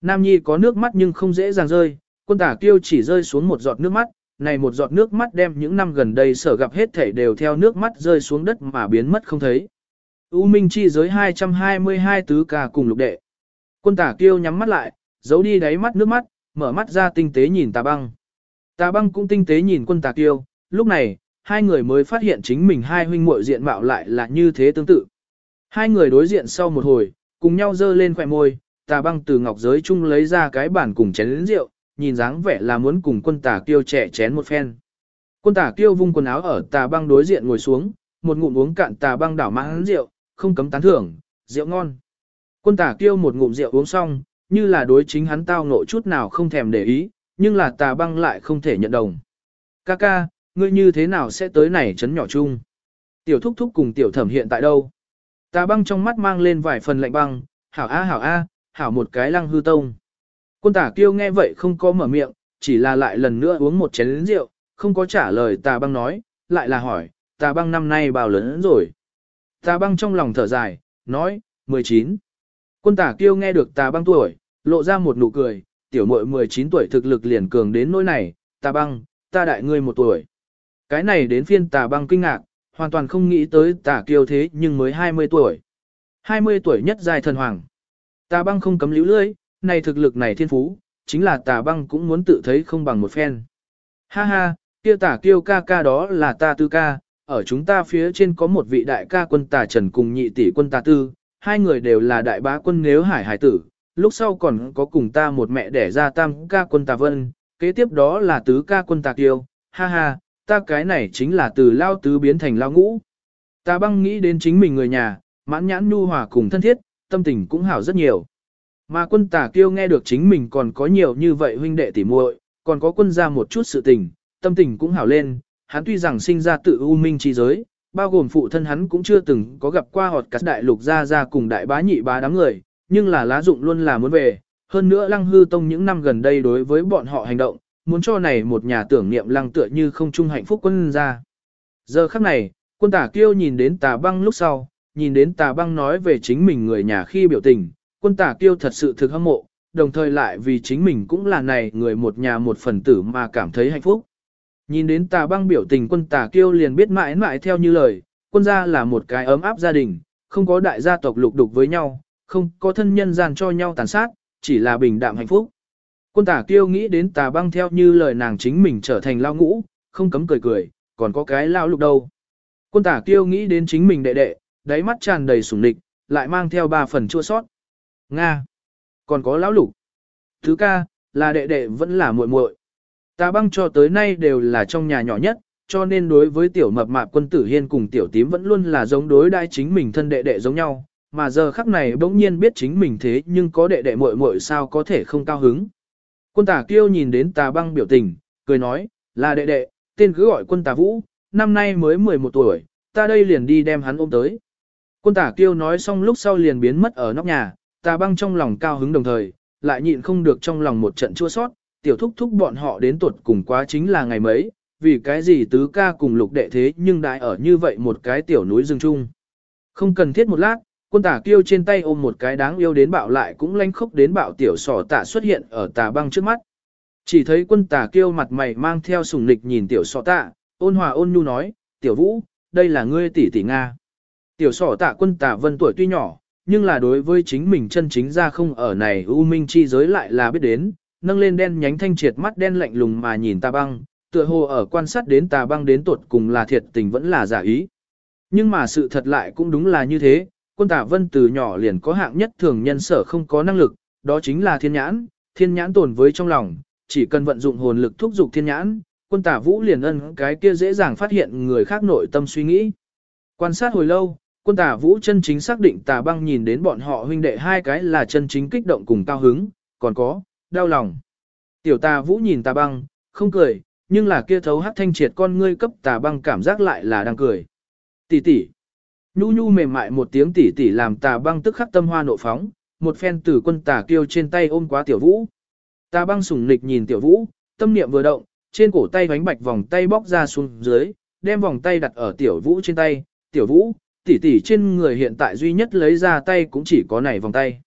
Nam Nhi có nước mắt nhưng không dễ dàng rơi, quân tà kiêu chỉ rơi xuống một giọt nước mắt, này một giọt nước mắt đem những năm gần đây sở gặp hết thể đều theo nước mắt rơi xuống đất mà biến mất không thấy. U Minh chi giới 222 tứ ca cùng lục đệ. Quân tả kiêu nhắm mắt lại, giấu đi đáy mắt nước mắt, mở mắt ra tinh tế nhìn tà băng. Tà băng cũng tinh tế nhìn quân tà kiêu, lúc này, hai người mới phát hiện chính mình hai huynh muội diện mạo lại là như thế tương tự. Hai người đối diện sau một hồi, cùng nhau dơ lên khỏe môi, tà băng từ ngọc giới chung lấy ra cái bản cùng chén lĩnh rượu, nhìn dáng vẻ là muốn cùng quân tà kiêu trẻ chén một phen. Quân tà kiêu vung quần áo ở tà băng đối diện ngồi xuống, một ngụm uống cạn tà băng đảo mãn rượu, không cấm tán thưởng, rượu ngon. Quân tà kêu một ngụm rượu uống xong, như là đối chính hắn tao ngộ chút nào không thèm để ý, nhưng là tà băng lại không thể nhận đồng. Ca ca, ngươi như thế nào sẽ tới này chấn nhỏ chung? Tiểu thúc thúc cùng tiểu thẩm hiện tại đâu? Tà băng trong mắt mang lên vài phần lạnh băng, hảo a hảo a, hảo một cái lăng hư tông. Quân tả kiêu nghe vậy không có mở miệng, chỉ là lại lần nữa uống một chén rượu, không có trả lời tà băng nói, lại là hỏi, tà băng năm nay bao lớn rồi. Tà băng trong lòng thở dài, nói, 19. Quân tả kiêu nghe được tà băng tuổi, lộ ra một nụ cười, tiểu muội 19 tuổi thực lực liền cường đến nỗi này, tà băng, ta đại ngươi một tuổi. Cái này đến phiên tà băng kinh ngạc, hoàn toàn không nghĩ tới tà kiêu thế nhưng mới 20 tuổi. 20 tuổi nhất giai thần hoàng. Tà băng không cấm lưu lưỡi, này thực lực này thiên phú, chính là tà băng cũng muốn tự thấy không bằng một phen. Ha ha, kia tà kiêu ca ca đó là ta tư ca, ở chúng ta phía trên có một vị đại ca quân tà trần cùng nhị tỷ quân tà tư, hai người đều là đại bá quân nếu hải hải tử, lúc sau còn có cùng ta một mẹ đẻ ra tam ca quân tà vân, kế tiếp đó là tứ ca quân tà Tiêu. ha ha, ta cái này chính là từ lao tứ biến thành lao ngũ. Ta băng nghĩ đến chính mình người nhà, mãn nhãn nhu hòa cùng thân thiết, tâm tình cũng hảo rất nhiều. Mà quân tà kiêu nghe được chính mình còn có nhiều như vậy huynh đệ tỉ muội, còn có quân ra một chút sự tình, tâm tình cũng hảo lên, hắn tuy rằng sinh ra tự u minh chi giới, bao gồm phụ thân hắn cũng chưa từng có gặp qua họt cắt đại lục ra ra cùng đại bá nhị bá đám người, nhưng là lá dụng luôn là muốn về, hơn nữa lăng hư tông những năm gần đây đối với bọn họ hành động, muốn cho này một nhà tưởng niệm lăng tựa như không chung hạnh phúc quân ra. Giờ khắc này, quân tả kiêu nhìn đến tà băng lúc sau, nhìn đến tà băng nói về chính mình người nhà khi biểu tình, quân tả kiêu thật sự thực hâm mộ, đồng thời lại vì chính mình cũng là này người một nhà một phần tử mà cảm thấy hạnh phúc. Nhìn đến tà băng biểu tình quân tà kiêu liền biết mãi mãi theo như lời, quân gia là một cái ấm áp gia đình, không có đại gia tộc lục đục với nhau, không có thân nhân gian cho nhau tàn sát, chỉ là bình đạm hạnh phúc. Quân tà kiêu nghĩ đến tà băng theo như lời nàng chính mình trở thành lao ngũ, không cấm cười cười, còn có cái lao lục đâu. Quân tà kiêu nghĩ đến chính mình đệ đệ, đáy mắt tràn đầy sủng địch, lại mang theo ba phần chua sót. Nga! Còn có lão lục. Thứ ca, là đệ đệ vẫn là muội muội. Tà băng cho tới nay đều là trong nhà nhỏ nhất, cho nên đối với tiểu mập mạp quân tử hiên cùng tiểu tím vẫn luôn là giống đối đai chính mình thân đệ đệ giống nhau, mà giờ khắc này bỗng nhiên biết chính mình thế nhưng có đệ đệ muội muội sao có thể không cao hứng. Quân tả kiêu nhìn đến tà băng biểu tình, cười nói, là đệ đệ, tên cứ gọi quân tà vũ, năm nay mới 11 tuổi, ta đây liền đi đem hắn ôm tới. Quân tả kiêu nói xong lúc sau liền biến mất ở nóc nhà, tà băng trong lòng cao hứng đồng thời, lại nhịn không được trong lòng một trận chua sót, tiểu thúc thúc bọn họ đến tuột cùng quá chính là ngày mấy, vì cái gì tứ ca cùng lục đệ thế nhưng đại ở như vậy một cái tiểu núi rừng chung. Không cần thiết một lát, quân tả kêu trên tay ôm một cái đáng yêu đến bạo lại cũng lanh khốc đến bạo tiểu sỏ tạ xuất hiện ở tà băng trước mắt. Chỉ thấy quân tả kêu mặt mày mang theo sùng nịch nhìn tiểu sỏ tạ, ôn hòa ôn nhu nói, tiểu vũ, đây là ngươi tỷ tỷ Nga. Tiểu sỏ tạ quân tả vân tuổi tuy nhỏ, nhưng là đối với chính mình chân chính ra không ở này u minh chi giới lại là biết đến, nâng lên đen nhánh thanh triệt mắt đen lạnh lùng mà nhìn tà băng, tựa hồ ở quan sát đến tà băng đến tuột cùng là thiệt tình vẫn là giả ý. Nhưng mà sự thật lại cũng đúng là như thế, quân tà vân từ nhỏ liền có hạng nhất thường nhân sở không có năng lực, đó chính là thiên nhãn, thiên nhãn tồn với trong lòng, chỉ cần vận dụng hồn lực thúc giục thiên nhãn, quân tà vũ liền ân cái kia dễ dàng phát hiện người khác nội tâm suy nghĩ. Quan sát hồi lâu, quân tà vũ chân chính xác định tà băng nhìn đến bọn họ huynh đệ hai cái là chân chính kích động cùng cao hứng, còn có, đau lòng. Tiểu tà vũ nhìn tà băng, không cười, nhưng là kia thấu hát thanh triệt con ngươi cấp tà băng cảm giác lại là đang cười. Tỷ tỷ. Nhu nhu mềm mại một tiếng tỷ tỷ làm tà băng tức khắc tâm hoa nộ phóng, một phen tử quân tà kêu trên tay ôm quá tiểu vũ. Tà băng sủng nịch nhìn tiểu vũ, tâm niệm vừa động, trên cổ tay vánh bạch vòng tay bóc ra xuống dưới, đem vòng tay đặt ở tiểu vũ trên tay, tiểu vũ, tỷ tỷ trên người hiện tại duy nhất lấy ra tay cũng chỉ có này vòng tay.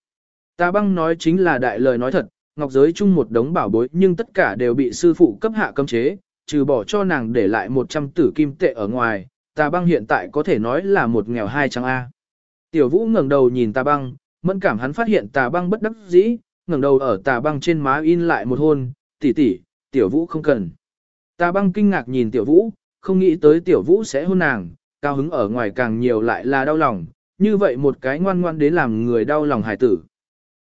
Tà băng nói chính là đại lời nói thật, ngọc giới chung một đống bảo bối nhưng tất cả đều bị sư phụ cấp hạ cấm chế, trừ bỏ cho nàng để lại 100 tử kim tệ ở ngoài, tà băng hiện tại có thể nói là một nghèo hai trắng A. Tiểu vũ ngẩng đầu nhìn tà băng, mẫn cảm hắn phát hiện tà băng bất đắc dĩ, ngẩng đầu ở tà băng trên má in lại một hôn, tỷ tỷ, tiểu vũ không cần. Tà băng kinh ngạc nhìn tiểu vũ, không nghĩ tới tiểu vũ sẽ hôn nàng, cao hứng ở ngoài càng nhiều lại là đau lòng, như vậy một cái ngoan ngoan đến làm người đau lòng hài tử.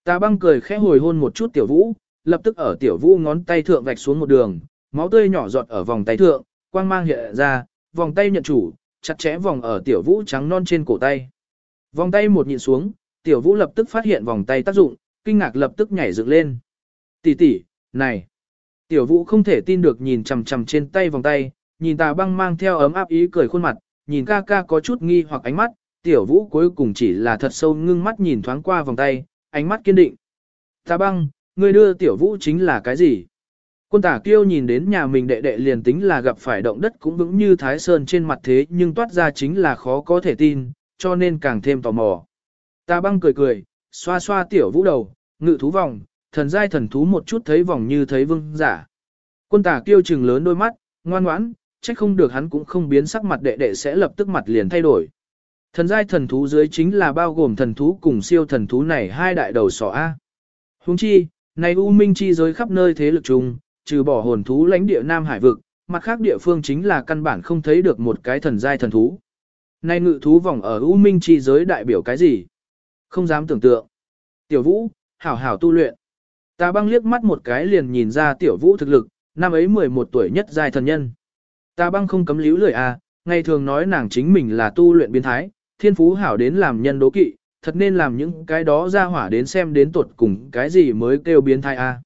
Tà băng cười khẽ hồi hôn một chút tiểu vũ, lập tức ở tiểu vũ ngón tay thượng vạch xuống một đường, máu tươi nhỏ giọt ở vòng tay thượng, quang mang hiện ra, vòng tay nhận chủ, chặt chẽ vòng ở tiểu vũ trắng non trên cổ tay. Vòng tay một nhịn xuống, tiểu vũ lập tức phát hiện vòng tay tác dụng, kinh ngạc lập tức nhảy dựng lên. Tỷ tỷ, này. Tiểu vũ không thể tin được nhìn chằm chằm trên tay vòng tay, nhìn tà băng mang theo ấm áp ý cười khuôn mặt, nhìn ca ca có chút nghi hoặc ánh mắt, tiểu vũ cuối cùng chỉ là thật sâu ngưng mắt nhìn thoáng qua vòng tay, ánh mắt kiên định. Tà băng, ngươi đưa tiểu vũ chính là cái gì? Quân tả kiêu nhìn đến nhà mình đệ đệ liền tính là gặp phải động đất cũng vững như thái sơn trên mặt thế nhưng toát ra chính là khó có thể tin, cho nên càng thêm tò mò. Ta băng cười cười, xoa xoa tiểu vũ đầu, ngự thú vòng, thần giai thần thú một chút thấy vòng như thấy vương giả. Quân tả kiêu chừng lớn đôi mắt, ngoan ngoãn, trách không được hắn cũng không biến sắc mặt đệ đệ sẽ lập tức mặt liền thay đổi. Thần giai thần thú dưới chính là bao gồm thần thú cùng siêu thần thú này hai đại đầu sỏ A. Huống chi, này U Minh chi giới khắp nơi thế lực chung, trừ bỏ hồn thú lãnh địa Nam Hải vực, mặt khác địa phương chính là căn bản không thấy được một cái thần giai thần thú. Này ngự thú vòng ở U Minh chi giới đại biểu cái gì? Không dám tưởng tượng. Tiểu Vũ, hảo hảo tu luyện. Ta băng liếc mắt một cái liền nhìn ra Tiểu Vũ thực lực, năm ấy 11 tuổi nhất giai thần nhân. Ta băng không cấm líu lời à, ngày thường nói nàng chính mình là tu luyện biến thái, thiên phú hảo đến làm nhân đố kỵ, thật nên làm những cái đó ra hỏa đến xem đến tuột cùng cái gì mới kêu biến thai a. À.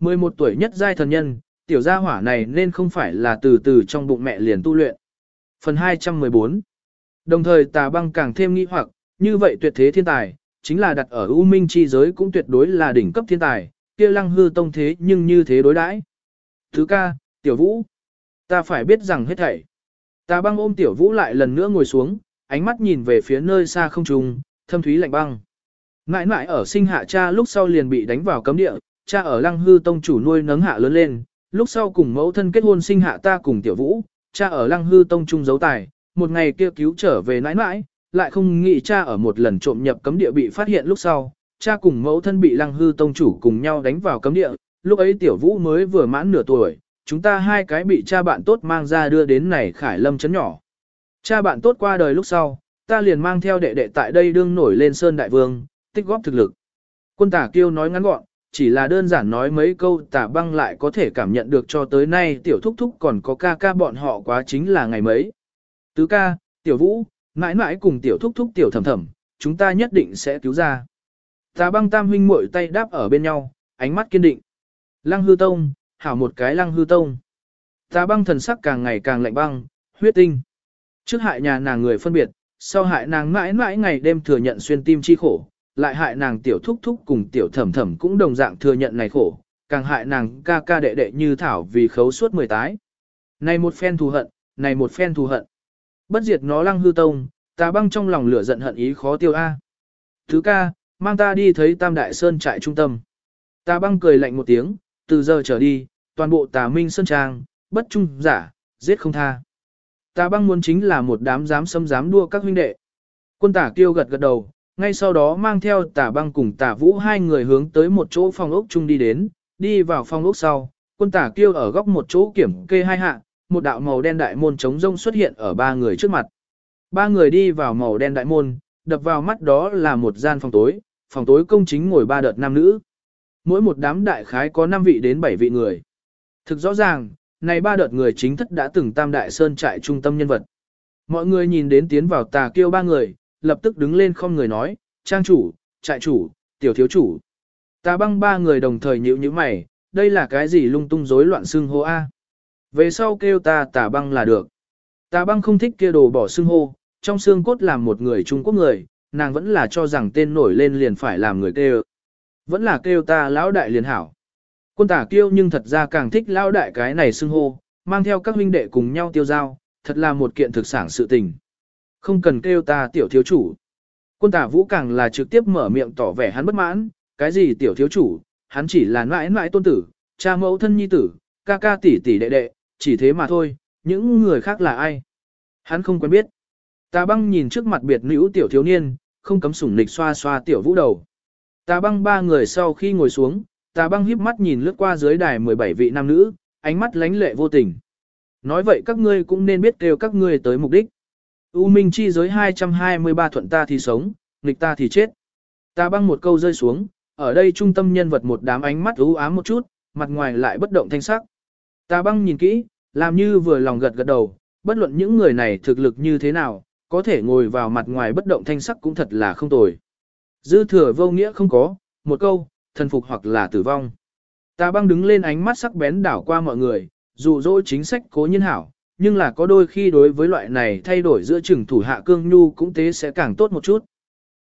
11 tuổi nhất giai thần nhân, tiểu gia hỏa này nên không phải là từ từ trong bụng mẹ liền tu luyện. Phần 214 Đồng thời tà băng càng thêm nghi hoặc, như vậy tuyệt thế thiên tài, chính là đặt ở U Minh chi giới cũng tuyệt đối là đỉnh cấp thiên tài, kia lăng hư tông thế nhưng như thế đối đãi. Thứ ca, tiểu vũ, ta phải biết rằng hết thảy. Tà băng ôm tiểu vũ lại lần nữa ngồi xuống, ánh mắt nhìn về phía nơi xa không trùng, thâm thúy lạnh băng. Mãi mãi ở sinh hạ cha lúc sau liền bị đánh vào cấm địa, cha ở lăng hư tông chủ nuôi nấng hạ lớn lên, lúc sau cùng mẫu thân kết hôn sinh hạ ta cùng tiểu vũ, cha ở lăng hư tông trung giấu tài, một ngày kia cứu trở về nãi nãi, lại không nghĩ cha ở một lần trộm nhập cấm địa bị phát hiện lúc sau, cha cùng mẫu thân bị lăng hư tông chủ cùng nhau đánh vào cấm địa, lúc ấy tiểu vũ mới vừa mãn nửa tuổi, chúng ta hai cái bị cha bạn tốt mang ra đưa đến này khải lâm chấn nhỏ. Cha bạn tốt qua đời lúc sau, ta liền mang theo đệ đệ tại đây đương nổi lên Sơn Đại Vương, tích góp thực lực. Quân tả kiêu nói ngắn gọn, chỉ là đơn giản nói mấy câu tả băng lại có thể cảm nhận được cho tới nay tiểu thúc thúc còn có ca ca bọn họ quá chính là ngày mấy. Tứ ca, tiểu vũ, mãi mãi cùng tiểu thúc thúc tiểu thầm thầm, chúng ta nhất định sẽ cứu ra. Tà băng tam huynh muội tay đáp ở bên nhau, ánh mắt kiên định. Lăng hư tông, hảo một cái lăng hư tông. Tà băng thần sắc càng ngày càng lạnh băng, huyết tinh. Trước hại nhà nàng người phân biệt, sau hại nàng mãi mãi ngày đêm thừa nhận xuyên tim chi khổ, lại hại nàng tiểu thúc thúc cùng tiểu thẩm thẩm cũng đồng dạng thừa nhận này khổ, càng hại nàng ca ca đệ đệ như thảo vì khấu suốt mười tái. Này một phen thù hận, này một phen thù hận. Bất diệt nó lăng hư tông, ta băng trong lòng lửa giận hận ý khó tiêu a. Thứ ca, mang ta đi thấy Tam Đại Sơn trại trung tâm. Ta băng cười lạnh một tiếng, từ giờ trở đi, toàn bộ tà minh sơn trang, bất trung giả, giết không tha. Ta băng muốn chính là một đám dám xâm dám đua các huynh đệ. Quân tả kêu gật gật đầu, ngay sau đó mang theo tả băng cùng tả vũ hai người hướng tới một chỗ phòng ốc chung đi đến, đi vào phòng ốc sau, quân tả kêu ở góc một chỗ kiểm kê hai hạ, một đạo màu đen đại môn chống rông xuất hiện ở ba người trước mặt. Ba người đi vào màu đen đại môn, đập vào mắt đó là một gian phòng tối, phòng tối công chính ngồi ba đợt nam nữ. Mỗi một đám đại khái có 5 vị đến 7 vị người. Thực rõ ràng, này ba đợt người chính thất đã từng tam đại sơn trại trung tâm nhân vật. Mọi người nhìn đến tiến vào tà kêu ba người, lập tức đứng lên không người nói, trang chủ, trại chủ, tiểu thiếu chủ. Tà băng ba người đồng thời nhíu nhíu mày, đây là cái gì lung tung rối loạn xưng hô A. Về sau kêu ta tà băng là được. Tà băng không thích kia đồ bỏ xưng hô, trong xương cốt làm một người Trung Quốc người, nàng vẫn là cho rằng tên nổi lên liền phải làm người kêu. Vẫn là kêu ta lão đại liền hảo. Quân tả kiêu nhưng thật ra càng thích lão đại cái này xưng hô, mang theo các huynh đệ cùng nhau tiêu giao, thật là một kiện thực sản sự tình. Không cần kêu ta tiểu thiếu chủ. Quân tả vũ càng là trực tiếp mở miệng tỏ vẻ hắn bất mãn, cái gì tiểu thiếu chủ, hắn chỉ là mãi mãi tôn tử, cha mẫu thân nhi tử, ca ca tỷ tỷ đệ đệ, chỉ thế mà thôi, những người khác là ai? Hắn không quen biết. Tà băng nhìn trước mặt biệt nữ tiểu thiếu niên, không cấm sủng nịch xoa xoa tiểu vũ đầu. Tà băng ba người sau khi ngồi xuống, tà băng híp mắt nhìn lướt qua dưới đài 17 vị nam nữ, ánh mắt lánh lệ vô tình. Nói vậy các ngươi cũng nên biết kêu các ngươi tới mục đích. U Minh chi giới 223 thuận ta thì sống, nghịch ta thì chết. Tà băng một câu rơi xuống, ở đây trung tâm nhân vật một đám ánh mắt u ám một chút, mặt ngoài lại bất động thanh sắc. Tà băng nhìn kỹ, làm như vừa lòng gật gật đầu, bất luận những người này thực lực như thế nào, có thể ngồi vào mặt ngoài bất động thanh sắc cũng thật là không tồi. Dư thừa vô nghĩa không có, một câu, thần phục hoặc là tử vong. Tà băng đứng lên ánh mắt sắc bén đảo qua mọi người, dù dỗ chính sách cố nhiên hảo, nhưng là có đôi khi đối với loại này thay đổi giữa chừng thủ hạ cương nhu cũng tế sẽ càng tốt một chút.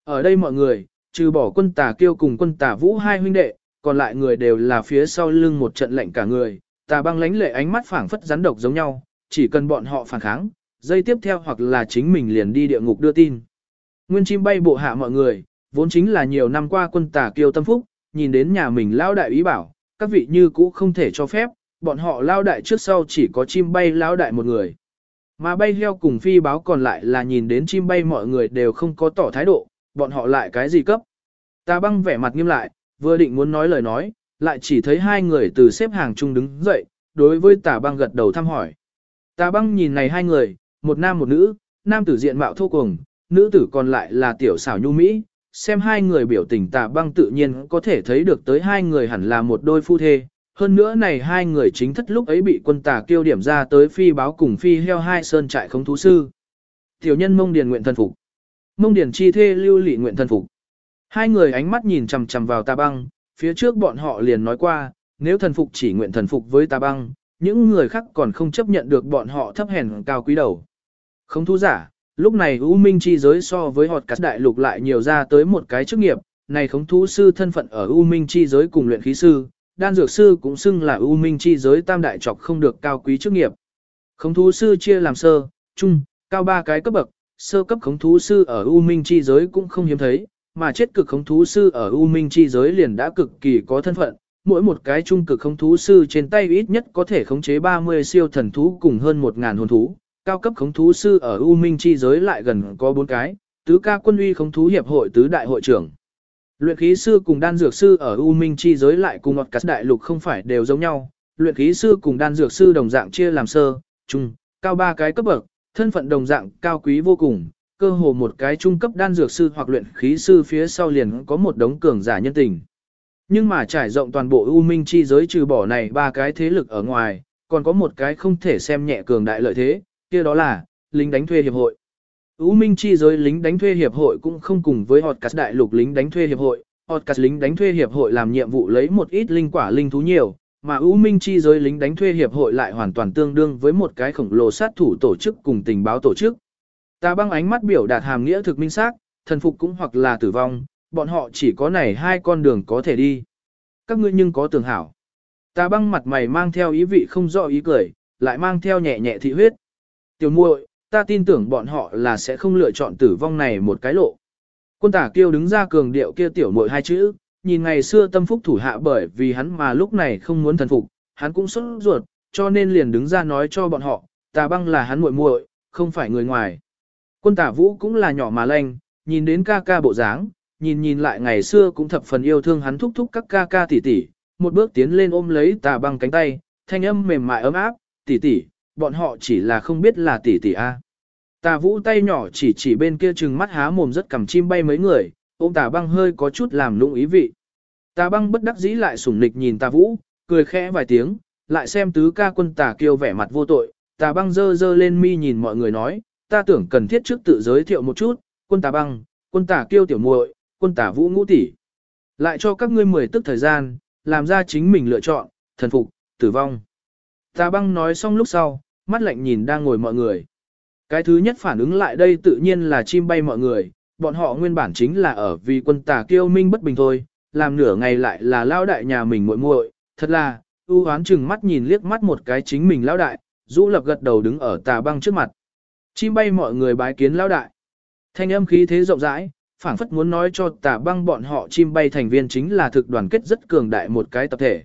Ở đây mọi người, trừ bỏ quân tà kiêu cùng quân tà vũ hai huynh đệ, còn lại người đều là phía sau lưng một trận lệnh cả người, tà băng lánh lệ ánh mắt phảng phất rắn độc giống nhau, chỉ cần bọn họ phản kháng, dây tiếp theo hoặc là chính mình liền đi địa ngục đưa tin. Nguyên chim bay bộ hạ mọi người, vốn chính là nhiều năm qua quân tà kiêu tâm phúc, nhìn đến nhà mình lao đại ý bảo, các vị như cũ không thể cho phép, bọn họ lao đại trước sau chỉ có chim bay lao đại một người. Mà bay heo cùng phi báo còn lại là nhìn đến chim bay mọi người đều không có tỏ thái độ, bọn họ lại cái gì cấp. Ta băng vẻ mặt nghiêm lại, vừa định muốn nói lời nói, lại chỉ thấy hai người từ xếp hàng chung đứng dậy, đối với tà băng gật đầu thăm hỏi. Tà băng nhìn này hai người, một nam một nữ, nam tử diện mạo thô cùng, nữ tử còn lại là tiểu xảo nhu mỹ, xem hai người biểu tình tà băng tự nhiên có thể thấy được tới hai người hẳn là một đôi phu thê. Hơn nữa này hai người chính thất lúc ấy bị quân tà kêu điểm ra tới phi báo cùng phi heo hai sơn trại không thú sư. Tiểu nhân mông điền nguyện thân phục. Mông điền chi thê lưu lị nguyện thân phục. Hai người ánh mắt nhìn chằm chằm vào tà băng, phía trước bọn họ liền nói qua, nếu thần phục chỉ nguyện thần phục với tà băng, những người khác còn không chấp nhận được bọn họ thấp hèn cao quý đầu. Không thú giả, lúc này U Minh chi giới so với họt cắt đại lục lại nhiều ra tới một cái chức nghiệp, này khống thú sư thân phận ở U Minh chi giới cùng luyện khí sư, đan dược sư cũng xưng là U Minh chi giới tam đại trọc không được cao quý chức nghiệp. Khống thú sư chia làm sơ, trung, cao ba cái cấp bậc, sơ cấp khống thú sư ở U Minh chi giới cũng không hiếm thấy, mà chết cực khống thú sư ở U Minh chi giới liền đã cực kỳ có thân phận, mỗi một cái trung cực khống thú sư trên tay ít nhất có thể khống chế 30 siêu thần thú cùng hơn 1000 hồn thú, cao cấp khống thú sư ở U Minh chi giới lại gần có 4 cái, tứ ca quân uy khống thú hiệp hội tứ đại hội trưởng. Luyện khí sư cùng đan dược sư ở U Minh chi giới lại cùng ngọt cắt đại lục không phải đều giống nhau, luyện khí sư cùng đan dược sư đồng dạng chia làm sơ, trung, cao ba cái cấp bậc, thân phận đồng dạng cao quý vô cùng, cơ hồ một cái trung cấp đan dược sư hoặc luyện khí sư phía sau liền có một đống cường giả nhân tình. Nhưng mà trải rộng toàn bộ U Minh chi giới trừ bỏ này ba cái thế lực ở ngoài, còn có một cái không thể xem nhẹ cường đại lợi thế, kia đó là lính đánh thuê hiệp hội. U Minh chi giới lính đánh thuê hiệp hội cũng không cùng với họt cát đại lục lính đánh thuê hiệp hội, họt cát lính đánh thuê hiệp hội làm nhiệm vụ lấy một ít linh quả linh thú nhiều, mà U Minh chi giới lính đánh thuê hiệp hội lại hoàn toàn tương đương với một cái khổng lồ sát thủ tổ chức cùng tình báo tổ chức. Ta băng ánh mắt biểu đạt hàm nghĩa thực minh xác, thần phục cũng hoặc là tử vong, bọn họ chỉ có này hai con đường có thể đi. Các ngươi nhưng có tưởng hảo. Ta băng mặt mày mang theo ý vị không rõ ý cười, lại mang theo nhẹ nhẹ thị huyết. Tiểu muội, ta tin tưởng bọn họ là sẽ không lựa chọn tử vong này một cái lộ. Quân tả kêu đứng ra cường điệu kia tiểu muội hai chữ, nhìn ngày xưa tâm phúc thủ hạ bởi vì hắn mà lúc này không muốn thần phục, hắn cũng sốt ruột, cho nên liền đứng ra nói cho bọn họ, tà băng là hắn muội muội, không phải người ngoài. Quân tả vũ cũng là nhỏ mà lanh, nhìn đến ca ca bộ dáng, nhìn nhìn lại ngày xưa cũng thập phần yêu thương hắn thúc thúc các ca ca tỷ tỷ, một bước tiến lên ôm lấy tà băng cánh tay, thanh âm mềm mại ấm áp, tỷ tỷ, bọn họ chỉ là không biết là tỷ tỷ a. Tà vũ tay nhỏ chỉ chỉ bên kia chừng mắt há mồm rất cầm chim bay mấy người, ôm tà băng hơi có chút làm lũng ý vị. Tà băng bất đắc dĩ lại sủng nịch nhìn tà vũ, cười khẽ vài tiếng, lại xem tứ ca quân tà kiêu vẻ mặt vô tội, tà băng dơ dơ lên mi nhìn mọi người nói, ta tưởng cần thiết trước tự giới thiệu một chút, quân tà băng, quân tà kiêu tiểu muội, quân tà vũ ngũ tỷ. Lại cho các ngươi mười tức thời gian, làm ra chính mình lựa chọn, thần phục, tử vong. Tà băng nói xong lúc sau, mắt lạnh nhìn đang ngồi mọi người. Cái thứ nhất phản ứng lại đây tự nhiên là chim bay mọi người, bọn họ nguyên bản chính là ở vì quân tà kiêu minh bất bình thôi, làm nửa ngày lại là lao đại nhà mình muội muội, thật là, ưu hoán chừng mắt nhìn liếc mắt một cái chính mình lao đại, rũ lập gật đầu đứng ở tà băng trước mặt. Chim bay mọi người bái kiến lao đại. Thanh âm khí thế rộng rãi, phảng phất muốn nói cho tà băng bọn họ chim bay thành viên chính là thực đoàn kết rất cường đại một cái tập thể.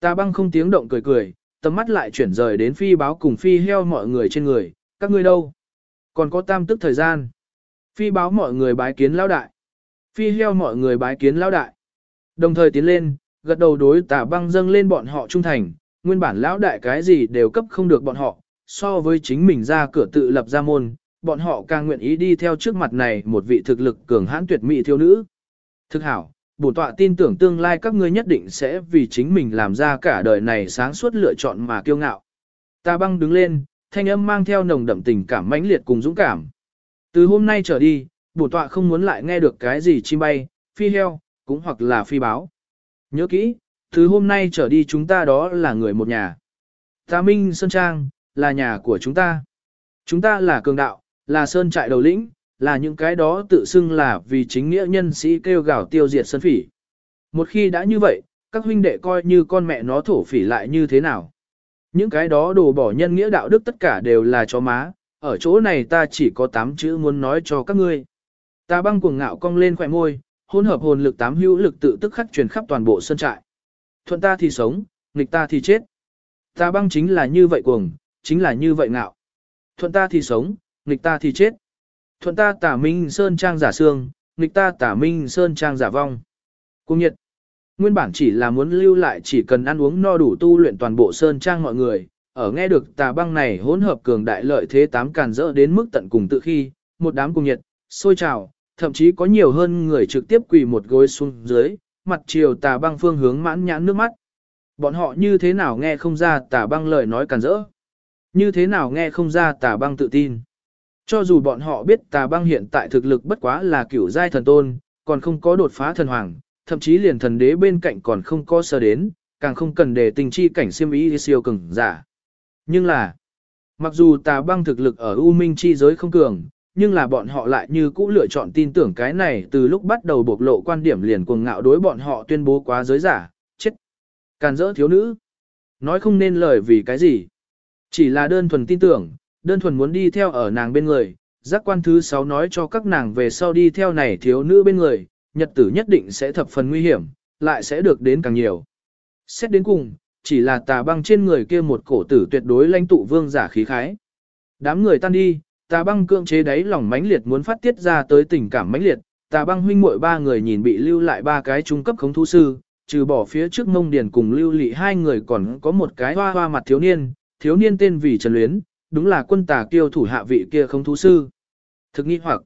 Tà băng không tiếng động cười cười, tầm mắt lại chuyển rời đến phi báo cùng phi heo mọi người trên người, các ngươi đâu? Còn có tam tức thời gian. Phi báo mọi người bái kiến lao đại. Phi heo mọi người bái kiến lao đại. Đồng thời tiến lên, gật đầu đối tà băng dâng lên bọn họ trung thành, nguyên bản lão đại cái gì đều cấp không được bọn họ, so với chính mình ra cửa tự lập ra môn, bọn họ càng nguyện ý đi theo trước mặt này một vị thực lực cường hãn tuyệt mỹ thiếu nữ. Thực hảo, bổn tọa tin tưởng tương lai các ngươi nhất định sẽ vì chính mình làm ra cả đời này sáng suốt lựa chọn mà kiêu ngạo. Ta băng đứng lên, thanh âm mang theo nồng đậm tình cảm mãnh liệt cùng dũng cảm. Từ hôm nay trở đi, bổn tọa không muốn lại nghe được cái gì chim bay, phi heo, cũng hoặc là phi báo. Nhớ kỹ, từ hôm nay trở đi chúng ta đó là người một nhà. Ta Minh Sơn Trang, là nhà của chúng ta. Chúng ta là cường đạo, là sơn trại đầu lĩnh, là những cái đó tự xưng là vì chính nghĩa nhân sĩ kêu gào tiêu diệt sân phỉ. Một khi đã như vậy, các huynh đệ coi như con mẹ nó thổ phỉ lại như thế nào. Những cái đó đồ bỏ nhân nghĩa đạo đức tất cả đều là chó má, ở chỗ này ta chỉ có 8 chữ muốn nói cho các ngươi. Ta băng cuồng ngạo cong lên khỏe môi, hỗn hợp hồn lực tám hữu lực tự tức khắc truyền khắp toàn bộ sân trại. Thuận ta thì sống, nghịch ta thì chết. Ta băng chính là như vậy cuồng, chính là như vậy ngạo. Thuận ta thì sống, nghịch ta thì chết. Thuận ta tả minh sơn trang giả xương, nghịch ta tả minh sơn trang giả vong. Cung nhiệt. Nguyên bản chỉ là muốn lưu lại chỉ cần ăn uống no đủ tu luyện toàn bộ sơn trang mọi người, ở nghe được tà băng này hỗn hợp cường đại lợi thế tám càn rỡ đến mức tận cùng tự khi, một đám cung nhiệt, sôi trào, thậm chí có nhiều hơn người trực tiếp quỳ một gối xuống dưới, mặt chiều tà băng phương hướng mãn nhãn nước mắt. Bọn họ như thế nào nghe không ra tà băng lời nói càn rỡ? Như thế nào nghe không ra tà băng tự tin? Cho dù bọn họ biết tà băng hiện tại thực lực bất quá là cửu giai thần tôn, còn không có đột phá thần hoàng, thậm chí liền thần đế bên cạnh còn không có sơ đến, càng không cần để tình chi cảnh siêm ý siêu cường giả. Nhưng là, mặc dù tà băng thực lực ở U Minh chi giới không cường, nhưng là bọn họ lại như cũ lựa chọn tin tưởng cái này từ lúc bắt đầu bộc lộ quan điểm liền cuồng ngạo đối bọn họ tuyên bố quá giới giả, chết. Càn rỡ thiếu nữ. Nói không nên lời vì cái gì. Chỉ là đơn thuần tin tưởng, đơn thuần muốn đi theo ở nàng bên người, giác quan thứ sáu nói cho các nàng về sau đi theo này thiếu nữ bên người, nhật tử nhất định sẽ thập phần nguy hiểm, lại sẽ được đến càng nhiều. Xét đến cùng, chỉ là tà băng trên người kia một cổ tử tuyệt đối lãnh tụ vương giả khí khái. Đám người tan đi, tà băng cưỡng chế đáy lòng mãnh liệt muốn phát tiết ra tới tình cảm mãnh liệt, tà băng huynh muội ba người nhìn bị lưu lại ba cái trung cấp khống thú sư, trừ bỏ phía trước mông điền cùng lưu lị hai người còn có một cái hoa hoa mặt thiếu niên, thiếu niên tên vì Trần Luyến, đúng là quân tà kiêu thủ hạ vị kia không thú sư. Thực nghi hoặc,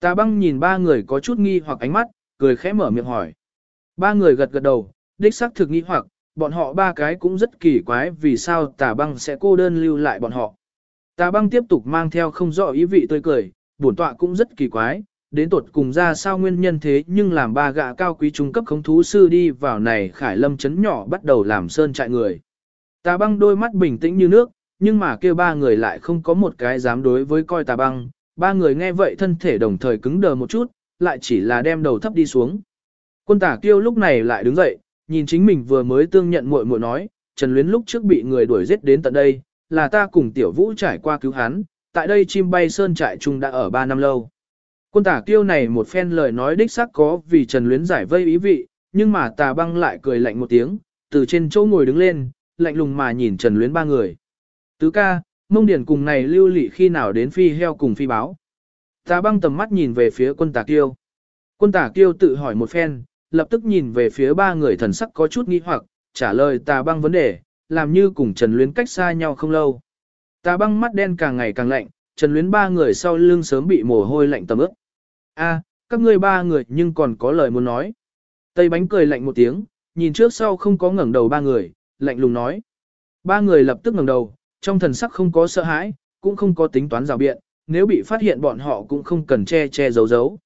tà băng nhìn ba người có chút nghi hoặc ánh mắt, cười khẽ mở miệng hỏi. Ba người gật gật đầu, đích xác thực nghi hoặc, bọn họ ba cái cũng rất kỳ quái vì sao tà băng sẽ cô đơn lưu lại bọn họ. Tà băng tiếp tục mang theo không rõ ý vị tươi cười, bổn tọa cũng rất kỳ quái, đến tột cùng ra sao nguyên nhân thế nhưng làm ba gạ cao quý trung cấp không thú sư đi vào này khải lâm chấn nhỏ bắt đầu làm sơn trại người. Tà băng đôi mắt bình tĩnh như nước, nhưng mà kêu ba người lại không có một cái dám đối với coi tà băng, ba người nghe vậy thân thể đồng thời cứng đờ một chút, lại chỉ là đem đầu thấp đi xuống. Quân tả kêu lúc này lại đứng dậy, nhìn chính mình vừa mới tương nhận muội muội nói, Trần Luyến lúc trước bị người đuổi giết đến tận đây, là ta cùng tiểu vũ trải qua cứu hắn, tại đây chim bay sơn trại chung đã ở 3 năm lâu. Quân tả kêu này một phen lời nói đích xác có vì Trần Luyến giải vây ý vị, nhưng mà tà băng lại cười lạnh một tiếng, từ trên chỗ ngồi đứng lên, lạnh lùng mà nhìn Trần Luyến ba người. Tứ ca, mông điển cùng này lưu lị khi nào đến phi heo cùng phi báo. Tà băng tầm mắt nhìn về phía quân tả kiêu. Quân tả kiêu tự hỏi một phen, lập tức nhìn về phía ba người thần sắc có chút nghi hoặc, trả lời tà băng vấn đề, làm như cùng Trần Luyến cách xa nhau không lâu. Tà băng mắt đen càng ngày càng lạnh, Trần Luyến ba người sau lưng sớm bị mồ hôi lạnh tầm ướt. A, các ngươi ba người nhưng còn có lời muốn nói. Tây bánh cười lạnh một tiếng, nhìn trước sau không có ngẩng đầu ba người, lạnh lùng nói. Ba người lập tức ngẩng đầu, trong thần sắc không có sợ hãi, cũng không có tính toán rào biện, nếu bị phát hiện bọn họ cũng không cần che che giấu giấu.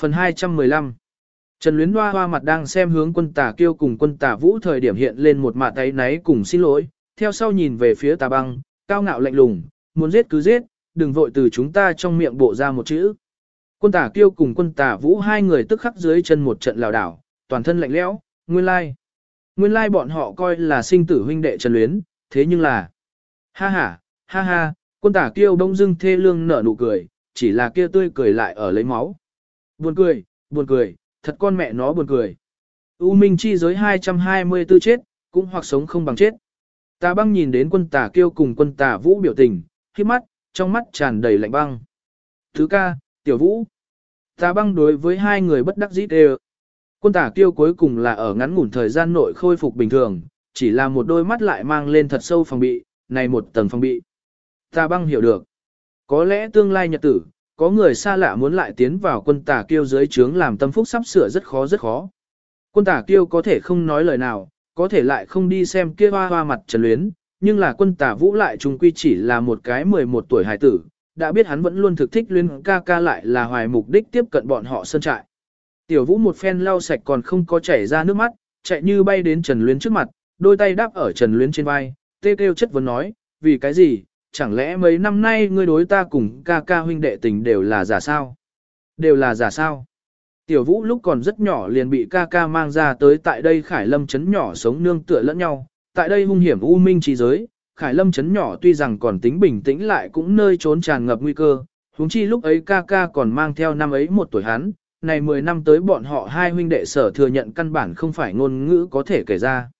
Phần 215 Trần Luyến Hoa hoa mặt đang xem hướng quân tà kiêu cùng quân tà vũ thời điểm hiện lên một mạ tay náy cùng xin lỗi, theo sau nhìn về phía tà băng, cao ngạo lạnh lùng, muốn giết cứ giết, đừng vội từ chúng ta trong miệng bộ ra một chữ. Quân tà kiêu cùng quân tà vũ hai người tức khắc dưới chân một trận lào đảo, toàn thân lạnh lẽo, nguyên lai. Nguyên lai bọn họ coi là sinh tử huynh đệ Trần Luyến, thế nhưng là... Ha ha, ha ha, quân tả kêu đông dưng thê lương nở nụ cười, chỉ là kia tươi cười lại ở lấy máu. Buồn cười, buồn cười, thật con mẹ nó buồn cười. U Minh chi giới 224 chết, cũng hoặc sống không bằng chết. Tà băng nhìn đến quân tà kêu cùng quân tà vũ biểu tình, khi mắt, trong mắt tràn đầy lạnh băng. Thứ ca, tiểu vũ. Tà băng đối với hai người bất đắc dĩ đều. Quân tà kêu cuối cùng là ở ngắn ngủn thời gian nội khôi phục bình thường, chỉ là một đôi mắt lại mang lên thật sâu phòng bị, này một tầng phong bị. Tà băng hiểu được. Có lẽ tương lai nhật tử, có người xa lạ muốn lại tiến vào quân tà kiêu dưới trướng làm tâm phúc sắp sửa rất khó rất khó. Quân tà kiêu có thể không nói lời nào, có thể lại không đi xem kia hoa hoa mặt trần luyến, nhưng là quân tà vũ lại trung quy chỉ là một cái 11 tuổi hải tử, đã biết hắn vẫn luôn thực thích luyến ca ca lại là hoài mục đích tiếp cận bọn họ sơn trại. Tiểu vũ một phen lau sạch còn không có chảy ra nước mắt, chạy như bay đến trần luyến trước mặt, đôi tay đáp ở trần luyến trên vai, tê kêu chất vấn nói, vì cái gì, chẳng lẽ mấy năm nay ngươi đối ta cùng ca ca huynh đệ tình đều là giả sao? Đều là giả sao? Tiểu vũ lúc còn rất nhỏ liền bị ca ca mang ra tới tại đây khải lâm chấn nhỏ sống nương tựa lẫn nhau, tại đây hung hiểm u minh trí giới, Khải Lâm chấn nhỏ tuy rằng còn tính bình tĩnh lại cũng nơi trốn tràn ngập nguy cơ, huống chi lúc ấy ca ca còn mang theo năm ấy một tuổi hắn, này 10 năm tới bọn họ hai huynh đệ sở thừa nhận căn bản không phải ngôn ngữ có thể kể ra.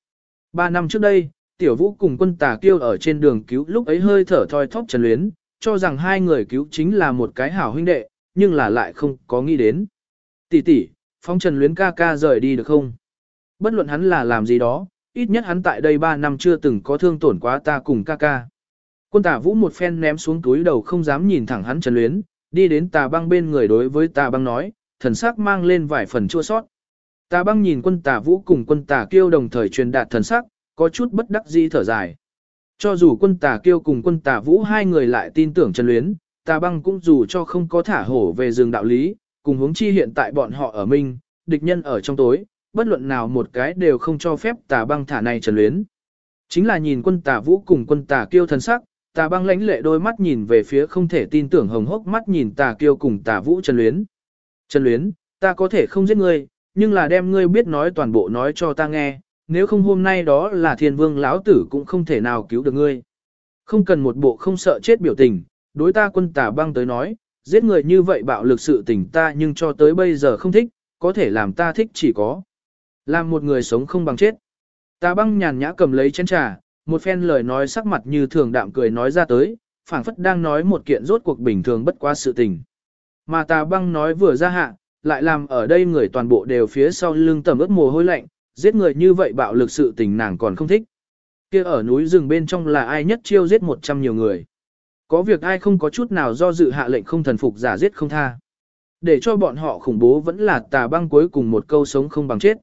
Ba năm trước đây, Tiểu Vũ cùng quân tà kêu ở trên đường cứu lúc ấy hơi thở thoi thóp Trần Luyến, cho rằng hai người cứu chính là một cái hảo huynh đệ, nhưng là lại không có nghĩ đến. Tỷ tỷ, phong Trần Luyến ca ca rời đi được không? Bất luận hắn là làm gì đó, ít nhất hắn tại đây 3 năm chưa từng có thương tổn quá ta cùng ca ca. Quân tà vũ một phen ném xuống túi đầu không dám nhìn thẳng hắn Trần Luyến, đi đến tà băng bên người đối với tà băng nói, thần sắc mang lên vài phần chua sót. Tà băng nhìn quân tà vũ cùng quân tà kêu đồng thời truyền đạt thần sắc, có chút bất đắc dĩ thở dài. Cho dù quân tà kiêu cùng quân tà vũ hai người lại tin tưởng Trần Luyến, tà băng cũng dù cho không có thả hổ về rừng đạo lý, cùng hướng chi hiện tại bọn họ ở minh, địch nhân ở trong tối, bất luận nào một cái đều không cho phép tà băng thả này Trần Luyến. Chính là nhìn quân tà vũ cùng quân tà kiêu thần sắc, tà băng lãnh lệ đôi mắt nhìn về phía không thể tin tưởng hồng hốc mắt nhìn tà kiêu cùng tà vũ Trần Luyến. Trần Luyến, ta có thể không giết ngươi, nhưng là đem ngươi biết nói toàn bộ nói cho ta nghe, nếu không hôm nay đó là thiên vương lão tử cũng không thể nào cứu được ngươi. Không cần một bộ không sợ chết biểu tình, đối ta quân tà băng tới nói, giết người như vậy bạo lực sự tình ta nhưng cho tới bây giờ không thích, có thể làm ta thích chỉ có. Làm một người sống không bằng chết. Tà băng nhàn nhã cầm lấy chén trà, một phen lời nói sắc mặt như thường đạm cười nói ra tới, phảng phất đang nói một kiện rốt cuộc bình thường bất quá sự tình. Mà tà băng nói vừa ra hạ, lại làm ở đây người toàn bộ đều phía sau lưng tầm ướt mồ hôi lạnh, giết người như vậy bạo lực sự tình nàng còn không thích. kia ở núi rừng bên trong là ai nhất chiêu giết 100 nhiều người. Có việc ai không có chút nào do dự hạ lệnh không thần phục giả giết không tha. Để cho bọn họ khủng bố vẫn là tà băng cuối cùng một câu sống không bằng chết.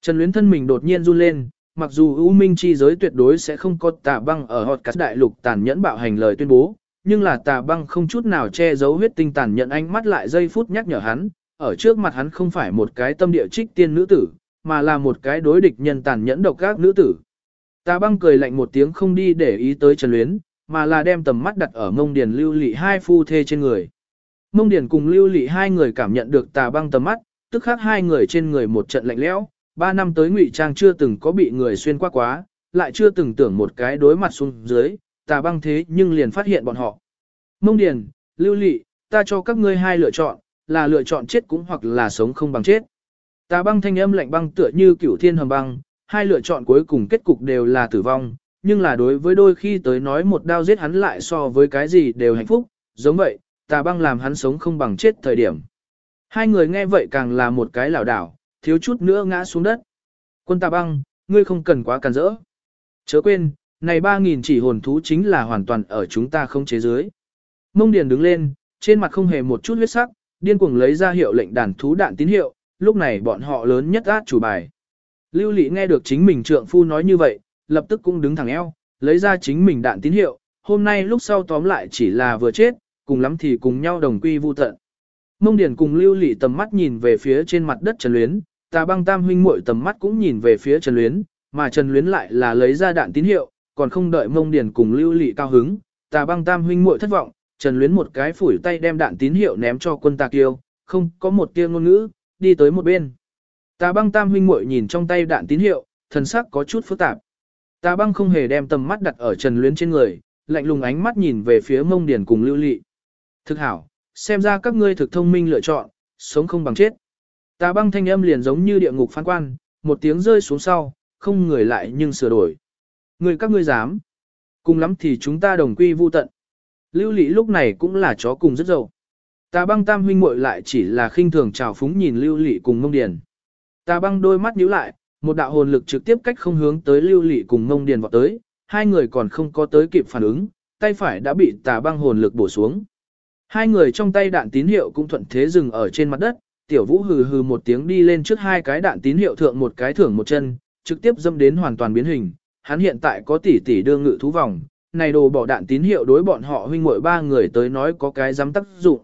Trần luyến thân mình đột nhiên run lên, mặc dù U minh chi giới tuyệt đối sẽ không có tà băng ở họt cắt đại lục tàn nhẫn bạo hành lời tuyên bố, nhưng là tà băng không chút nào che giấu huyết tinh tàn nhẫn ánh mắt lại giây phút nhắc nhở hắn, ở trước mặt hắn không phải một cái tâm địa trích tiên nữ tử, mà là một cái đối địch nhân tàn nhẫn độc các nữ tử. Tà băng cười lạnh một tiếng không đi để ý tới Trần Luyến, mà là đem tầm mắt đặt ở mông điền lưu lị hai phu thê trên người. Mông điền cùng lưu lị hai người cảm nhận được tà băng tầm mắt, tức khác hai người trên người một trận lạnh lẽo, ba năm tới ngụy trang chưa từng có bị người xuyên qua quá, lại chưa từng tưởng một cái đối mặt xuống dưới, tà băng thế nhưng liền phát hiện bọn họ. Mông điền, lưu lị, ta cho các ngươi hai lựa chọn, là lựa chọn chết cũng hoặc là sống không bằng chết. Tà băng thanh âm lạnh băng tựa như cửu thiên hầm băng, hai lựa chọn cuối cùng kết cục đều là tử vong, nhưng là đối với đôi khi tới nói một đao giết hắn lại so với cái gì đều hạnh phúc, giống vậy, tà băng làm hắn sống không bằng chết thời điểm. Hai người nghe vậy càng là một cái lảo đảo, thiếu chút nữa ngã xuống đất. Quân tà băng, ngươi không cần quá càn rỡ. Chớ quên, này ba nghìn chỉ hồn thú chính là hoàn toàn ở chúng ta không chế dưới. Mông Điền đứng lên, trên mặt không hề một chút huyết sắc, điên cuồng lấy ra hiệu lệnh đàn thú đạn tín hiệu, lúc này bọn họ lớn nhất át chủ bài. Lưu Lị nghe được chính mình trượng phu nói như vậy, lập tức cũng đứng thẳng eo, lấy ra chính mình đạn tín hiệu, hôm nay lúc sau tóm lại chỉ là vừa chết, cùng lắm thì cùng nhau đồng quy vu tận. Mông Điền cùng Lưu Lị tầm mắt nhìn về phía trên mặt đất Trần Luyến, Tà Băng Tam huynh muội tầm mắt cũng nhìn về phía Trần Luyến, mà Trần Luyến lại là lấy ra đạn tín hiệu, còn không đợi Mông Điền cùng Lưu Lị cao hứng, Tà Băng Tam huynh muội thất vọng, Trần Luyến một cái phủi tay đem đạn tín hiệu ném cho quân Tà Kiêu, không có một tia ngôn ngữ, đi tới một bên. Tà Băng Tam huynh muội nhìn trong tay đạn tín hiệu, thần sắc có chút phức tạp. Tà Băng không hề đem tầm mắt đặt ở Trần Luyến trên người, lạnh lùng ánh mắt nhìn về phía Mông điển cùng Lưu Lị. Thực hảo, xem ra các ngươi thực thông minh lựa chọn, sống không bằng chết. Tà băng thanh âm liền giống như địa ngục phán quan, một tiếng rơi xuống sau, không người lại nhưng sửa đổi. Người các ngươi dám. Cùng lắm thì chúng ta đồng quy vu tận. Lưu Lị lúc này cũng là chó cùng rất dậu. Tà băng tam huynh muội lại chỉ là khinh thường chào phúng nhìn Lưu Lị cùng Mông Điền. Tà băng đôi mắt nhíu lại, một đạo hồn lực trực tiếp cách không hướng tới Lưu Lị cùng Mông Điền vọt tới, hai người còn không có tới kịp phản ứng, tay phải đã bị tà băng hồn lực bổ xuống. Hai người trong tay đạn tín hiệu cũng thuận thế dừng ở trên mặt đất, tiểu vũ hừ hừ một tiếng đi lên trước hai cái đạn tín hiệu thượng một cái thưởng một chân, trực tiếp dâm đến hoàn toàn biến hình. Hắn hiện tại có tỷ tỷ đương ngự thú vòng, này đồ bỏ đạn tín hiệu đối bọn họ huynh muội ba người tới nói có cái dám tác dụng.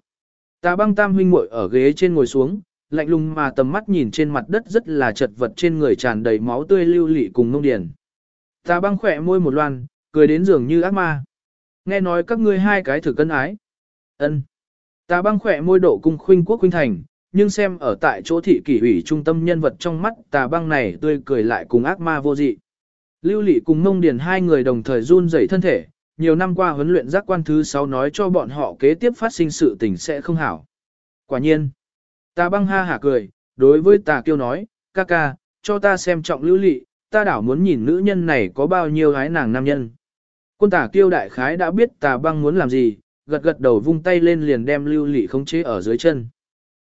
Tà băng tam huynh muội ở ghế trên ngồi xuống, lạnh lùng mà tầm mắt nhìn trên mặt đất rất là chật vật trên người tràn đầy máu tươi lưu lị cùng nông điển. Tà băng khỏe môi một loan, cười đến dường như ác ma. Nghe nói các ngươi hai cái thử cân ái. ân Tà băng khỏe môi độ cung khuynh quốc khuynh thành, nhưng xem ở tại chỗ thị kỷ ủy trung tâm nhân vật trong mắt tà băng này tươi cười lại cùng ác ma vô dị. Lưu Lị cùng nông Điền hai người đồng thời run rẩy thân thể, nhiều năm qua huấn luyện giác quan thứ 6 nói cho bọn họ kế tiếp phát sinh sự tình sẽ không hảo. Quả nhiên, ta băng ha hả cười, đối với tà kiêu nói, ca ca, cho ta xem trọng lưu lị, ta đảo muốn nhìn nữ nhân này có bao nhiêu gái nàng nam nhân. Quân tà kiêu đại khái đã biết tà băng muốn làm gì, gật gật đầu vung tay lên liền đem lưu lị khống chế ở dưới chân.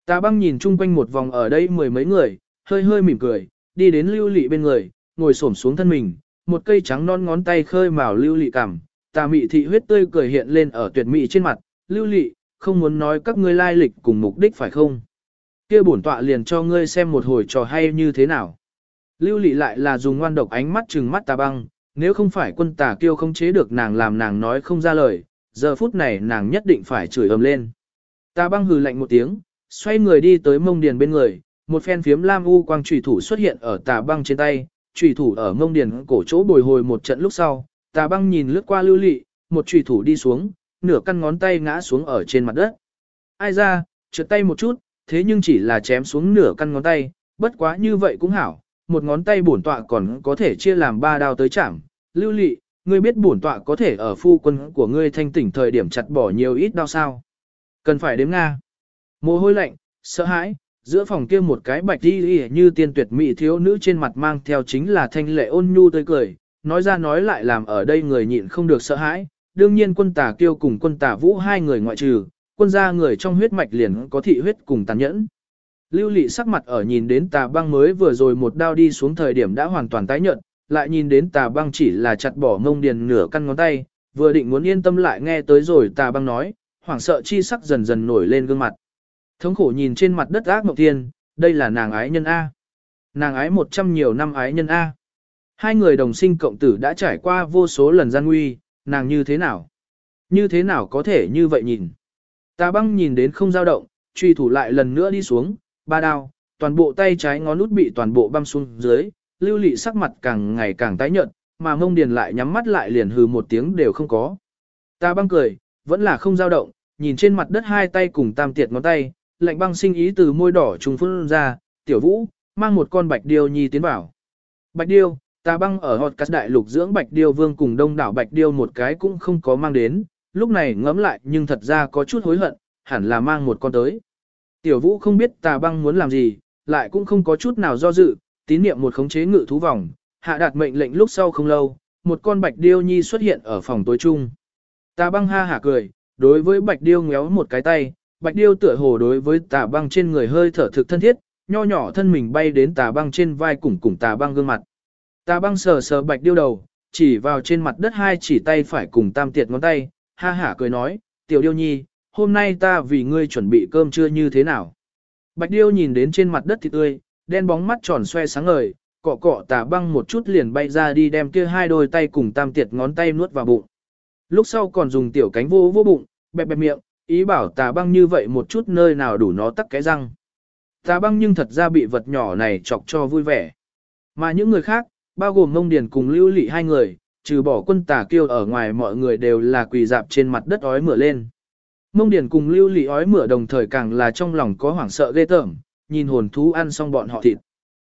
Tà băng nhìn chung quanh một vòng ở đây mười mấy người, hơi hơi mỉm cười, đi đến lưu lị bên người, ngồi xổm xuống thân mình, một cây trắng non ngón tay khơi mào lưu lị cằm, tà mị thị huyết tươi cười hiện lên ở tuyệt mị trên mặt, lưu lị, không muốn nói các ngươi lai lịch cùng mục đích phải không? kia bổn tọa liền cho ngươi xem một hồi trò hay như thế nào. Lưu lị lại là dùng ngoan độc ánh mắt trừng mắt tà băng, nếu không phải quân tà kiêu không chế được nàng làm nàng nói không ra lời, giờ phút này nàng nhất định phải chửi ầm lên. Tà băng hừ lạnh một tiếng, xoay người đi tới mông điền bên người, một phen phiếm lam u quang trùy thủ xuất hiện ở tà băng trên tay, trùy thủ ở mông điền cổ chỗ bồi hồi một trận lúc sau, tà băng nhìn lướt qua lưu lị, một trùy thủ đi xuống, nửa căn ngón tay ngã xuống ở trên mặt đất. Ai ra, trượt tay một chút, thế nhưng chỉ là chém xuống nửa căn ngón tay, bất quá như vậy cũng hảo, một ngón tay bổn tọa còn có thể chia làm ba đao tới chạm. Lưu lị, ngươi biết bổn tọa có thể ở phu quân của ngươi thanh tỉnh thời điểm chặt bỏ nhiều ít đao sao? Cần phải đếm Nga. Mồ hôi lạnh, sợ hãi, giữa phòng kia một cái bạch đi như tiên tuyệt mỹ thiếu nữ trên mặt mang theo chính là thanh lệ ôn nhu tươi cười, nói ra nói lại làm ở đây người nhịn không được sợ hãi. Đương nhiên quân tà kiêu cùng quân tà vũ hai người ngoại trừ, quân gia người trong huyết mạch liền có thị huyết cùng tàn nhẫn. Lưu lị sắc mặt ở nhìn đến tà băng mới vừa rồi một đao đi xuống thời điểm đã hoàn toàn tái nhợt, lại nhìn đến tà băng chỉ là chặt bỏ mông điền nửa căn ngón tay, vừa định muốn yên tâm lại nghe tới rồi tà băng nói, hoảng sợ chi sắc dần dần nổi lên gương mặt. Thống khổ nhìn trên mặt đất ác mộng thiên, đây là nàng ái nhân A. Nàng ái một trăm nhiều năm ái nhân A. Hai người đồng sinh cộng tử đã trải qua vô số lần gian nguy, nàng như thế nào? Như thế nào có thể như vậy nhìn? Tà băng nhìn đến không dao động, truy thủ lại lần nữa đi xuống, ba đao, toàn bộ tay trái ngón út bị toàn bộ băm xuống dưới, lưu lị sắc mặt càng ngày càng tái nhợt, mà mông điền lại nhắm mắt lại liền hừ một tiếng đều không có. Tà băng cười, vẫn là không dao động, nhìn trên mặt đất hai tay cùng tam tiệt ngón tay, lạnh băng sinh ý từ môi đỏ trùng phun ra, tiểu vũ, mang một con bạch điêu nhi tiến vào. Bạch điêu, tà băng ở hot cắt đại lục dưỡng bạch điêu vương cùng đông đảo bạch điêu một cái cũng không có mang đến, lúc này ngẫm lại nhưng thật ra có chút hối hận, hẳn là mang một con tới. Tiểu vũ không biết tà băng muốn làm gì, lại cũng không có chút nào do dự, tín niệm một khống chế ngự thú vòng, hạ đạt mệnh lệnh lúc sau không lâu, một con bạch điêu nhi xuất hiện ở phòng tối trung. Tà băng ha hả cười, đối với bạch điêu ngéo một cái tay, bạch điêu tựa hồ đối với tà băng trên người hơi thở thực thân thiết, nho nhỏ thân mình bay đến tà băng trên vai cùng cùng tà băng gương mặt. Tà băng sờ sờ bạch điêu đầu, chỉ vào trên mặt đất hai chỉ tay phải cùng tam tiệt ngón tay, ha hả cười nói, tiểu điêu nhi, hôm nay ta vì ngươi chuẩn bị cơm trưa như thế nào. Bạch điêu nhìn đến trên mặt đất thì tươi, đen bóng mắt tròn xoe sáng ngời, cọ cọ tà băng một chút liền bay ra đi đem kia hai đôi tay cùng tam tiệt ngón tay nuốt vào bụng. Lúc sau còn dùng tiểu cánh vô vô bụng, bẹp bẹp miệng, ý bảo tà băng như vậy một chút nơi nào đủ nó tắc cái răng. Tà băng nhưng thật ra bị vật nhỏ này chọc cho vui vẻ. Mà những người khác, bao gồm mông điền cùng lưu lị hai người, trừ bỏ quân tà kiêu ở ngoài mọi người đều là quỳ dạp trên mặt đất ói mửa lên. Mông Điền cùng lưu lị ói mửa đồng thời càng là trong lòng có hoảng sợ ghê tởm, nhìn hồn thú ăn xong bọn họ thịt.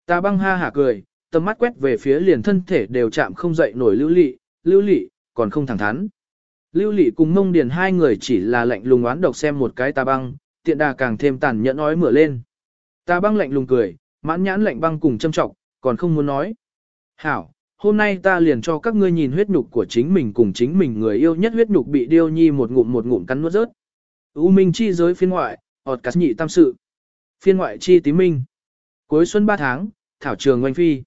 Ta băng ha hả cười, tầm mắt quét về phía liền thân thể đều chạm không dậy nổi lưu lị, lưu lị, còn không thẳng thắn. Lưu lị cùng mông điền hai người chỉ là lạnh lùng oán độc xem một cái ta băng, tiện đà càng thêm tàn nhẫn ói mửa lên. Ta băng lạnh lùng cười, mãn nhãn lạnh băng cùng châm trọng, còn không muốn nói. Hảo, hôm nay ta liền cho các ngươi nhìn huyết nhục của chính mình cùng chính mình người yêu nhất huyết nhục bị điêu nhi một ngụm một ngụm cắn nuốt rớt. U Minh chi giới phiên ngoại, ọt cắt nhị tam sự. Phiên ngoại chi tím minh. Cuối xuân ba tháng, thảo trường oanh phi.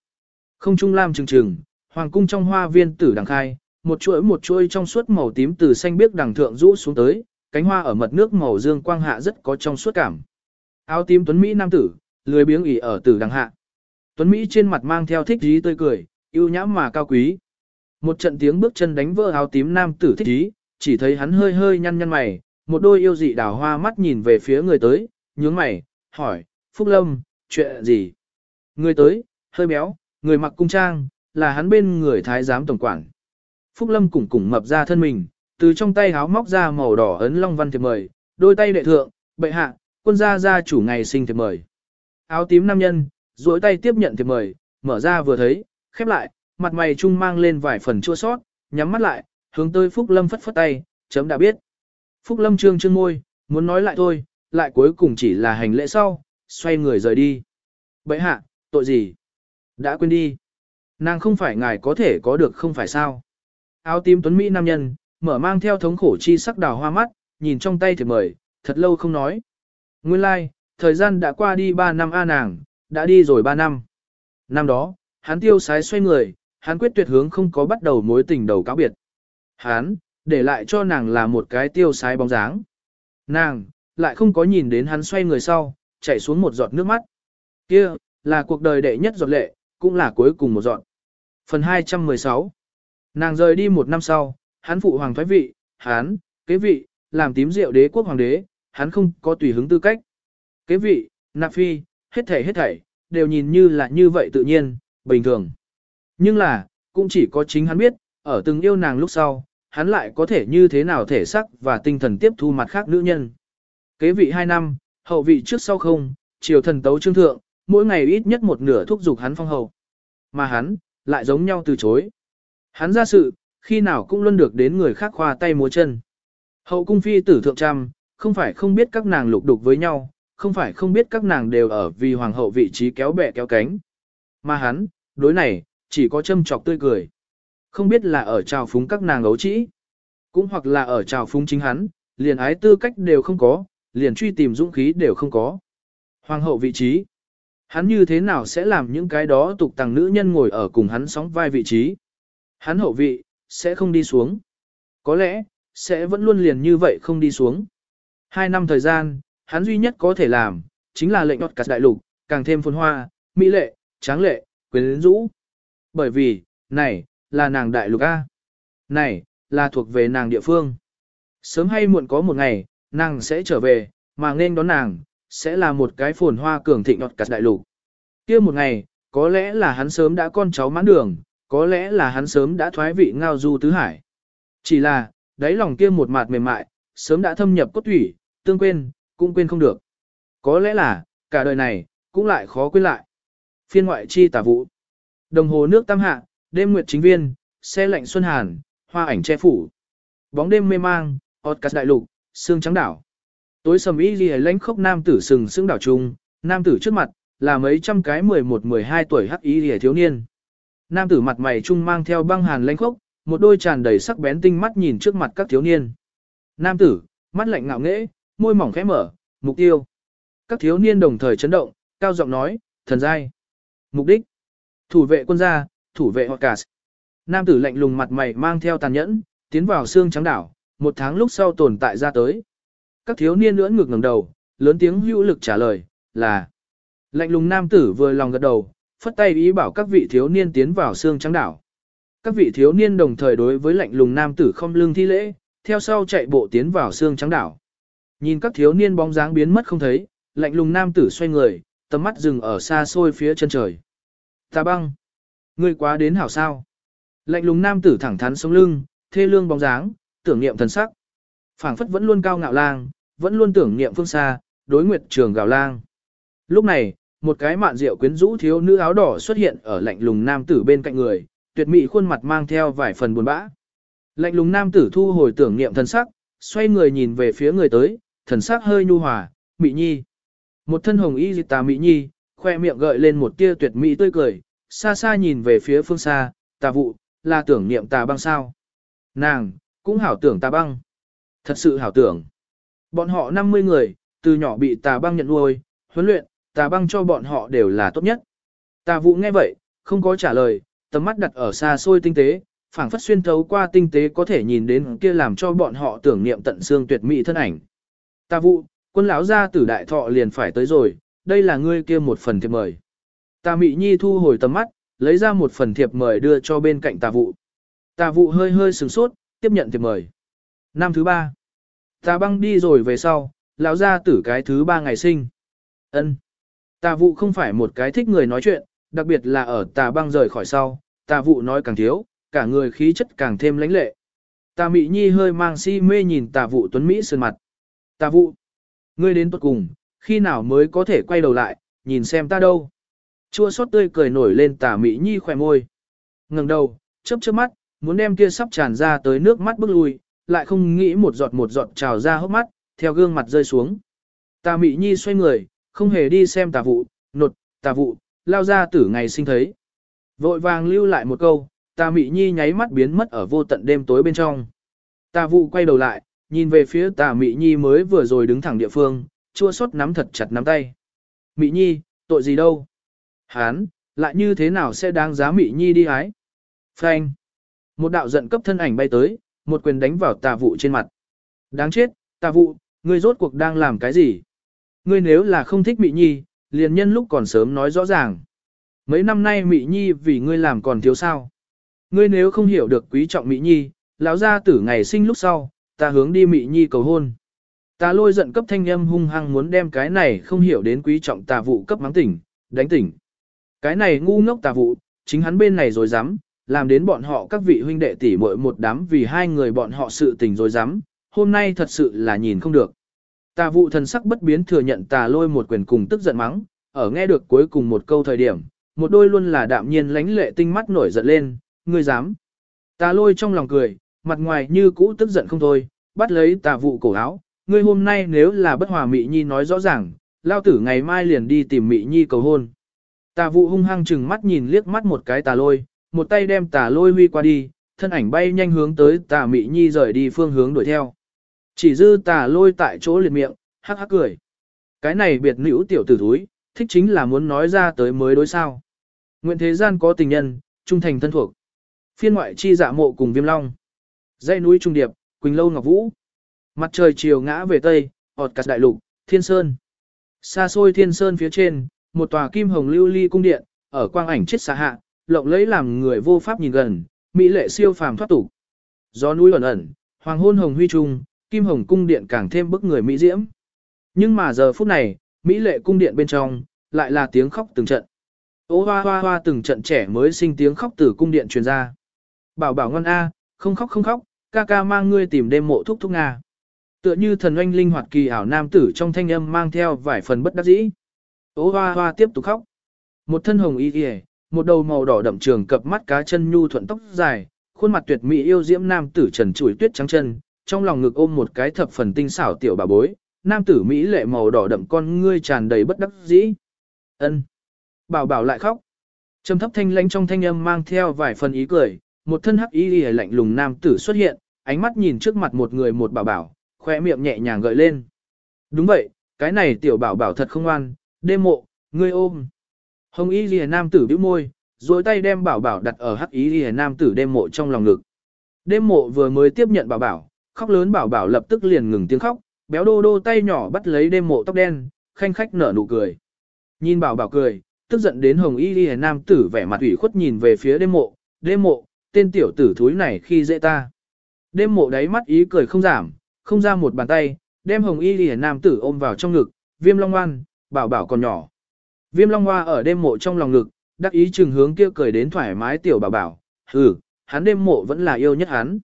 Không trung lam trừng trừng, hoàng cung trong hoa viên tử đằng khai, một chuỗi một chuỗi trong suốt màu tím từ xanh biếc đằng thượng rũ xuống tới, cánh hoa ở mật nước màu dương quang hạ rất có trong suốt cảm. Áo tím tuấn Mỹ nam tử, lười biếng ỉ ở tử đằng hạ. Tuấn Mỹ trên mặt mang theo thích ý tươi cười, yêu nhãm mà cao quý. Một trận tiếng bước chân đánh vỡ áo tím nam tử thích ý, chỉ thấy hắn hơi hơi nhăn nhăn mày, một đôi yêu dị đào hoa mắt nhìn về phía người tới, nhướng mày, hỏi, Phúc Lâm, chuyện gì? Người tới, hơi béo, người mặc cung trang, là hắn bên người thái giám tổng quản. Phúc Lâm cùng cùng mập ra thân mình, từ trong tay háo móc ra màu đỏ ấn long văn thiệp mời, đôi tay đệ thượng, bệ hạ, quân gia gia chủ ngày sinh thiệp mời. Áo tím nam nhân, duỗi tay tiếp nhận thiệp mời, mở ra vừa thấy, khép lại, mặt mày trung mang lên vài phần chua sót, nhắm mắt lại, hướng tới Phúc Lâm phất phất tay, chấm đã biết. Phúc Lâm trương trương môi, muốn nói lại thôi, lại cuối cùng chỉ là hành lễ sau, xoay người rời đi. Bậy hạ, tội gì? Đã quên đi. Nàng không phải ngài có thể có được không phải sao? Áo tím tuấn Mỹ nam nhân, mở mang theo thống khổ chi sắc đào hoa mắt, nhìn trong tay thì mời, thật lâu không nói. Nguyên lai, like, thời gian đã qua đi 3 năm A nàng, đã đi rồi 3 năm. Năm đó, hắn tiêu sái xoay người, hắn quyết tuyệt hướng không có bắt đầu mối tình đầu cáo biệt. Hắn, để lại cho nàng là một cái tiêu sái bóng dáng. Nàng, lại không có nhìn đến hắn xoay người sau, chảy xuống một giọt nước mắt. Kia, là cuộc đời đệ nhất giọt lệ, cũng là cuối cùng một giọt. Phần 216 Nàng rời đi một năm sau, hắn phụ hoàng thoái vị, hắn, kế vị, làm tím rượu đế quốc hoàng đế, hắn không có tùy hứng tư cách. Kế vị, nạp phi, hết thảy hết thảy, đều nhìn như là như vậy tự nhiên, bình thường. Nhưng là, cũng chỉ có chính hắn biết, ở từng yêu nàng lúc sau, hắn lại có thể như thế nào thể sắc và tinh thần tiếp thu mặt khác nữ nhân. Kế vị 2 năm, hậu vị trước sau không, triều thần tấu trương thượng, mỗi ngày ít nhất một nửa thúc giục hắn phong hậu. Mà hắn, lại giống nhau từ chối. Hắn ra sự, khi nào cũng luôn được đến người khác khoa tay múa chân. Hậu cung phi tử thượng trăm, không phải không biết các nàng lục đục với nhau, không phải không biết các nàng đều ở vì hoàng hậu vị trí kéo bè kéo cánh. Mà hắn, đối này, chỉ có châm chọc tươi cười. Không biết là ở trào phúng các nàng ấu trĩ, cũng hoặc là ở trào phúng chính hắn, liền ái tư cách đều không có, liền truy tìm dũng khí đều không có. Hoàng hậu vị trí. Hắn như thế nào sẽ làm những cái đó tục tàng nữ nhân ngồi ở cùng hắn sóng vai vị trí? Hắn hậu vị, sẽ không đi xuống. Có lẽ, sẽ vẫn luôn liền như vậy không đi xuống. Hai năm thời gian, hắn duy nhất có thể làm, chính là lệnh đọt cả đại lục, càng thêm phồn hoa, mỹ lệ, tráng lệ, quyến rũ. Bởi vì, này, là nàng đại lục A. Này, là thuộc về nàng địa phương. Sớm hay muộn có một ngày, nàng sẽ trở về, mà nên đón nàng, sẽ là một cái phồn hoa cường thịnh đọt cả đại lục. kia một ngày, có lẽ là hắn sớm đã con cháu mãn đường, có lẽ là hắn sớm đã thoái vị ngao du tứ hải. Chỉ là, đáy lòng kia một mạt mềm mại, sớm đã thâm nhập cốt thủy, tương quên, cũng quên không được. Có lẽ là, cả đời này, cũng lại khó quên lại. Phiên ngoại chi tả vụ. Đồng hồ nước tam hạ, đêm nguyệt chính viên, xe lạnh xuân hàn, hoa ảnh che phủ. Bóng đêm mê mang, ọt cắt đại lục, xương trắng đảo. Tối sầm y ghi lãnh khốc nam tử sừng sững đảo trung, nam tử trước mặt, là mấy trăm cái 11-12 tuổi hắc y ghi thiếu niên. Nam tử mặt mày trung mang theo băng hàn lãnh khốc, một đôi tràn đầy sắc bén tinh mắt nhìn trước mặt các thiếu niên. Nam tử, mắt lạnh ngạo nghễ, môi mỏng khẽ mở, mục tiêu. Các thiếu niên đồng thời chấn động, cao giọng nói, thần giai. Mục đích, thủ vệ quân gia, thủ vệ hoặc cả. Nam tử lạnh lùng mặt mày mang theo tàn nhẫn, tiến vào xương trắng đảo, một tháng lúc sau tồn tại ra tới. Các thiếu niên lưỡng ngược ngẩng đầu, lớn tiếng hữu lực trả lời, là. Lạnh lùng nam tử vừa lòng gật đầu, phất tay ý bảo các vị thiếu niên tiến vào xương trắng đảo. Các vị thiếu niên đồng thời đối với lạnh lùng nam tử không lương thi lễ, theo sau chạy bộ tiến vào xương trắng đảo. Nhìn các thiếu niên bóng dáng biến mất không thấy, lạnh lùng nam tử xoay người, tầm mắt dừng ở xa xôi phía chân trời. Tà băng, ngươi quá đến hảo sao. Lạnh lùng nam tử thẳng thắn sống lưng, thê lương bóng dáng, tưởng niệm thần sắc. phảng phất vẫn luôn cao ngạo lang, vẫn luôn tưởng niệm phương xa, đối nguyệt trường gào lang. Lúc này, một cái mạn rượu quyến rũ thiếu nữ áo đỏ xuất hiện ở lạnh lùng nam tử bên cạnh người, tuyệt mỹ khuôn mặt mang theo vài phần buồn bã. Lạnh lùng nam tử thu hồi tưởng niệm thần sắc, xoay người nhìn về phía người tới, thần sắc hơi nhu hòa, Mị Nhi. Một thân hồng y dị tà Mị Nhi, khoe miệng gợi lên một tia tuyệt mỹ tươi cười, xa xa nhìn về phía phương xa, tà vụ, là tưởng niệm tà băng sao. Nàng, cũng hảo tưởng tà băng. Thật sự hảo tưởng. Bọn họ 50 người, từ nhỏ bị tà băng nhận nuôi, huấn luyện, tà băng cho bọn họ đều là tốt nhất. Tà vụ nghe vậy, không có trả lời, tầm mắt đặt ở xa xôi tinh tế, phảng phất xuyên thấu qua tinh tế có thể nhìn đến kia làm cho bọn họ tưởng niệm tận xương tuyệt mỹ thân ảnh. Tà vụ, quân lão gia tử đại thọ liền phải tới rồi, đây là ngươi kia một phần thiệp mời. Ta mị nhi thu hồi tầm mắt, lấy ra một phần thiệp mời đưa cho bên cạnh tà vụ. Tà vụ hơi hơi sửng sốt, tiếp nhận thiệp mời. Năm thứ ba. Tà băng đi rồi về sau, lão gia tử cái thứ ba ngày sinh. ân Tà vụ không phải một cái thích người nói chuyện, đặc biệt là ở tà băng rời khỏi sau, tà vụ nói càng thiếu, cả người khí chất càng thêm lãnh lệ. Tà mị nhi hơi mang si mê nhìn tà vụ tuấn Mỹ sơn mặt. Ta vụ, ngươi đến tuật cùng, khi nào mới có thể quay đầu lại, nhìn xem ta đâu. Chua xót tươi cười nổi lên tà mị nhi khỏe môi. ngẩng đầu, chớp chớp mắt, muốn đem kia sắp tràn ra tới nước mắt bước lui, lại không nghĩ một giọt một giọt trào ra hốc mắt, theo gương mặt rơi xuống. Tà Mị Nhi xoay người, không hề đi xem tà vụ, nột, tà vụ, lao ra tử ngày sinh thấy. Vội vàng lưu lại một câu, tà Mị Nhi nháy mắt biến mất ở vô tận đêm tối bên trong. Tà vụ quay đầu lại, nhìn về phía tà Mị Nhi mới vừa rồi đứng thẳng địa phương, chua xót nắm thật chặt nắm tay. Mị Nhi, tội gì đâu? Hán, lại như thế nào sẽ đáng giá Mị Nhi đi hái? Phanh. Một đạo giận cấp thân ảnh bay tới, một quyền đánh vào tà vụ trên mặt. Đáng chết, tà vụ, ngươi rốt cuộc đang làm cái gì? Ngươi nếu là không thích Mị Nhi, liền nhân lúc còn sớm nói rõ ràng. Mấy năm nay Mị Nhi vì ngươi làm còn thiếu sao? Ngươi nếu không hiểu được quý trọng Mị Nhi, lão gia tử ngày sinh lúc sau, ta hướng đi Mị Nhi cầu hôn. Ta lôi giận cấp thanh âm hung hăng muốn đem cái này không hiểu đến quý trọng tà vụ cấp mắng tỉnh, đánh tỉnh. Cái này ngu ngốc tà vụ, chính hắn bên này rồi dám, làm đến bọn họ các vị huynh đệ tỷ muội một đám vì hai người bọn họ sự tình rồi dám, hôm nay thật sự là nhìn không được. Tà vụ thần sắc bất biến thừa nhận tà lôi một quyền cùng tức giận mắng, ở nghe được cuối cùng một câu thời điểm, một đôi luôn là đạm nhiên lánh lệ tinh mắt nổi giận lên, ngươi dám. Tà lôi trong lòng cười, mặt ngoài như cũ tức giận không thôi, bắt lấy tà vụ cổ áo, ngươi hôm nay nếu là bất hòa Mị Nhi nói rõ ràng, lao tử ngày mai liền đi tìm Mị Nhi cầu hôn. Tà vụ hung hăng chừng mắt nhìn liếc mắt một cái tà lôi, một tay đem tà lôi huy qua đi, thân ảnh bay nhanh hướng tới tà Mị Nhi rời đi phương hướng đuổi theo. Chỉ dư tà lôi tại chỗ liệt miệng, hắc hắc cười. Cái này biệt nữ tiểu tử thúi, thích chính là muốn nói ra tới mới đối sao. Nguyện thế gian có tình nhân, trung thành thân thuộc. Phiên ngoại chi dạ mộ cùng viêm long. Dãy núi trung điệp, Quỳnh Lâu Ngọc Vũ. Mặt trời chiều ngã về tây, ọt cắt đại lục, thiên sơn. Xa xôi thiên sơn phía trên, một tòa kim hồng lưu ly cung điện, ở quang ảnh chết xa hạ, lộng lẫy làm người vô pháp nhìn gần, mỹ lệ siêu phàm thoát tục. Gió núi ẩn ẩn, hoàng hôn hồng huy trung, kim hồng cung điện càng thêm bức người mỹ diễm. Nhưng mà giờ phút này, mỹ lệ cung điện bên trong, lại là tiếng khóc từng trận. Ô hoa hoa hoa từng trận trẻ mới sinh tiếng khóc từ cung điện truyền ra. Bảo bảo ngon a, không khóc không khóc, ca ca mang ngươi tìm đêm mộ thúc thúc nga. Tựa như thần oanh linh hoạt kỳ ảo nam tử trong thanh âm mang theo vài phần bất đắc dĩ. Ô hoa hoa tiếp tục khóc. Một thân hồng y kìa, một đầu màu đỏ đậm trường cặp mắt cá chân nhu thuận tóc dài, khuôn mặt tuyệt mỹ yêu diễm nam tử trần trụi tuyết trắng chân, trong lòng ngực ôm một cái thập phần tinh xảo tiểu bà bối, nam tử mỹ lệ màu đỏ đậm con ngươi tràn đầy bất đắc dĩ. Ân. Bảo bảo lại khóc. Trầm thấp thanh lãnh trong thanh âm mang theo vài phần ý cười, một thân hắc y lạnh lùng nam tử xuất hiện, ánh mắt nhìn trước mặt một người một bảo bảo, khoe miệng nhẹ nhàng gợi lên. Đúng vậy, cái này tiểu bảo bảo thật không ngoan, đêm mộ, ngươi ôm. Hồng y lìa nam tử bĩu môi, rồi tay đem bảo bảo đặt ở hắc y lìa nam tử đêm mộ trong lòng ngực. Đêm mộ vừa mới tiếp nhận bảo bảo, khóc lớn bảo bảo lập tức liền ngừng tiếng khóc, béo đô đô tay nhỏ bắt lấy đêm mộ tóc đen, khanh khách nở nụ cười. Nhìn bảo bảo cười, tức giận đến hồng y lìa nam tử vẻ mặt ủy khuất nhìn về phía đêm mộ, đêm mộ, tên tiểu tử thúi này khi dễ ta. Đêm mộ đáy mắt ý cười không giảm, không ra một bàn tay, đem hồng y lìa nam tử ôm vào trong ngực, viêm long ngoan, bảo bảo còn nhỏ. Viêm long hoa ở đêm mộ trong lòng ngực, đắc ý chừng hướng kia cười đến thoải mái tiểu bảo bảo, hừ, hắn đêm mộ vẫn là yêu nhất hắn.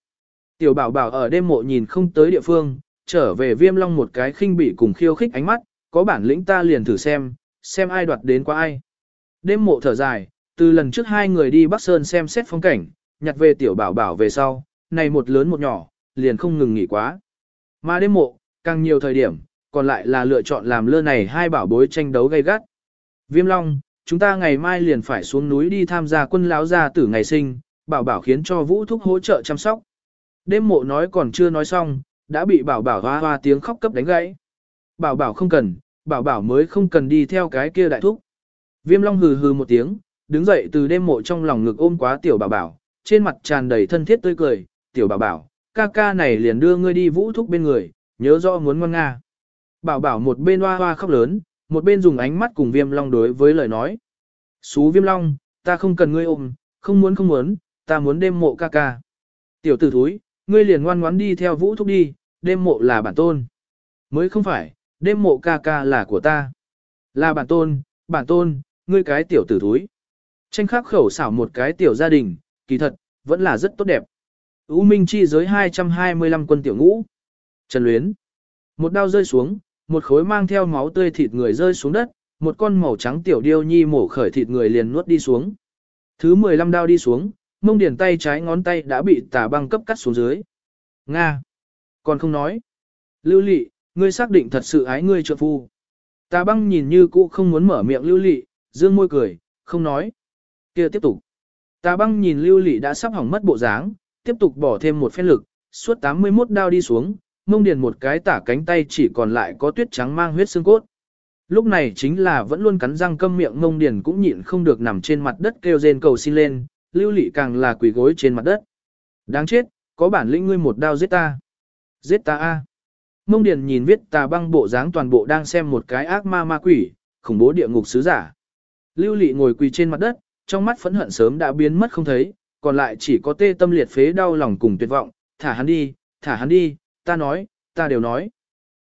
Tiểu bảo bảo ở đêm mộ nhìn không tới địa phương, trở về viêm long một cái khinh bị cùng khiêu khích ánh mắt, có bản lĩnh ta liền thử xem, xem ai đoạt đến qua ai. Đêm mộ thở dài, từ lần trước hai người đi Bắc Sơn xem xét phong cảnh, nhặt về tiểu bảo bảo về sau, này một lớn một nhỏ, liền không ngừng nghỉ quá. Mà đêm mộ, càng nhiều thời điểm, còn lại là lựa chọn làm lơ này hai bảo bối tranh đấu gay gắt. Viêm Long, chúng ta ngày mai liền phải xuống núi đi tham gia quân lão gia tử ngày sinh, bảo bảo khiến cho Vũ Thúc hỗ trợ chăm sóc. Đêm mộ nói còn chưa nói xong, đã bị bảo bảo hoa hoa tiếng khóc cấp đánh gãy. Bảo bảo không cần, bảo bảo mới không cần đi theo cái kia đại thúc. Viêm Long hừ hừ một tiếng, đứng dậy từ đêm mộ trong lòng ngực ôm quá tiểu bảo bảo, trên mặt tràn đầy thân thiết tươi cười, tiểu bảo bảo, ca ca này liền đưa ngươi đi vũ thúc bên người, nhớ rõ muốn ngoan nga. Bảo bảo một bên hoa hoa khóc lớn, một bên dùng ánh mắt cùng viêm long đối với lời nói. Xú viêm long, ta không cần ngươi ôm, không muốn không muốn, ta muốn đêm mộ ca ca. Tiểu tử thúi, ngươi liền ngoan ngoãn đi theo vũ thúc đi, đêm mộ là bản tôn. Mới không phải, đêm mộ ca ca là của ta. Là bản tôn, bản tôn, ngươi cái tiểu tử thúi. Tranh khắc khẩu xảo một cái tiểu gia đình, kỳ thật, vẫn là rất tốt đẹp. U Minh chi giới 225 quân tiểu ngũ. Trần Luyến. Một đao rơi xuống, một khối mang theo máu tươi thịt người rơi xuống đất, một con màu trắng tiểu điêu nhi mổ khởi thịt người liền nuốt đi xuống. Thứ 15 đao đi xuống, mông điển tay trái ngón tay đã bị tà băng cấp cắt xuống dưới. Nga! Còn không nói. Lưu lị, ngươi xác định thật sự ái ngươi trợ phu. Tà băng nhìn như cũ không muốn mở miệng lưu lị, dương môi cười, không nói. kia tiếp tục. Tà băng nhìn lưu lị đã sắp hỏng mất bộ dáng, tiếp tục bỏ thêm một phen lực, suốt 81 đao đi xuống, mông điền một cái tả cánh tay chỉ còn lại có tuyết trắng mang huyết xương cốt. Lúc này chính là vẫn luôn cắn răng câm miệng mông điền cũng nhịn không được nằm trên mặt đất kêu rên cầu xin lên, lưu lị càng là quỳ gối trên mặt đất. Đáng chết, có bản lĩnh ngươi một đao giết ta. Giết ta a. Mông điền nhìn viết tà băng bộ dáng toàn bộ đang xem một cái ác ma ma quỷ, khủng bố địa ngục sứ giả. Lưu lị ngồi quỳ trên mặt đất, trong mắt phẫn hận sớm đã biến mất không thấy, còn lại chỉ có tê tâm liệt phế đau lòng cùng tuyệt vọng, thả hắn đi, thả hắn đi, ta nói, ta đều nói.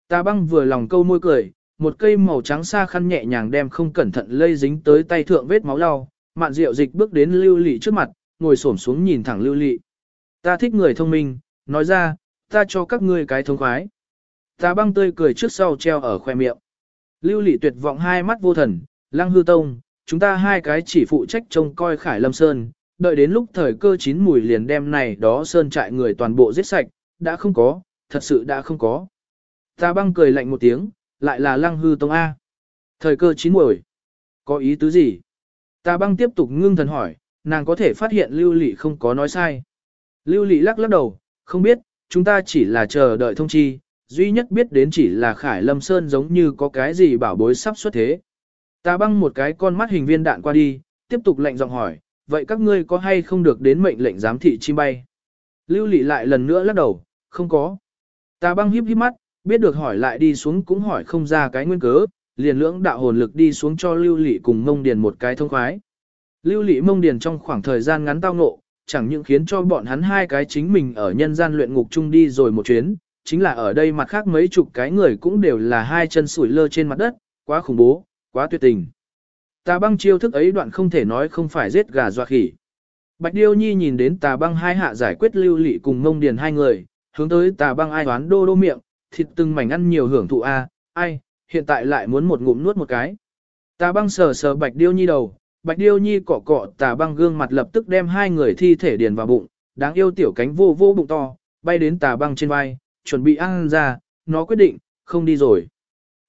Ta băng vừa lòng câu môi cười, một cây màu trắng xa khăn nhẹ nhàng đem không cẩn thận lây dính tới tay thượng vết máu lau, mạn rượu dịch bước đến lưu lị trước mặt, ngồi xổm xuống nhìn thẳng lưu lị. Ta thích người thông minh, nói ra, ta cho các ngươi cái thông khoái. Ta băng tươi cười trước sau treo ở khoe miệng. Lưu lị tuyệt vọng hai mắt vô thần, lăng hư tông, chúng ta hai cái chỉ phụ trách trông coi khải lâm sơn, đợi đến lúc thời cơ chín mùi liền đem này đó sơn trại người toàn bộ giết sạch, đã không có, thật sự đã không có. Ta băng cười lạnh một tiếng, lại là lăng hư tông A. Thời cơ chín mùi. Có ý tứ gì? Ta băng tiếp tục ngưng thần hỏi, nàng có thể phát hiện lưu lị không có nói sai. Lưu lị lắc lắc đầu, không biết, chúng ta chỉ là chờ đợi thông chi, duy nhất biết đến chỉ là Khải Lâm Sơn giống như có cái gì bảo bối sắp xuất thế. Ta băng một cái con mắt hình viên đạn qua đi, tiếp tục lệnh giọng hỏi, vậy các ngươi có hay không được đến mệnh lệnh giám thị chim bay? Lưu lị lại lần nữa lắc đầu, không có. Ta băng híp híp mắt, biết được hỏi lại đi xuống cũng hỏi không ra cái nguyên cớ, liền lưỡng đạo hồn lực đi xuống cho Lưu lị cùng mông điền một cái thông khoái. Lưu lị mông điền trong khoảng thời gian ngắn tao ngộ, chẳng những khiến cho bọn hắn hai cái chính mình ở nhân gian luyện ngục chung đi rồi một chuyến, chính là ở đây mặt khác mấy chục cái người cũng đều là hai chân sủi lơ trên mặt đất, quá khủng bố, quá tuyệt tình. Tà băng chiêu thức ấy đoạn không thể nói không phải giết gà doa khỉ. Bạch Điêu Nhi nhìn đến tà băng hai hạ giải quyết lưu lị cùng mông điền hai người, hướng tới tà băng ai đoán đô đô miệng, thịt từng mảnh ăn nhiều hưởng thụ a, ai, hiện tại lại muốn một ngụm nuốt một cái. Tà băng sờ sờ Bạch Điêu Nhi đầu, Bạch Điêu Nhi cọ cọ tà băng gương mặt lập tức đem hai người thi thể điền vào bụng, đáng yêu tiểu cánh vô vô bụng to, bay đến tà băng trên vai, chuẩn bị ăn ra, nó quyết định, không đi rồi.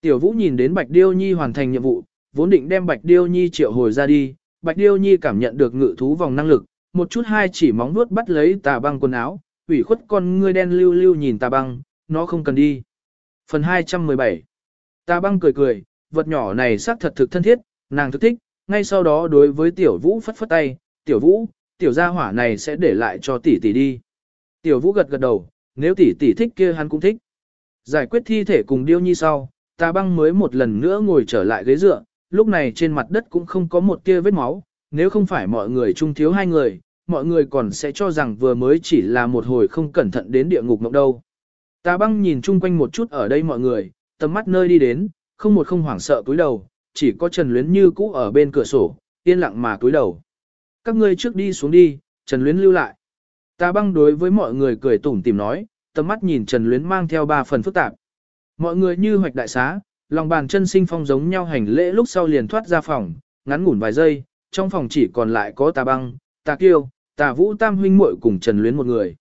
Tiểu Vũ nhìn đến Bạch Điêu Nhi hoàn thành nhiệm vụ, vốn định đem Bạch Điêu Nhi triệu hồi ra đi, Bạch Điêu Nhi cảm nhận được ngự thú vòng năng lực, một chút hai chỉ móng vuốt bắt lấy tà băng quần áo, ủy khuất con ngươi đen lưu lưu nhìn tà băng, nó không cần đi. Phần 217 Tà băng cười cười, vật nhỏ này xác thật thực thân thiết, nàng thực thích, ngay sau đó đối với tiểu vũ phất phất tay, tiểu vũ, tiểu gia hỏa này sẽ để lại cho tỷ tỷ đi. Tiểu vũ gật gật đầu, nếu tỷ tỷ thích kia hắn cũng thích. Giải quyết thi thể cùng điêu nhi sau, tà băng mới một lần nữa ngồi trở lại ghế dựa, lúc này trên mặt đất cũng không có một tia vết máu, nếu không phải mọi người chung thiếu hai người, mọi người còn sẽ cho rằng vừa mới chỉ là một hồi không cẩn thận đến địa ngục mộng đâu. Tà băng nhìn chung quanh một chút ở đây mọi người, tầm mắt nơi đi đến, không một không hoảng sợ cúi đầu, chỉ có Trần Luyến như cũ ở bên cửa sổ, yên lặng mà cúi đầu. Các ngươi trước đi xuống đi, Trần Luyến lưu lại. Tà băng đối với mọi người cười tủm tìm nói, tầm mắt nhìn Trần Luyến mang theo ba phần phức tạp. Mọi người như hoạch đại xá, lòng bàn chân sinh phong giống nhau hành lễ lúc sau liền thoát ra phòng, ngắn ngủn vài giây, trong phòng chỉ còn lại có tà băng, tà kiêu, tà vũ tam huynh muội cùng Trần Luyến một người.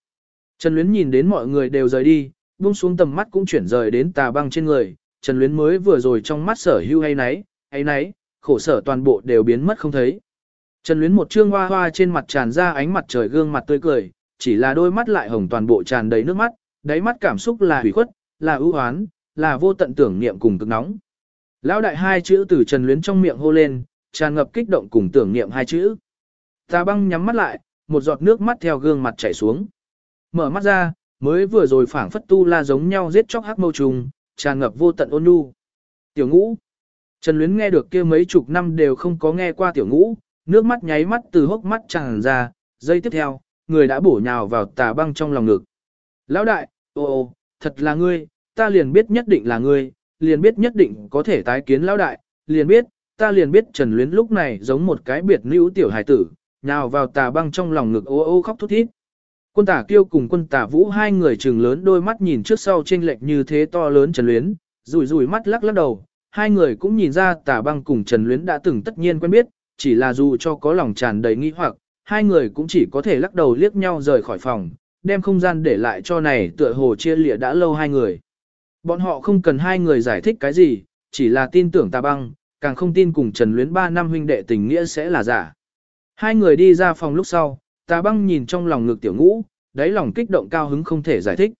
Trần Luyến nhìn đến mọi người đều rời đi, buông xuống tầm mắt cũng chuyển rời đến tà băng trên người, Trần Luyến mới vừa rồi trong mắt sở hưu hay nấy, hay nấy, khổ sở toàn bộ đều biến mất không thấy. Trần Luyến một trương hoa hoa trên mặt tràn ra ánh mặt trời gương mặt tươi cười, chỉ là đôi mắt lại hồng toàn bộ tràn đầy nước mắt, đáy mắt cảm xúc là hủy khuất, là ưu hoán, là vô tận tưởng niệm cùng cực nóng. Lão đại hai chữ từ Trần Luyến trong miệng hô lên, tràn ngập kích động cùng tưởng niệm hai chữ. Tà băng nhắm mắt lại, một giọt nước mắt theo gương mặt chảy xuống. Mở mắt ra, mới vừa rồi phảng phất tu la giống nhau giết chóc hắc mâu trùng, tràn ngập vô tận ôn nhu. Tiểu ngũ. Trần Luyến nghe được kia mấy chục năm đều không có nghe qua tiểu ngũ, nước mắt nháy mắt từ hốc mắt tràn ra, giây tiếp theo, người đã bổ nhào vào tà băng trong lòng ngực. Lão đại, ô ô, thật là ngươi, ta liền biết nhất định là ngươi, liền biết nhất định có thể tái kiến lão đại, liền biết, ta liền biết Trần Luyến lúc này giống một cái biệt nữ tiểu hài tử, nhào vào tà băng trong lòng ngực ô ô khóc thút thít. Quân tả kiêu cùng quân tả vũ hai người trừng lớn đôi mắt nhìn trước sau chênh lệch như thế to lớn Trần Luyến, rủi rủi mắt lắc lắc đầu, hai người cũng nhìn ra tà băng cùng Trần Luyến đã từng tất nhiên quen biết, chỉ là dù cho có lòng tràn đầy nghi hoặc, hai người cũng chỉ có thể lắc đầu liếc nhau rời khỏi phòng, đem không gian để lại cho này tựa hồ chia lịa đã lâu hai người. Bọn họ không cần hai người giải thích cái gì, chỉ là tin tưởng tà băng, càng không tin cùng Trần Luyến ba năm huynh đệ tình nghĩa sẽ là giả. Hai người đi ra phòng lúc sau, tà băng nhìn trong lòng ngực tiểu ngũ, đáy lòng kích động cao hứng không thể giải thích.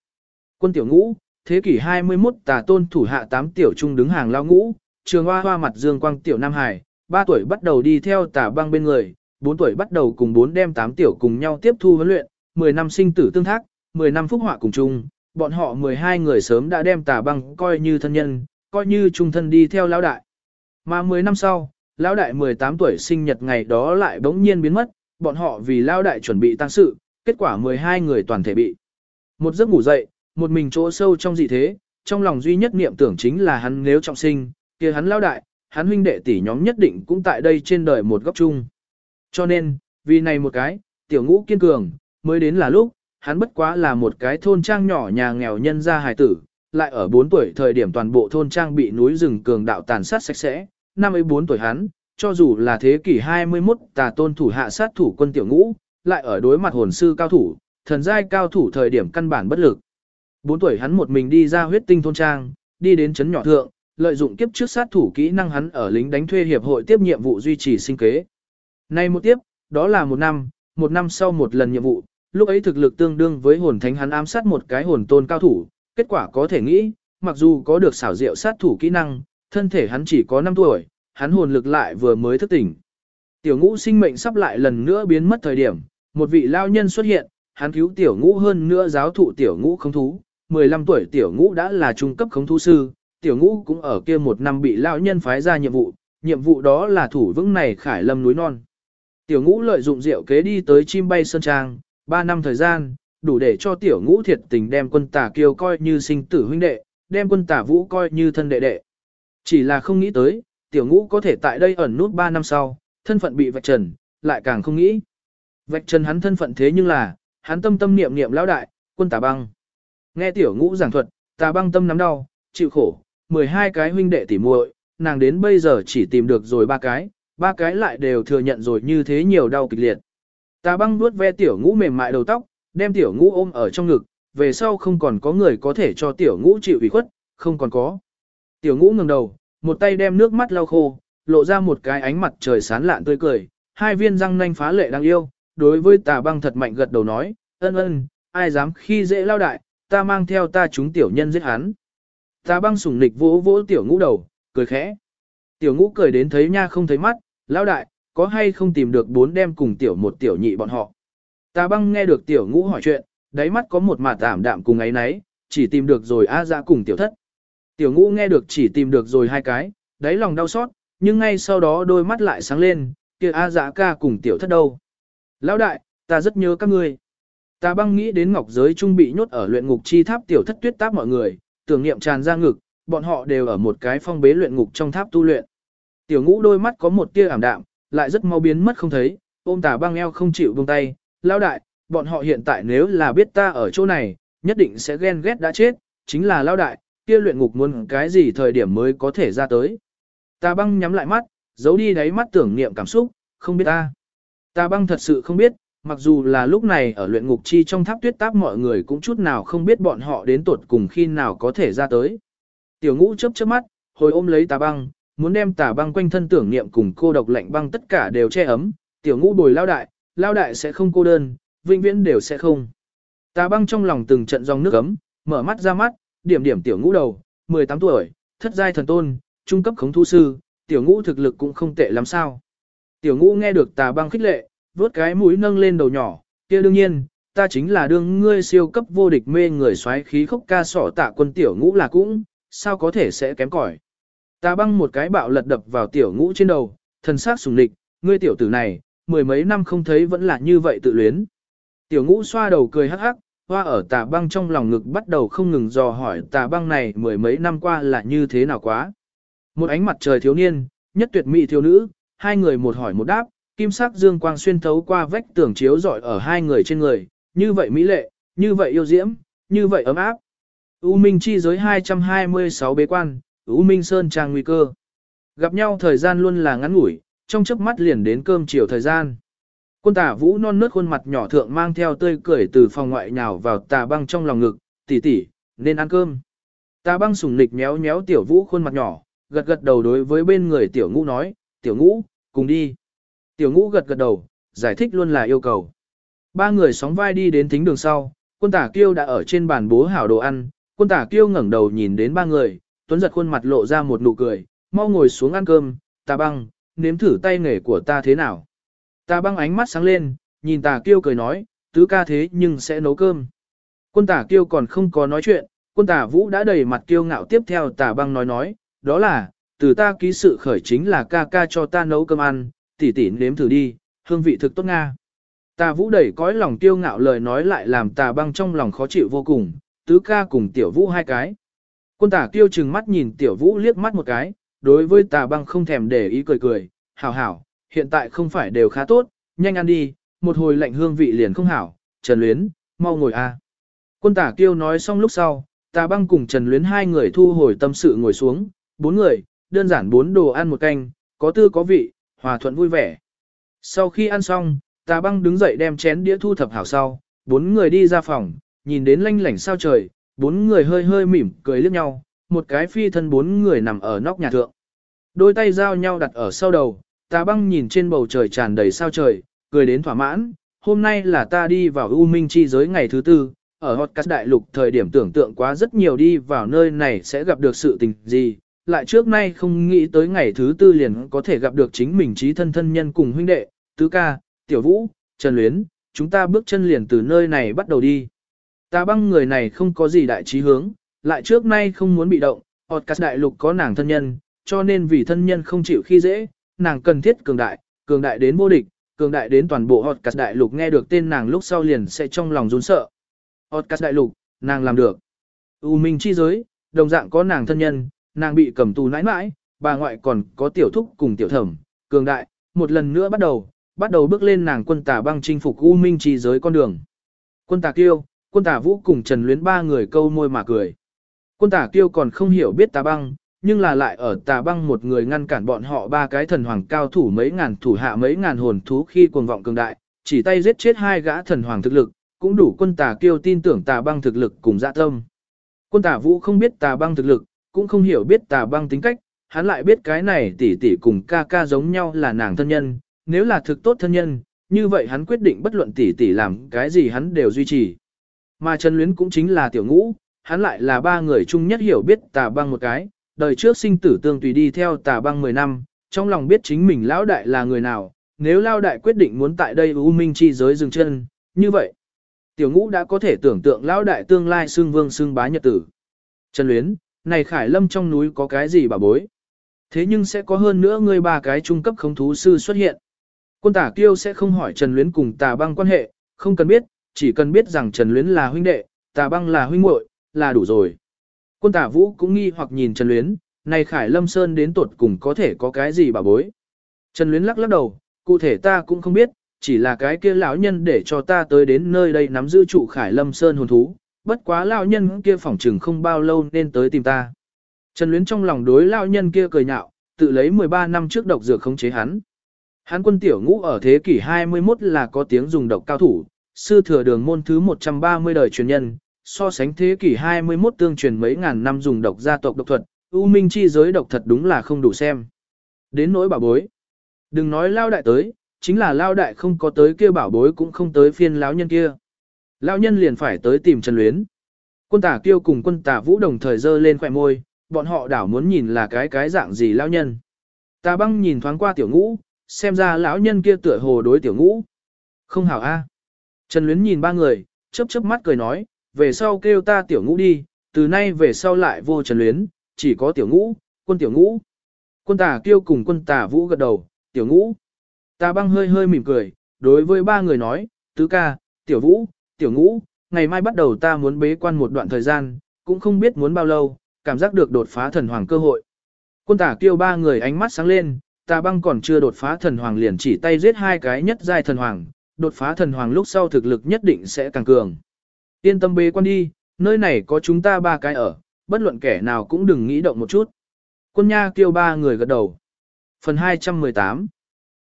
Quân tiểu ngũ, thế kỷ 21 tà tôn thủ hạ 8 tiểu trung đứng hàng lao ngũ, trường hoa hoa mặt dương quang tiểu Nam Hải, 3 tuổi bắt đầu đi theo tà băng bên người, 4 tuổi bắt đầu cùng 4 đem 8 tiểu cùng nhau tiếp thu huấn luyện, 10 năm sinh tử tương thác, 10 năm phúc họa cùng chung, bọn họ 12 người sớm đã đem tà băng coi như thân nhân, coi như trung thân đi theo lão đại. Mà 10 năm sau, lão đại 18 tuổi sinh nhật ngày đó lại bỗng nhiên biến mất, bọn họ vì lão đại chuẩn bị tăng sự, kết quả 12 người toàn thể bị. Một giấc ngủ dậy, một mình chỗ sâu trong dị thế, trong lòng duy nhất niệm tưởng chính là hắn nếu trọng sinh, kia hắn lão đại, hắn huynh đệ tỷ nhóm nhất định cũng tại đây trên đời một góc chung. Cho nên, vì này một cái, tiểu ngũ kiên cường, mới đến là lúc, hắn bất quá là một cái thôn trang nhỏ nhà nghèo nhân gia hài tử, lại ở 4 tuổi thời điểm toàn bộ thôn trang bị núi rừng cường đạo tàn sát sạch sẽ, năm ấy 4 tuổi hắn, cho dù là thế kỷ 21 tà tôn thủ hạ sát thủ quân tiểu ngũ, lại ở đối mặt hồn sư cao thủ, thần giai cao thủ thời điểm căn bản bất lực. 4 tuổi hắn một mình đi ra huyết tinh thôn trang, đi đến chấn nhỏ thượng, lợi dụng kiếp trước sát thủ kỹ năng hắn ở lính đánh thuê hiệp hội tiếp nhiệm vụ duy trì sinh kế. Nay một tiếp, đó là một năm, một năm sau một lần nhiệm vụ, lúc ấy thực lực tương đương với hồn thánh hắn ám sát một cái hồn tôn cao thủ, kết quả có thể nghĩ, mặc dù có được xảo diệu sát thủ kỹ năng, thân thể hắn chỉ có 5 tuổi, hắn hồn lực lại vừa mới thức tỉnh. Tiểu ngũ sinh mệnh sắp lại lần nữa biến mất thời điểm, một vị lao nhân xuất hiện, hắn cứu tiểu ngũ hơn nữa giáo thụ tiểu ngũ không thú, 15 tuổi tiểu ngũ đã là trung cấp khống thú sư, tiểu ngũ cũng ở kia một năm bị lao nhân phái ra nhiệm vụ, nhiệm vụ đó là thủ vững này khải lâm núi non. Tiểu ngũ lợi dụng rượu kế đi tới chim bay sơn trang, 3 năm thời gian, đủ để cho tiểu ngũ thiệt tình đem quân tà kiêu coi như sinh tử huynh đệ, đem quân tà vũ coi như thân đệ đệ. Chỉ là không nghĩ tới, tiểu ngũ có thể tại đây ẩn nút 3 năm sau, thân phận bị vạch trần, lại càng không nghĩ. Vạch trần hắn thân phận thế nhưng là, hắn tâm tâm niệm niệm lão đại, quân tà băng. Nghe tiểu ngũ giảng thuật, tà băng tâm nắm đau, chịu khổ, 12 cái huynh đệ tỉ muội, nàng đến bây giờ chỉ tìm được rồi ba cái, ba cái lại đều thừa nhận rồi như thế nhiều đau kịch liệt. Tà băng vuốt ve tiểu ngũ mềm mại đầu tóc, đem tiểu ngũ ôm ở trong ngực, về sau không còn có người có thể cho tiểu ngũ chịu ủy khuất, không còn có. Tiểu ngũ ngẩng đầu, một tay đem nước mắt lau khô, lộ ra một cái ánh mặt trời sán lạn tươi cười, hai viên răng nanh phá lệ đang yêu, đối với tà băng thật mạnh gật đầu nói, ân ân, ai dám khi dễ lao đại, ta mang theo ta chúng tiểu nhân giết hắn. Tà băng sủng nịch vỗ vỗ tiểu ngũ đầu, cười khẽ. Tiểu ngũ cười đến thấy nha không thấy mắt, lao đại, có hay không tìm được bốn đem cùng tiểu một tiểu nhị bọn họ. Tà băng nghe được tiểu ngũ hỏi chuyện, đáy mắt có một mặt tạm đạm cùng ấy nấy, chỉ tìm được rồi A dạ cùng tiểu thất. Tiểu ngũ nghe được chỉ tìm được rồi hai cái, đáy lòng đau xót, nhưng ngay sau đó đôi mắt lại sáng lên, kia A dạ ca cùng tiểu thất đâu. Lão đại, ta rất nhớ các ngươi. Tà băng nghĩ đến ngọc giới trung bị nhốt ở luyện ngục chi tháp tiểu thất tuyết táp mọi người, tưởng niệm tràn ra ngực, bọn họ đều ở một cái phong bế luyện ngục trong tháp tu luyện. Tiểu ngũ đôi mắt có một tia ảm đạm, lại rất mau biến mất không thấy, ôm tà băng eo không chịu buông tay, lao đại, bọn họ hiện tại nếu là biết ta ở chỗ này, nhất định sẽ ghen ghét đã chết, chính là lao đại, kia luyện ngục muốn cái gì thời điểm mới có thể ra tới. Tà băng nhắm lại mắt, giấu đi đáy mắt tưởng niệm cảm xúc, không biết ta. Tà băng thật sự không biết, mặc dù là lúc này ở luyện ngục chi trong tháp tuyết táp mọi người cũng chút nào không biết bọn họ đến tuột cùng khi nào có thể ra tới. Tiểu ngũ chớp chớp mắt, hồi ôm lấy tà băng, muốn đem tà băng quanh thân tưởng niệm cùng cô độc lạnh băng tất cả đều che ấm, tiểu ngũ bồi lao đại, lao đại sẽ không cô đơn, vĩnh viễn đều sẽ không. Tà băng trong lòng từng trận dòng nước ấm, mở mắt ra mắt, điểm điểm tiểu ngũ đầu, 18 tuổi, thất giai thần tôn, trung cấp khống thu sư, tiểu ngũ thực lực cũng không tệ lắm sao. Tiểu ngũ nghe được tà băng khích lệ, vuốt cái mũi nâng lên đầu nhỏ, kia đương nhiên, ta chính là đương ngươi siêu cấp vô địch mê người xoáy khí khốc ca sỏ tạ quân tiểu ngũ là cũng, sao có thể sẽ kém cỏi. Ta băng một cái bạo lật đập vào tiểu ngũ trên đầu, thần sắc sùng địch, ngươi tiểu tử này, mười mấy năm không thấy vẫn là như vậy tự luyến. Tiểu ngũ xoa đầu cười hắc hắc, hoa ở tà băng trong lòng ngực bắt đầu không ngừng dò hỏi tà băng này mười mấy năm qua là như thế nào quá. Một ánh mặt trời thiếu niên, nhất tuyệt mỹ thiếu nữ, hai người một hỏi một đáp, kim sắc dương quang xuyên thấu qua vách tường chiếu rọi ở hai người trên người, như vậy mỹ lệ, như vậy yêu diễm, như vậy ấm áp. U Minh chi giới 226 bế quan, U Minh Sơn trang nguy cơ. Gặp nhau thời gian luôn là ngắn ngủi, trong chớp mắt liền đến cơm chiều thời gian. Quân tả vũ non nớt khuôn mặt nhỏ thượng mang theo tươi cười từ phòng ngoại nhào vào tà băng trong lòng ngực, tỷ tỷ, nên ăn cơm. Tà băng sùng nịch méo méo tiểu vũ khuôn mặt nhỏ, gật gật đầu đối với bên người tiểu ngũ nói, tiểu ngũ, cùng đi. Tiểu ngũ gật gật đầu, giải thích luôn là yêu cầu. Ba người sóng vai đi đến thính đường sau, quân tả kiêu đã ở trên bàn bố hảo đồ ăn, quân tả kiêu ngẩng đầu nhìn đến ba người, tuấn giật khuôn mặt lộ ra một nụ cười, mau ngồi xuống ăn cơm, tà băng, nếm thử tay nghề của ta thế nào. Tà băng ánh mắt sáng lên, nhìn tà kiêu cười nói, tứ ca thế nhưng sẽ nấu cơm. Quân tả kiêu còn không có nói chuyện, quân tả vũ đã đầy mặt kiêu ngạo tiếp theo tà băng nói nói, đó là, từ ta ký sự khởi chính là ca ca cho ta nấu cơm ăn, tỉ tỉ nếm thử đi, hương vị thực tốt nga. Tà vũ đẩy cõi lòng kiêu ngạo lời nói lại làm tà băng trong lòng khó chịu vô cùng, tứ ca cùng tiểu vũ hai cái. Quân tả kiêu chừng mắt nhìn tiểu vũ liếc mắt một cái, đối với tà băng không thèm để ý cười cười, hảo hảo, hiện tại không phải đều khá tốt, nhanh ăn đi, một hồi lạnh hương vị liền không hảo, Trần Luyến, mau ngồi a. Quân tả kiêu nói xong lúc sau, tà băng cùng Trần Luyến hai người thu hồi tâm sự ngồi xuống, bốn người, đơn giản bốn đồ ăn một canh, có tư có vị, hòa thuận vui vẻ. Sau khi ăn xong, tà băng đứng dậy đem chén đĩa thu thập hảo sau, bốn người đi ra phòng, nhìn đến lanh lảnh sao trời, bốn người hơi hơi mỉm cười liếc nhau, một cái phi thân bốn người nằm ở nóc nhà thượng. Đôi tay giao nhau đặt ở sau đầu, ta băng nhìn trên bầu trời tràn đầy sao trời, cười đến thỏa mãn, hôm nay là ta đi vào U Minh chi giới ngày thứ tư, ở hot cắt đại lục thời điểm tưởng tượng quá rất nhiều đi vào nơi này sẽ gặp được sự tình gì, lại trước nay không nghĩ tới ngày thứ tư liền có thể gặp được chính mình trí thân thân nhân cùng huynh đệ, tứ ca, tiểu vũ, trần luyến, chúng ta bước chân liền từ nơi này bắt đầu đi. Ta băng người này không có gì đại trí hướng, lại trước nay không muốn bị động, họt cắt đại lục có nàng thân nhân, cho nên vì thân nhân không chịu khi dễ, nàng cần thiết cường đại, cường đại đến vô địch, cường đại đến toàn bộ họt cắt đại lục nghe được tên nàng lúc sau liền sẽ trong lòng run sợ. Họt cắt đại lục, nàng làm được. U minh chi giới, đồng dạng có nàng thân nhân, nàng bị cầm tù nãi nãi, bà ngoại còn có tiểu thúc cùng tiểu thẩm, cường đại, một lần nữa bắt đầu, bắt đầu bước lên nàng quân tà băng chinh phục U Minh chi giới con đường. Quân tà kiêu, quân Tả vũ cùng Trần Luyến ba người câu môi mà cười. Quân Tả kiêu còn không hiểu biết tà băng, nhưng là lại ở tà băng một người ngăn cản bọn họ ba cái thần hoàng cao thủ mấy ngàn thủ hạ mấy ngàn hồn thú khi cuồng vọng cường đại, chỉ tay giết chết hai gã thần hoàng thực lực, cũng đủ quân tà kiêu tin tưởng tà băng thực lực cùng dạ tâm. Quân Tả vũ không biết tà băng thực lực, cũng không hiểu biết tà băng tính cách, hắn lại biết cái này tỷ tỷ cùng ca ca giống nhau là nàng thân nhân, nếu là thực tốt thân nhân, như vậy hắn quyết định bất luận tỷ tỷ làm cái gì hắn đều duy trì. Mà Trần Luyến cũng chính là tiểu ngũ, hắn lại là ba người chung nhất hiểu biết tà băng một cái, đời trước sinh tử tương tùy đi theo tà băng 10 năm, trong lòng biết chính mình lão đại là người nào, nếu lão đại quyết định muốn tại đây U Minh chi giới dừng chân, như vậy. Tiểu ngũ đã có thể tưởng tượng lão đại tương lai xương vương xương bá nhật tử. Trần Luyến, này Khải Lâm trong núi có cái gì bà bối? Thế nhưng sẽ có hơn nữa ngươi ba cái trung cấp không thú sư xuất hiện. Quân tả kiêu sẽ không hỏi Trần Luyến cùng tà băng quan hệ, không cần biết, chỉ cần biết rằng Trần Luyến là huynh đệ, tà băng là huynh muội là đủ rồi. Quân tả vũ cũng nghi hoặc nhìn Trần Luyến, này Khải Lâm Sơn đến tuột cùng có thể có cái gì bà bối. Trần Luyến lắc lắc đầu, cụ thể ta cũng không biết, chỉ là cái kia lão nhân để cho ta tới đến nơi đây nắm giữ trụ Khải Lâm Sơn hồn thú, bất quá lão nhân kia phỏng chừng không bao lâu nên tới tìm ta. Trần Luyến trong lòng đối lão nhân kia cười nhạo, tự lấy 13 năm trước độc dược khống chế hắn. Hắn quân tiểu ngũ ở thế kỷ 21 là có tiếng dùng độc cao thủ, sư thừa đường môn thứ 130 đời truyền nhân, so sánh thế kỷ 21 tương truyền mấy ngàn năm dùng độc gia tộc độc thuật, U Minh chi giới độc thật đúng là không đủ xem. Đến nỗi bảo bối. Đừng nói lao đại tới, chính là lao đại không có tới kia bảo bối cũng không tới phiên lão nhân kia. Lão nhân liền phải tới tìm Trần Luyến. Quân tả kiêu cùng quân tả vũ đồng thời dơ lên khỏe môi, bọn họ đảo muốn nhìn là cái cái dạng gì lão nhân. Tà băng nhìn thoáng qua tiểu ngũ, xem ra lão nhân kia tựa hồ đối tiểu ngũ. Không hảo a. Trần Luyến nhìn ba người, chớp chớp mắt cười nói, về sau kêu ta tiểu ngũ đi, từ nay về sau lại vô Trần Luyến, chỉ có tiểu ngũ, quân tiểu ngũ. Quân tà kêu cùng quân tà vũ gật đầu, tiểu ngũ. Ta băng hơi hơi mỉm cười, đối với ba người nói, tứ ca, tiểu vũ, tiểu ngũ, ngày mai bắt đầu ta muốn bế quan một đoạn thời gian, cũng không biết muốn bao lâu, cảm giác được đột phá thần hoàng cơ hội. Quân tả kêu ba người ánh mắt sáng lên, Ta băng còn chưa đột phá thần hoàng liền chỉ tay giết hai cái nhất giai thần hoàng, đột phá thần hoàng lúc sau thực lực nhất định sẽ càng cường. Yên tâm bế quan đi, nơi này có chúng ta ba cái ở, bất luận kẻ nào cũng đừng nghĩ động một chút. Quân nha kêu ba người gật đầu. Phần 218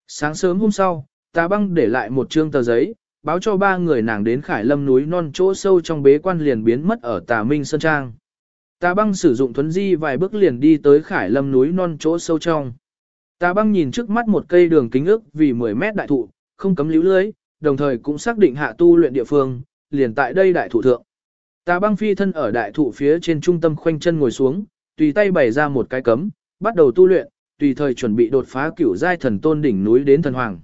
Sáng sớm hôm sau, ta băng để lại một trương tờ giấy, báo cho ba người nàng đến Khải Lâm núi non chỗ sâu trong bế quan liền biến mất ở Tà Minh Sơn Trang. Tà băng sử dụng thuấn di vài bước liền đi tới Khải Lâm núi non chỗ sâu trong. Tà băng nhìn trước mắt một cây đường kính ước vì 10 mét đại thụ, không cấm líu lưới, đồng thời cũng xác định hạ tu luyện địa phương, liền tại đây đại thụ thượng. Tà băng phi thân ở đại thụ phía trên trung tâm khoanh chân ngồi xuống, tùy tay bày ra một cái cấm, bắt đầu tu luyện, tùy thời chuẩn bị đột phá cửu giai thần tôn đỉnh núi đến thần hoàng.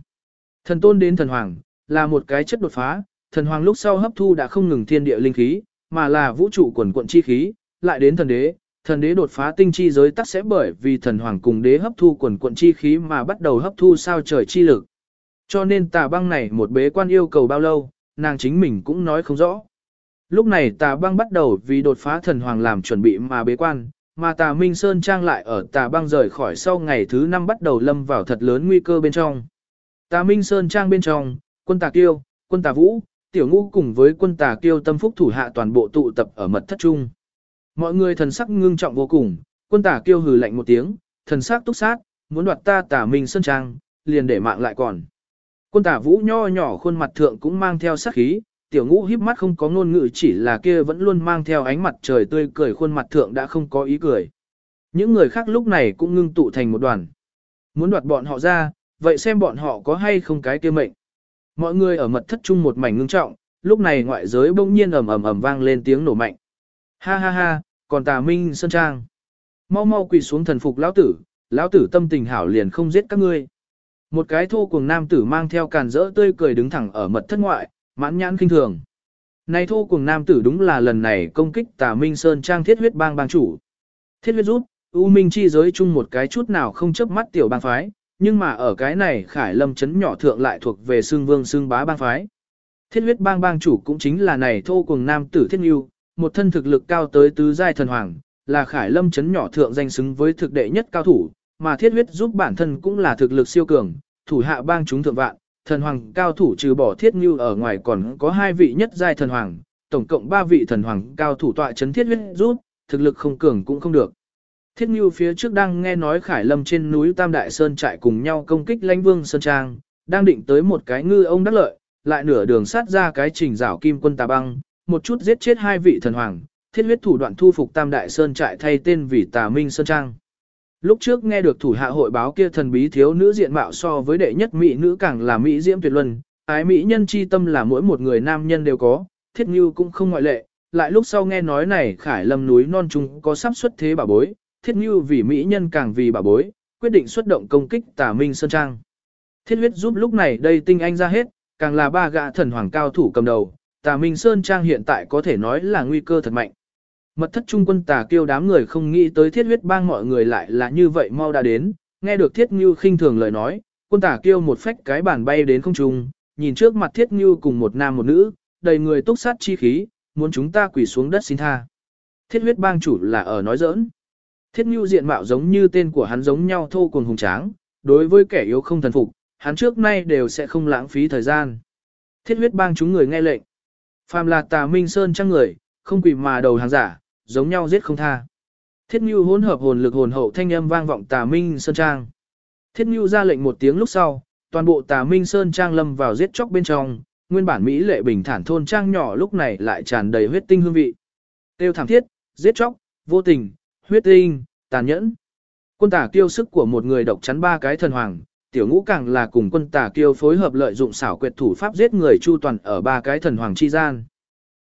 Thần tôn đến thần hoàng, là một cái chất đột phá, thần hoàng lúc sau hấp thu đã không ngừng thiên địa linh khí, mà là vũ trụ quần quận chi khí, lại đến thần đế, thần đế đột phá tinh chi giới tắc sẽ bởi vì thần hoàng cùng đế hấp thu quần quận chi khí mà bắt đầu hấp thu sao trời chi lực. Cho nên tà băng này một bế quan yêu cầu bao lâu, nàng chính mình cũng nói không rõ. Lúc này tà băng bắt đầu vì đột phá thần hoàng làm chuẩn bị mà bế quan, mà tà Minh Sơn Trang lại ở tà băng rời khỏi sau ngày thứ năm bắt đầu lâm vào thật lớn nguy cơ bên trong. Tà Minh Sơn Trang bên trong, quân tà kiêu, quân tà vũ, tiểu ngũ cùng với quân tà kiêu tâm phúc thủ hạ toàn bộ tụ tập ở mật thất trung. Mọi người thần sắc ngưng trọng vô cùng, quân tà kiêu hừ lạnh một tiếng, thần sắc túc sát, muốn đoạt ta tà Minh Sơn Trang, liền để mạng lại còn. Quân Tả vũ nho nhỏ khuôn mặt thượng cũng mang theo sát khí, tiểu ngũ híp mắt không có ngôn ngữ chỉ là kia vẫn luôn mang theo ánh mặt trời tươi cười khuôn mặt thượng đã không có ý cười. Những người khác lúc này cũng ngưng tụ thành một đoàn. Muốn đoạt bọn họ ra, vậy xem bọn họ có hay không cái kia mệnh. Mọi người ở mật thất chung một mảnh ngưng trọng, lúc này ngoại giới bỗng nhiên ầm ầm ầm vang lên tiếng nổ mạnh. Ha ha ha, còn tà minh sơn trang. Mau mau quỳ xuống thần phục lão tử, lão tử tâm tình hảo liền không giết các ngươi. Một cái thô cuồng nam tử mang theo càn rỡ tươi cười đứng thẳng ở mật thất ngoại, mãn nhãn kinh thường. Này thô cuồng nam tử đúng là lần này công kích tà minh sơn trang thiết huyết bang bang chủ. Thiết huyết rút, U Minh chi giới chung một cái chút nào không chấp mắt tiểu bang phái, nhưng mà ở cái này khải lâm chấn nhỏ thượng lại thuộc về xương vương xương bá bang phái. Thiết huyết bang bang chủ cũng chính là này thô cuồng nam tử thiết nghiêu, một thân thực lực cao tới tứ giai thần hoàng, là khải lâm chấn nhỏ thượng danh xứng với thực đệ nhất cao thủ, mà thiết huyết giúp bản thân cũng là thực lực siêu cường, thủ hạ bang chúng thượng vạn, thần hoàng cao thủ trừ bỏ thiết như ở ngoài còn có hai vị nhất giai thần hoàng, tổng cộng ba vị thần hoàng cao thủ tọa chấn thiết huyết rút, thực lực không cường cũng không được. Thiết Ngưu phía trước đang nghe nói Khải Lâm trên núi Tam Đại Sơn trại cùng nhau công kích lãnh vương Sơn Trang, đang định tới một cái ngư ông đắc lợi, lại nửa đường sát ra cái trình rảo kim quân tà băng, một chút giết chết hai vị thần hoàng, thiết huyết thủ đoạn thu phục Tam Đại Sơn trại thay tên vì tà Minh Sơn Trang. Lúc trước nghe được thủ hạ hội báo kia thần bí thiếu nữ diện mạo so với đệ nhất mỹ nữ càng là mỹ diễm tuyệt luân, ái mỹ nhân chi tâm là mỗi một người nam nhân đều có, thiết như cũng không ngoại lệ. Lại lúc sau nghe nói này khải lâm núi non trung có sắp xuất thế bà bối, thiết như vì mỹ nhân càng vì bà bối, quyết định xuất động công kích tà minh sơn trang. Thiết huyết giúp lúc này đây tinh anh ra hết, càng là ba gã thần hoàng cao thủ cầm đầu, tà minh sơn trang hiện tại có thể nói là nguy cơ thật mạnh. Mật thất trung quân tà kêu đám người không nghĩ tới thiết huyết bang mọi người lại là như vậy mau đã đến, nghe được thiết ngưu khinh thường lời nói, quân tà kêu một phách cái bàn bay đến không trung, nhìn trước mặt thiết ngưu cùng một nam một nữ, đầy người túc sát chi khí, muốn chúng ta quỳ xuống đất xin tha. Thiết huyết bang chủ là ở nói giỡn. Thiết ngưu diện mạo giống như tên của hắn giống nhau thô cùng hùng tráng, đối với kẻ yếu không thần phục, hắn trước nay đều sẽ không lãng phí thời gian. Thiết huyết bang chúng người nghe lệnh. Phàm là tà minh sơn trang người, không quỳ mà đầu hàng giả, giống nhau giết không tha. Thiết Nưu hỗn hợp hồn lực hồn hậu thanh âm vang vọng Tà Minh Sơn Trang. Thiết Nưu ra lệnh một tiếng lúc sau, toàn bộ Tà Minh Sơn Trang lâm vào giết chóc bên trong, nguyên bản mỹ lệ bình thản thôn trang nhỏ lúc này lại tràn đầy huyết tinh hương vị. Tiêu thảm thiết, giết chóc, vô tình, huyết tinh, tàn nhẫn. Quân tà kiêu sức của một người độc chắn ba cái thần hoàng, tiểu ngũ càng là cùng quân tà kiêu phối hợp lợi dụng xảo quyệt thủ pháp giết người chu toàn ở ba cái thần hoàng chi gian.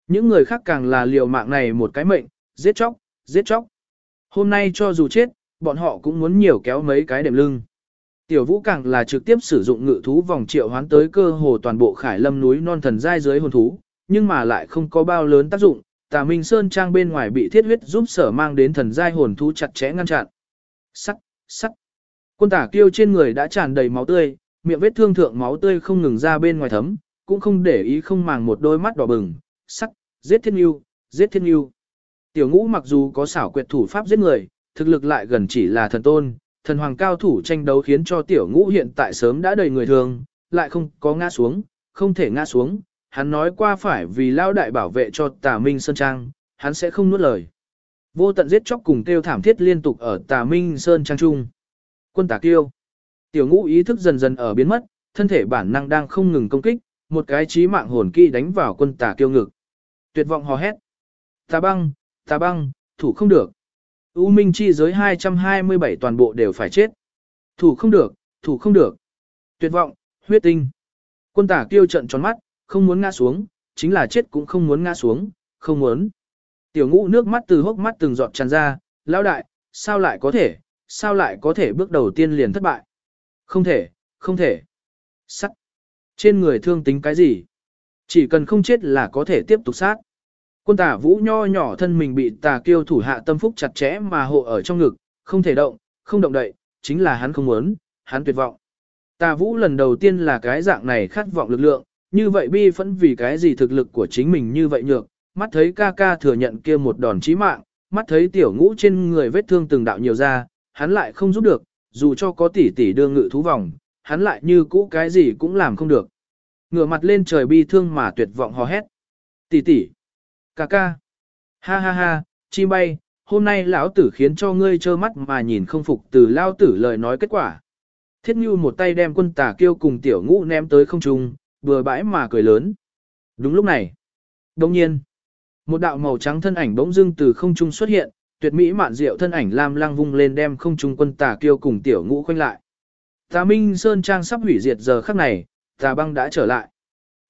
Những người khác càng là liều mạng này một cái mệnh, giết chóc, giết chóc. Hôm nay cho dù chết, bọn họ cũng muốn nhiều kéo mấy cái đệm lưng. Tiểu vũ càng là trực tiếp sử dụng ngự thú vòng triệu hoán tới cơ hồ toàn bộ khải lâm núi non thần giai dưới hồn thú, nhưng mà lại không có bao lớn tác dụng, tà minh sơn trang bên ngoài bị thiết huyết giúp sở mang đến thần giai hồn thú chặt chẽ ngăn chặn. Sắt, sắt. Quân tả kêu trên người đã tràn đầy máu tươi, miệng vết thương thượng máu tươi không ngừng ra bên ngoài thấm, cũng không để ý không màng một đôi mắt đỏ bừng. Sắt, giết thiên yêu, giết thiên yêu. Tiểu ngũ mặc dù có xảo quyệt thủ pháp giết người, thực lực lại gần chỉ là thần tôn, thần hoàng cao thủ tranh đấu khiến cho tiểu ngũ hiện tại sớm đã đầy người thường, lại không có ngã xuống, không thể ngã xuống. Hắn nói qua phải vì lao đại bảo vệ cho tà minh sơn trang, hắn sẽ không nuốt lời. Vô tận giết chóc cùng kêu thảm thiết liên tục ở tà minh sơn trang trung. Quân tà kiêu. Tiểu ngũ ý thức dần dần ở biến mất, thân thể bản năng đang không ngừng công kích, một cái trí mạng hồn kỹ đánh vào quân tà kiêu ngực. Tuyệt vọng hò hét. Tà băng, tà băng, thủ không được. U minh chi giới 227 toàn bộ đều phải chết. Thủ không được, thủ không được. Tuyệt vọng, huyết tinh. Quân tả kêu trận tròn mắt, không muốn ngã xuống, chính là chết cũng không muốn ngã xuống, không muốn. Tiểu ngũ nước mắt từ hốc mắt từng giọt tràn ra, lão đại, sao lại có thể, sao lại có thể bước đầu tiên liền thất bại. Không thể, không thể. Sắt. Trên người thương tính cái gì? Chỉ cần không chết là có thể tiếp tục sát. Quân tả vũ nho nhỏ thân mình bị tà kiêu thủ hạ tâm phúc chặt chẽ mà hộ ở trong ngực, không thể động, không động đậy, chính là hắn không muốn, hắn tuyệt vọng. Tà vũ lần đầu tiên là cái dạng này khát vọng lực lượng, như vậy bi phẫn vì cái gì thực lực của chính mình như vậy nhược, mắt thấy ca ca thừa nhận kia một đòn chí mạng, mắt thấy tiểu ngũ trên người vết thương từng đạo nhiều ra, hắn lại không giúp được, dù cho có tỷ tỷ đưa ngự thú vòng, hắn lại như cũ cái gì cũng làm không được. Ngửa mặt lên trời bi thương mà tuyệt vọng hò hét. Tỷ tỷ, ca ca, ha ha ha, chim bay, hôm nay lão tử khiến cho ngươi trơ mắt mà nhìn không phục từ lao tử lời nói kết quả. Thiết Nhu một tay đem quân tà kêu cùng tiểu ngũ ném tới không trung, vừa bãi mà cười lớn. Đúng lúc này, đồng nhiên, một đạo màu trắng thân ảnh bỗng dưng từ không trung xuất hiện, tuyệt mỹ mạn diệu thân ảnh lam lang vung lên đem không trung quân tà kêu cùng tiểu ngũ khoanh lại. Tà Minh Sơn Trang sắp hủy diệt giờ khắc này, tà băng đã trở lại.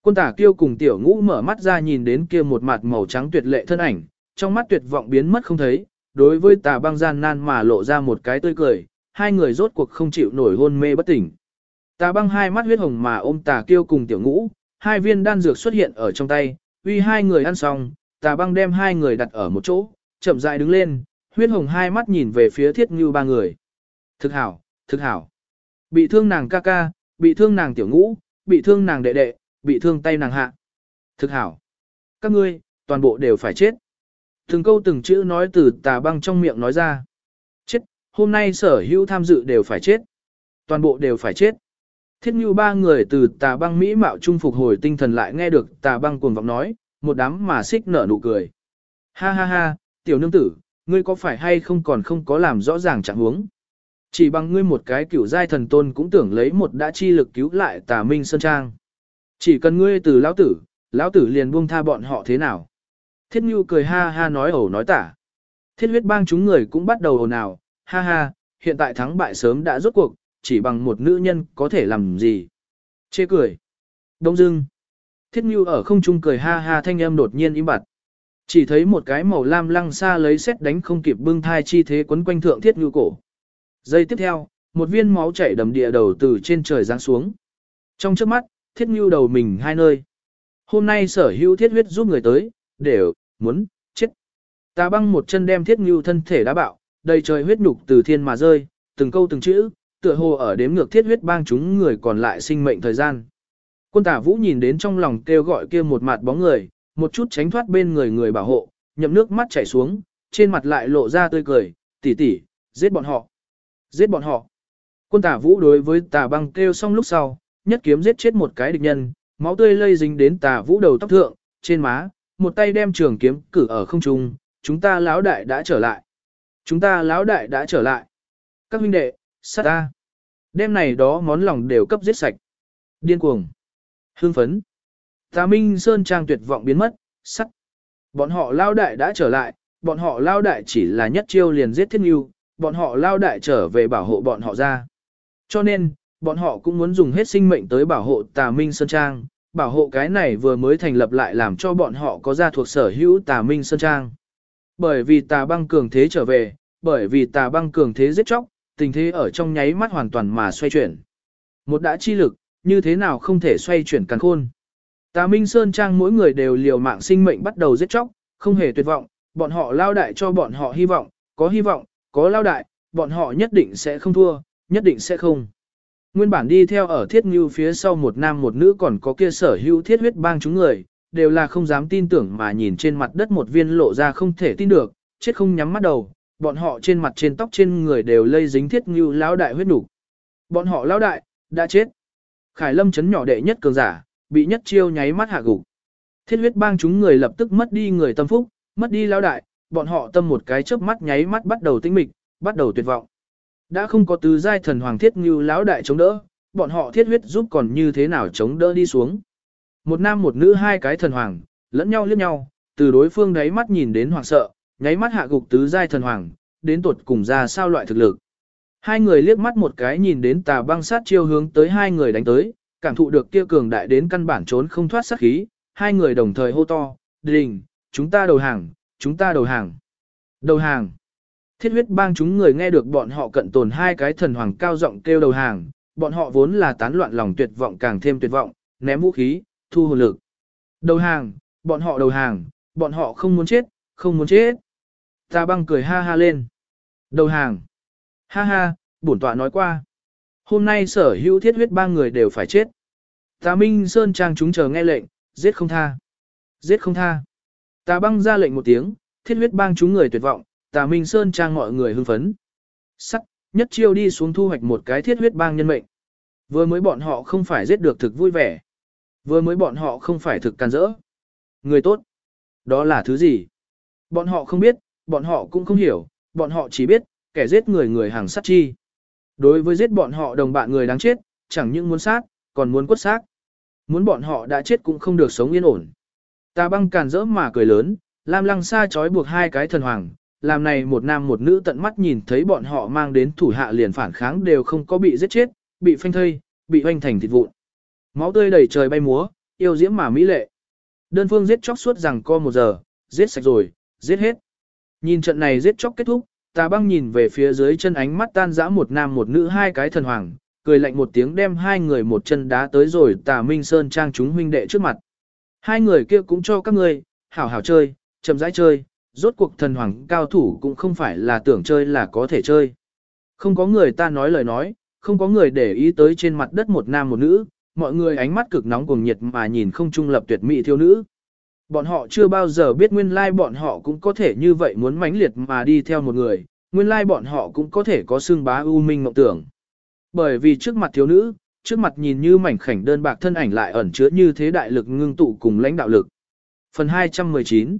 Quân Tả kiêu cùng tiểu ngũ mở mắt ra nhìn đến kia một mặt màu trắng tuyệt lệ thân ảnh, trong mắt tuyệt vọng biến mất không thấy, đối với tà băng gian nan mà lộ ra một cái tươi cười, hai người rốt cuộc không chịu nổi hôn mê bất tỉnh. Tà băng hai mắt huyết hồng mà ôm tà kiêu cùng tiểu ngũ, hai viên đan dược xuất hiện ở trong tay, uy hai người ăn xong, tà băng đem hai người đặt ở một chỗ, chậm rãi đứng lên, huyết hồng hai mắt nhìn về phía thiết như ba người. Thực hảo, thực hảo. Bị thương nàng ca ca, bị thương nàng tiểu ngũ, bị thương nàng đệ đệ, bị thương tay nàng hạ. Thực hảo. Các ngươi, toàn bộ đều phải chết. Từng câu từng chữ nói từ tà băng trong miệng nói ra. Chết, hôm nay sở hữu tham dự đều phải chết. Toàn bộ đều phải chết. Thiết như ba người từ tà băng Mỹ mạo trung phục hồi tinh thần lại nghe được tà băng cuồng vọng nói, một đám mà xích nở nụ cười. Ha ha ha, tiểu nương tử, ngươi có phải hay không còn không có làm rõ ràng trạng huống? Chỉ bằng ngươi một cái cửu giai thần tôn cũng tưởng lấy một đã chi lực cứu lại tà minh sơn trang. Chỉ cần ngươi từ lão tử, lão tử liền buông tha bọn họ thế nào? Thiết Nhu cười ha ha nói ẩu nói tả. Thiết huyết bang chúng người cũng bắt đầu ồn ào, ha ha, hiện tại thắng bại sớm đã rốt cuộc, chỉ bằng một nữ nhân có thể làm gì. Chê cười. Đông dưng. Thiết Nhu ở không trung cười ha ha thanh âm đột nhiên im bặt. Chỉ thấy một cái màu lam lăng xa lấy xét đánh không kịp bưng thai chi thế quấn quanh thượng Thiết Nhu cổ. Giây tiếp theo, một viên máu chảy đầm địa đầu từ trên trời giáng xuống. Trong trước mắt, Thiết Nhu đầu mình hai nơi. Hôm nay sở hữu thiết huyết giúp người tới, đều, muốn, chết. Tà băng một chân đem Thiết Nhu thân thể đá bạo, đầy trời huyết nhục từ thiên mà rơi, từng câu từng chữ, tựa hồ ở đếm ngược thiết huyết bang chúng người còn lại sinh mệnh thời gian. Quân tả vũ nhìn đến trong lòng kêu gọi kia một mặt bóng người, một chút tránh thoát bên người người bảo hộ, nhậm nước mắt chảy xuống, trên mặt lại lộ ra tươi cười, tỷ tỷ, giết bọn họ, giết bọn họ. Quân tả vũ đối với tà băng kêu xong lúc sau, nhất kiếm giết chết một cái địch nhân, máu tươi lây dính đến tà vũ đầu tóc thượng, trên má, một tay đem trường kiếm cử ở không trung, chúng ta lão đại đã trở lại. Chúng ta lão đại đã trở lại. Các huynh đệ, sát ta. Đêm này đó món lòng đều cấp giết sạch. Điên cuồng. Hương phấn. Tà Minh Sơn Trang tuyệt vọng biến mất, sắt. Bọn họ lao đại đã trở lại, bọn họ lao đại chỉ là nhất chiêu liền giết thiết nghiêu, bọn họ lao đại trở về bảo hộ bọn họ ra. Cho nên, bọn họ cũng muốn dùng hết sinh mệnh tới bảo hộ Tà Minh Sơn Trang, bảo hộ cái này vừa mới thành lập lại làm cho bọn họ có ra thuộc sở hữu Tà Minh Sơn Trang. Bởi vì Tà băng cường thế trở về, bởi vì Tà băng cường thế giết chóc, tình thế ở trong nháy mắt hoàn toàn mà xoay chuyển. Một đã chi lực, như thế nào không thể xoay chuyển càn khôn. Tà Minh Sơn Trang mỗi người đều liều mạng sinh mệnh bắt đầu giết chóc, không hề tuyệt vọng, bọn họ lao đại cho bọn họ hy vọng, có hy vọng, có lao đại, bọn họ nhất định sẽ không thua, nhất định sẽ không. Nguyên bản đi theo ở thiết ngưu phía sau một nam một nữ còn có kia sở hữu thiết huyết bang chúng người, đều là không dám tin tưởng mà nhìn trên mặt đất một viên lộ ra không thể tin được, chết không nhắm mắt đầu, bọn họ trên mặt trên tóc trên người đều lây dính thiết ngưu lão đại huyết đủ. Bọn họ lão đại, đã chết. Khải lâm chấn nhỏ đệ nhất cường giả, bị nhất chiêu nháy mắt hạ gục. Thiết huyết bang chúng người lập tức mất đi người tâm phúc, mất đi lão đại, bọn họ tâm một cái chớp mắt nháy mắt bắt đầu tinh mịch, bắt đầu tuyệt vọng. Đã không có tứ giai thần hoàng thiết như lão đại chống đỡ, bọn họ thiết huyết giúp còn như thế nào chống đỡ đi xuống. Một nam một nữ hai cái thần hoàng, lẫn nhau liếc nhau, từ đối phương đáy mắt nhìn đến hoàng sợ, nháy mắt hạ gục tứ giai thần hoàng, đến tuột cùng ra sao loại thực lực. Hai người liếc mắt một cái nhìn đến tà băng sát chiêu hướng tới hai người đánh tới, cảm thụ được kia cường đại đến căn bản trốn không thoát sát khí, hai người đồng thời hô to, đình, chúng ta đầu hàng, chúng ta đầu hàng. Đầu hàng. Thiết huyết bang chúng người nghe được bọn họ cận tồn hai cái thần hoàng cao giọng kêu đầu hàng, bọn họ vốn là tán loạn lòng tuyệt vọng càng thêm tuyệt vọng, ném vũ khí, thu hồn lực. Đầu hàng, bọn họ đầu hàng, bọn họ không muốn chết, không muốn chết. Ta băng cười ha ha lên. Đầu hàng. Ha ha, bổn tọa nói qua. Hôm nay sở hữu thiết huyết ba người đều phải chết. Ta Minh Sơn Trang chúng chờ nghe lệnh, giết không tha. Giết không tha. Ta băng ra lệnh một tiếng, thiết huyết bang chúng người tuyệt vọng, tà Minh Sơn Trang mọi người hưng phấn. Sắc, nhất chiêu đi xuống thu hoạch một cái thiết huyết bang nhân mệnh. Vừa mới bọn họ không phải giết được thực vui vẻ. Vừa mới bọn họ không phải thực can rỡ. Người tốt. Đó là thứ gì? Bọn họ không biết, bọn họ cũng không hiểu, bọn họ chỉ biết, kẻ giết người người hàng sát chi. Đối với giết bọn họ đồng bạn người đáng chết, chẳng những muốn sát, còn muốn quất xác. Muốn bọn họ đã chết cũng không được sống yên ổn. Ta băng càn rỡ mà cười lớn, Lam lăng xa trói buộc hai cái thần hoàng, làm này một nam một nữ tận mắt nhìn thấy bọn họ mang đến thủ hạ liền phản kháng đều không có bị giết chết, bị phanh thây, bị hoanh thành thịt vụn. Máu tươi đầy trời bay múa, yêu diễm mà mỹ lệ. Đơn phương giết chóc suốt rằng co một giờ, giết sạch rồi, giết hết. Nhìn trận này giết chóc kết thúc, tà băng nhìn về phía dưới chân ánh mắt tan dã một nam một nữ hai cái thần hoàng, cười lạnh một tiếng đem hai người một chân đá tới rồi tà minh sơn trang chúng huynh đệ trước mặt. Hai người kia cũng cho các ngươi, hảo hảo chơi, chậm rãi chơi, rốt cuộc thần hoàng cao thủ cũng không phải là tưởng chơi là có thể chơi. Không có người ta nói lời nói, không có người để ý tới trên mặt đất một nam một nữ, mọi người ánh mắt cực nóng cùng nhiệt mà nhìn không trung lập tuyệt mỹ thiếu nữ. Bọn họ chưa bao giờ biết nguyên lai bọn họ cũng có thể như vậy muốn mãnh liệt mà đi theo một người, nguyên lai bọn họ cũng có thể có xương bá ưu minh mộng tưởng. Bởi vì trước mặt thiếu nữ, trước mặt nhìn như mảnh khảnh đơn bạc thân ảnh lại ẩn chứa như thế đại lực ngưng tụ cùng lãnh đạo lực. Phần 219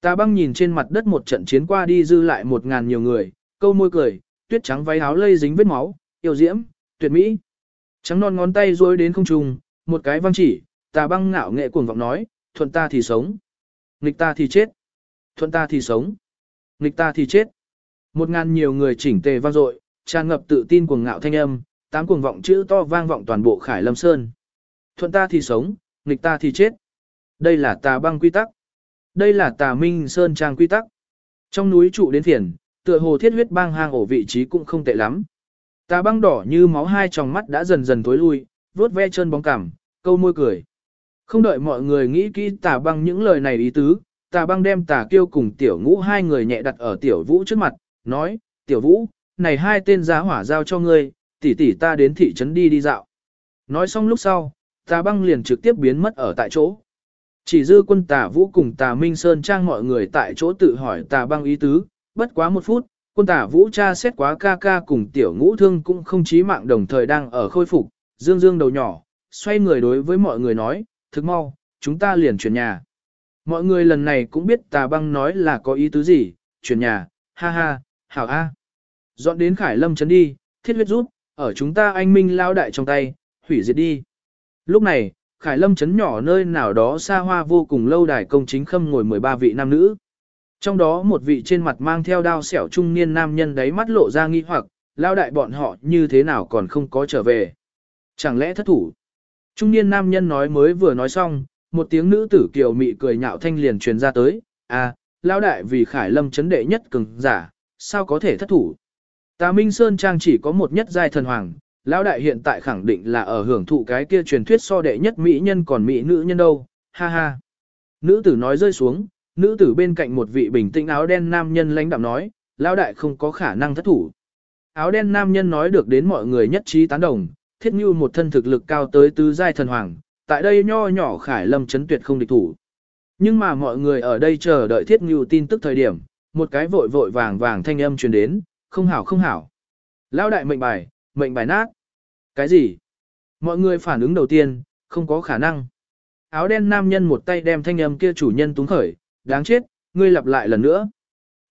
Ta băng nhìn trên mặt đất một trận chiến qua đi dư lại một ngàn nhiều người, câu môi cười, tuyết trắng váy áo lây dính vết máu, yêu diễm, tuyệt mỹ. Trắng non ngón tay duỗi đến không trung, một cái văng chỉ, ta băng ngạo nghệ cuồng vọng nói, thuận ta thì sống, nghịch ta thì chết, thuận ta thì sống, nghịch ta thì chết. Một ngàn nhiều người chỉnh tề vang dội, tràn ngập tự tin cuồng ngạo thanh âm, tám cuồng vọng chữ to vang vọng toàn bộ Khải Lâm Sơn. Thuận ta thì sống, nghịch ta thì chết. Đây là tà băng quy tắc. Đây là tà minh Sơn trang quy tắc. Trong núi trụ đến phiền, tựa hồ thiết huyết bang hang ổ vị trí cũng không tệ lắm. Tà băng đỏ như máu hai tròng mắt đã dần dần tối lui, vuốt ve chân bóng cảm câu môi cười. Không đợi mọi người nghĩ kỹ tà băng những lời này ý tứ, tà băng đem tà kiêu cùng tiểu ngũ hai người nhẹ đặt ở tiểu vũ trước mặt, nói, tiểu vũ, này hai tên giá hỏa giao cho ngươi, tỷ tỷ ta đến thị trấn đi đi dạo. Nói xong lúc sau, tà băng liền trực tiếp biến mất ở tại chỗ. Chỉ dư quân tà vũ cùng tà minh sơn trang mọi người tại chỗ tự hỏi tà băng ý tứ, bất quá một phút, quân tà vũ cha xét quá ca ca cùng tiểu ngũ thương cũng không chí mạng đồng thời đang ở khôi phục, dương dương đầu nhỏ, xoay người đối với mọi người nói, thức mau, chúng ta liền chuyển nhà. Mọi người lần này cũng biết tà băng nói là có ý tứ gì, chuyển nhà, ha ha, hảo a. Dọn đến Khải Lâm trấn đi, thiết huyết rút, ở chúng ta anh minh lao đại trong tay, hủy diệt đi. Lúc này, Khải Lâm trấn nhỏ nơi nào đó xa hoa vô cùng lâu đài công chính khâm ngồi 13 vị nam nữ. Trong đó một vị trên mặt mang theo đao xẻo trung niên nam nhân đấy mắt lộ ra nghi hoặc, lao đại bọn họ như thế nào còn không có trở về. Chẳng lẽ thất thủ? Trung niên nam nhân nói mới vừa nói xong, một tiếng nữ tử kiều mị cười nhạo thanh liền truyền ra tới, à, lao đại vì khải lâm chấn đệ nhất cường giả, sao có thể thất thủ. Tà Minh Sơn Trang chỉ có một nhất giai thần hoàng, lão đại hiện tại khẳng định là ở hưởng thụ cái kia truyền thuyết so đệ nhất mỹ nhân còn mỹ nữ nhân đâu, ha ha. Nữ tử nói rơi xuống, nữ tử bên cạnh một vị bình tĩnh áo đen nam nhân lãnh đạm nói, lão đại không có khả năng thất thủ. Áo đen nam nhân nói được đến mọi người nhất trí tán đồng, thiết như một thân thực lực cao tới tứ giai thần hoàng, tại đây nho nhỏ khải lâm chấn tuyệt không địch thủ. Nhưng mà mọi người ở đây chờ đợi thiết như tin tức thời điểm, một cái vội vội vàng vàng thanh âm truyền đến, không hảo không hảo. Lão đại mệnh bài, mệnh bài nát. Cái gì? Mọi người phản ứng đầu tiên, không có khả năng. Áo đen nam nhân một tay đem thanh âm kia chủ nhân túng khởi, đáng chết, ngươi lặp lại lần nữa.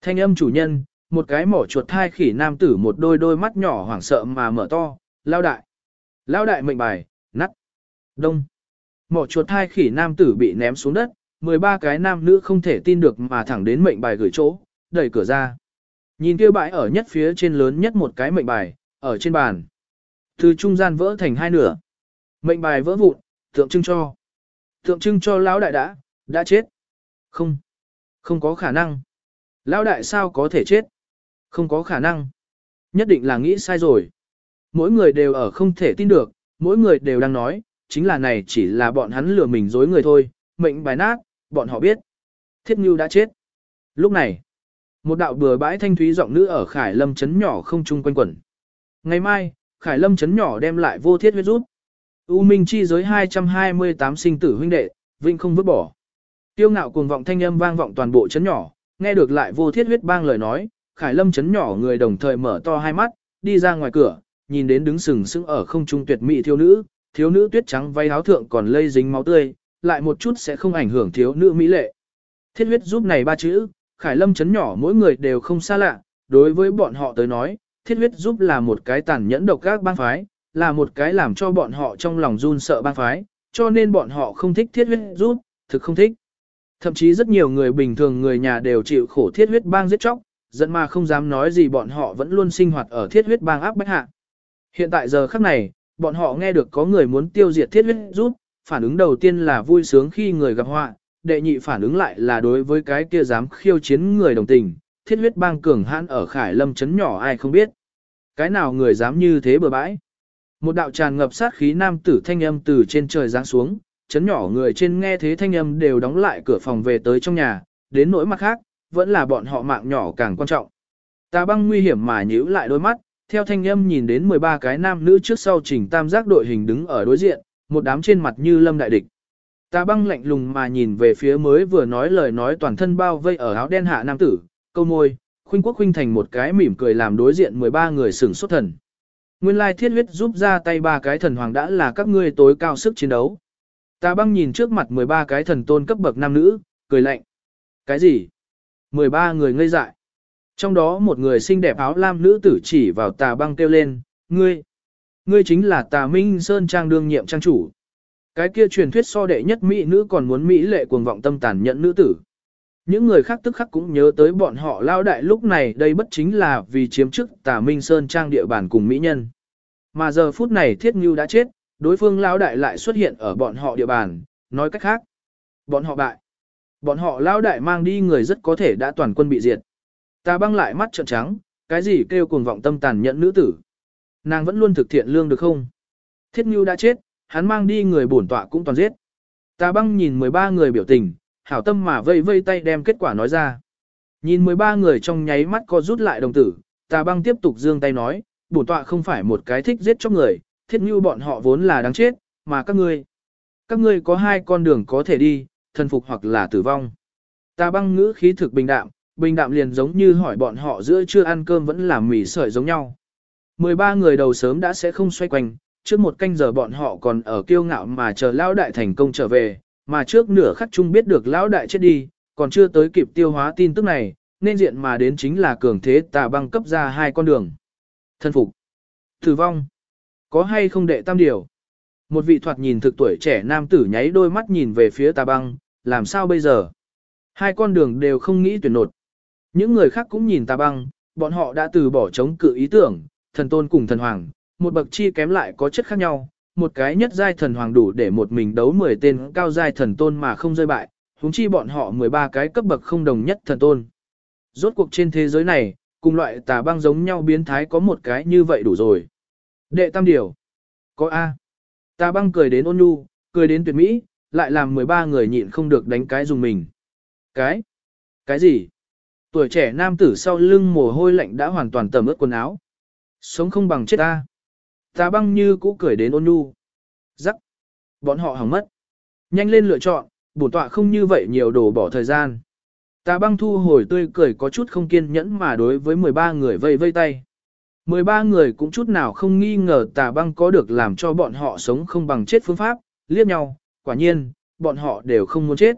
Thanh âm chủ nhân, một cái mỏ chuột thai khỉ nam tử một đôi đôi mắt nhỏ hoảng sợ mà mở to, lao đại. Lão đại mệnh bài, nắt. Đông. Mỏ chuột thai khỉ nam tử bị ném xuống đất, 13 cái nam nữ không thể tin được mà thẳng đến mệnh bài gửi chỗ, đẩy cửa ra. Nhìn kia bãi ở nhất phía trên lớn nhất một cái mệnh bài, ở trên bàn. Từ trung gian vỡ thành hai nửa. Mệnh bài vỡ vụn, tượng trưng cho. Tượng trưng cho lão đại đã, đã chết. Không. Không có khả năng. Lão đại sao có thể chết? Không có khả năng. Nhất định là nghĩ sai rồi. Mỗi người đều ở không thể tin được, mỗi người đều đang nói, chính là này chỉ là bọn hắn lừa mình dối người thôi, mệnh bài nát, bọn họ biết. Thiết Ngưu đã chết. Lúc này, một đạo bừa bãi thanh thúy giọng nữ ở Khải Lâm chấn nhỏ không trung quanh quẩn. Ngày mai, Khải Lâm chấn nhỏ đem lại vô thiết huyết rút. U Minh chi giới 228 sinh tử huynh đệ, vinh không vứt bỏ. Tiêu ngạo cuồng vọng thanh âm vang vọng toàn bộ chấn nhỏ, nghe được lại vô thiết huyết bang lời nói, Khải Lâm chấn nhỏ người đồng thời mở to hai mắt, đi ra ngoài cửa, nhìn đến đứng sừng sững ở không trung tuyệt mỹ thiếu nữ, thiếu nữ tuyết trắng váy áo thượng còn lây dính máu tươi, lại một chút sẽ không ảnh hưởng thiếu nữ mỹ lệ. Thiết huyết giúp này ba chữ, Khải Lâm chấn nhỏ mỗi người đều không xa lạ, đối với bọn họ tới nói, thiết huyết giúp là một cái tàn nhẫn độc các bang phái, là một cái làm cho bọn họ trong lòng run sợ bang phái, cho nên bọn họ không thích thiết huyết giúp, thực không thích. Thậm chí rất nhiều người bình thường người nhà đều chịu khổ thiết huyết bang giết chóc, dẫn mà không dám nói gì bọn họ vẫn luôn sinh hoạt ở thiết huyết bang áp bách hạ. Hiện tại giờ khắc này, bọn họ nghe được có người muốn tiêu diệt thiết huyết giúp, phản ứng đầu tiên là vui sướng khi người gặp họa, đệ nhị phản ứng lại là đối với cái kia dám khiêu chiến người đồng tình, thiết huyết bang cường hãn ở Khải Lâm chấn nhỏ ai không biết. Cái nào người dám như thế bừa bãi. Một đạo tràn ngập sát khí nam tử thanh âm từ trên trời giáng xuống, chấn nhỏ người trên nghe thế thanh âm đều đóng lại cửa phòng về tới trong nhà, đến nỗi mặt khác, vẫn là bọn họ mạng nhỏ càng quan trọng. Tà băng nguy hiểm mà nhíu lại đôi mắt, theo thanh âm nhìn đến 13 cái nam nữ trước sau trình tam giác đội hình đứng ở đối diện, một đám trên mặt như lâm đại địch. Tà băng lạnh lùng mà nhìn về phía mới vừa nói lời nói toàn thân bao vây ở áo đen hạ nam tử, câu môi, khuynh quốc khuynh thành một cái mỉm cười làm đối diện 13 người sửng xuất thần. Nguyên lai thiết huyết giúp ra tay ba cái thần hoàng đã là các ngươi tối cao sức chiến đấu. Tà băng nhìn trước mặt 13 cái thần tôn cấp bậc nam nữ, cười lạnh. Cái gì? 13 người ngây dại. Trong đó một người xinh đẹp áo lam nữ tử chỉ vào tà băng kêu lên, ngươi, ngươi chính là tà Minh Sơn Trang đương nhiệm trang chủ. Cái kia truyền thuyết so đệ nhất mỹ nữ còn muốn mỹ lệ cuồng vọng tâm tàn nhận nữ tử. Những người khác tức khắc cũng nhớ tới bọn họ lao đại lúc này đây bất chính là vì chiếm chức tà Minh Sơn Trang địa bàn cùng mỹ nhân. Mà giờ phút này Thiết Ngưu đã chết, đối phương lao đại lại xuất hiện ở bọn họ địa bàn, nói cách khác. Bọn họ bại. Bọn họ lao đại mang đi người rất có thể đã toàn quân bị diệt. Ta băng lại mắt trợn trắng, cái gì kêu cuồng vọng tâm tàn nhẫn nữ tử. Nàng vẫn luôn thực thiện lương được không? Thiết Ngưu đã chết, hắn mang đi người bổn tọa cũng toàn giết. Ta băng nhìn 13 người biểu tình, hảo tâm mà vây vây tay đem kết quả nói ra. Nhìn 13 người trong nháy mắt co rút lại đồng tử, ta băng tiếp tục dương tay nói, bổn tọa không phải một cái thích giết chóc người, thiết như bọn họ vốn là đáng chết, mà các ngươi. Các ngươi có hai con đường có thể đi, thần phục hoặc là tử vong. Ta băng ngữ khí thực bình đạm, bình đạm liền giống như hỏi bọn họ giữa chưa ăn cơm vẫn là mì sợi giống nhau. 13 người đầu sớm đã sẽ không xoay quanh, trước một canh giờ bọn họ còn ở kiêu ngạo mà chờ lão đại thành công trở về, mà trước nửa khắc chung biết được lão đại chết đi, còn chưa tới kịp tiêu hóa tin tức này, nên diện mà đến chính là cường thế tà băng cấp ra hai con đường. Thân phục, tử vong, có hay không đệ tam điều. Một vị thoạt nhìn thực tuổi trẻ nam tử nháy đôi mắt nhìn về phía tà băng, làm sao bây giờ? Hai con đường đều không nghĩ tuyển nột. Những người khác cũng nhìn tà băng, bọn họ đã từ bỏ chống cự ý tưởng, thần tôn cùng thần hoàng, một bậc chi kém lại có chất khác nhau, một cái nhất giai thần hoàng đủ để một mình đấu 10 tên cao giai thần tôn mà không rơi bại, huống chi bọn họ 13 cái cấp bậc không đồng nhất thần tôn. Rốt cuộc trên thế giới này, cùng loại tà băng giống nhau biến thái có một cái như vậy đủ rồi. Đệ tam điều. Có A. Tà băng cười đến ôn nhu, cười đến tuyệt mỹ, lại làm 13 người nhịn không được đánh cái dùng mình. Cái? Cái gì? Tuổi trẻ nam tử sau lưng mồ hôi lạnh đã hoàn toàn tầm ướt quần áo. Sống không bằng chết a. Tà băng như cũ cười đến ôn nhu. Rắc. Bọn họ hỏng mất. Nhanh lên lựa chọn, bổn tọa không như vậy nhiều đồ bỏ thời gian. Tà băng thu hồi tươi cười có chút không kiên nhẫn mà đối với 13 người vây vây tay. 13 người cũng chút nào không nghi ngờ tà băng có được làm cho bọn họ sống không bằng chết phương pháp, liếc nhau, quả nhiên, bọn họ đều không muốn chết.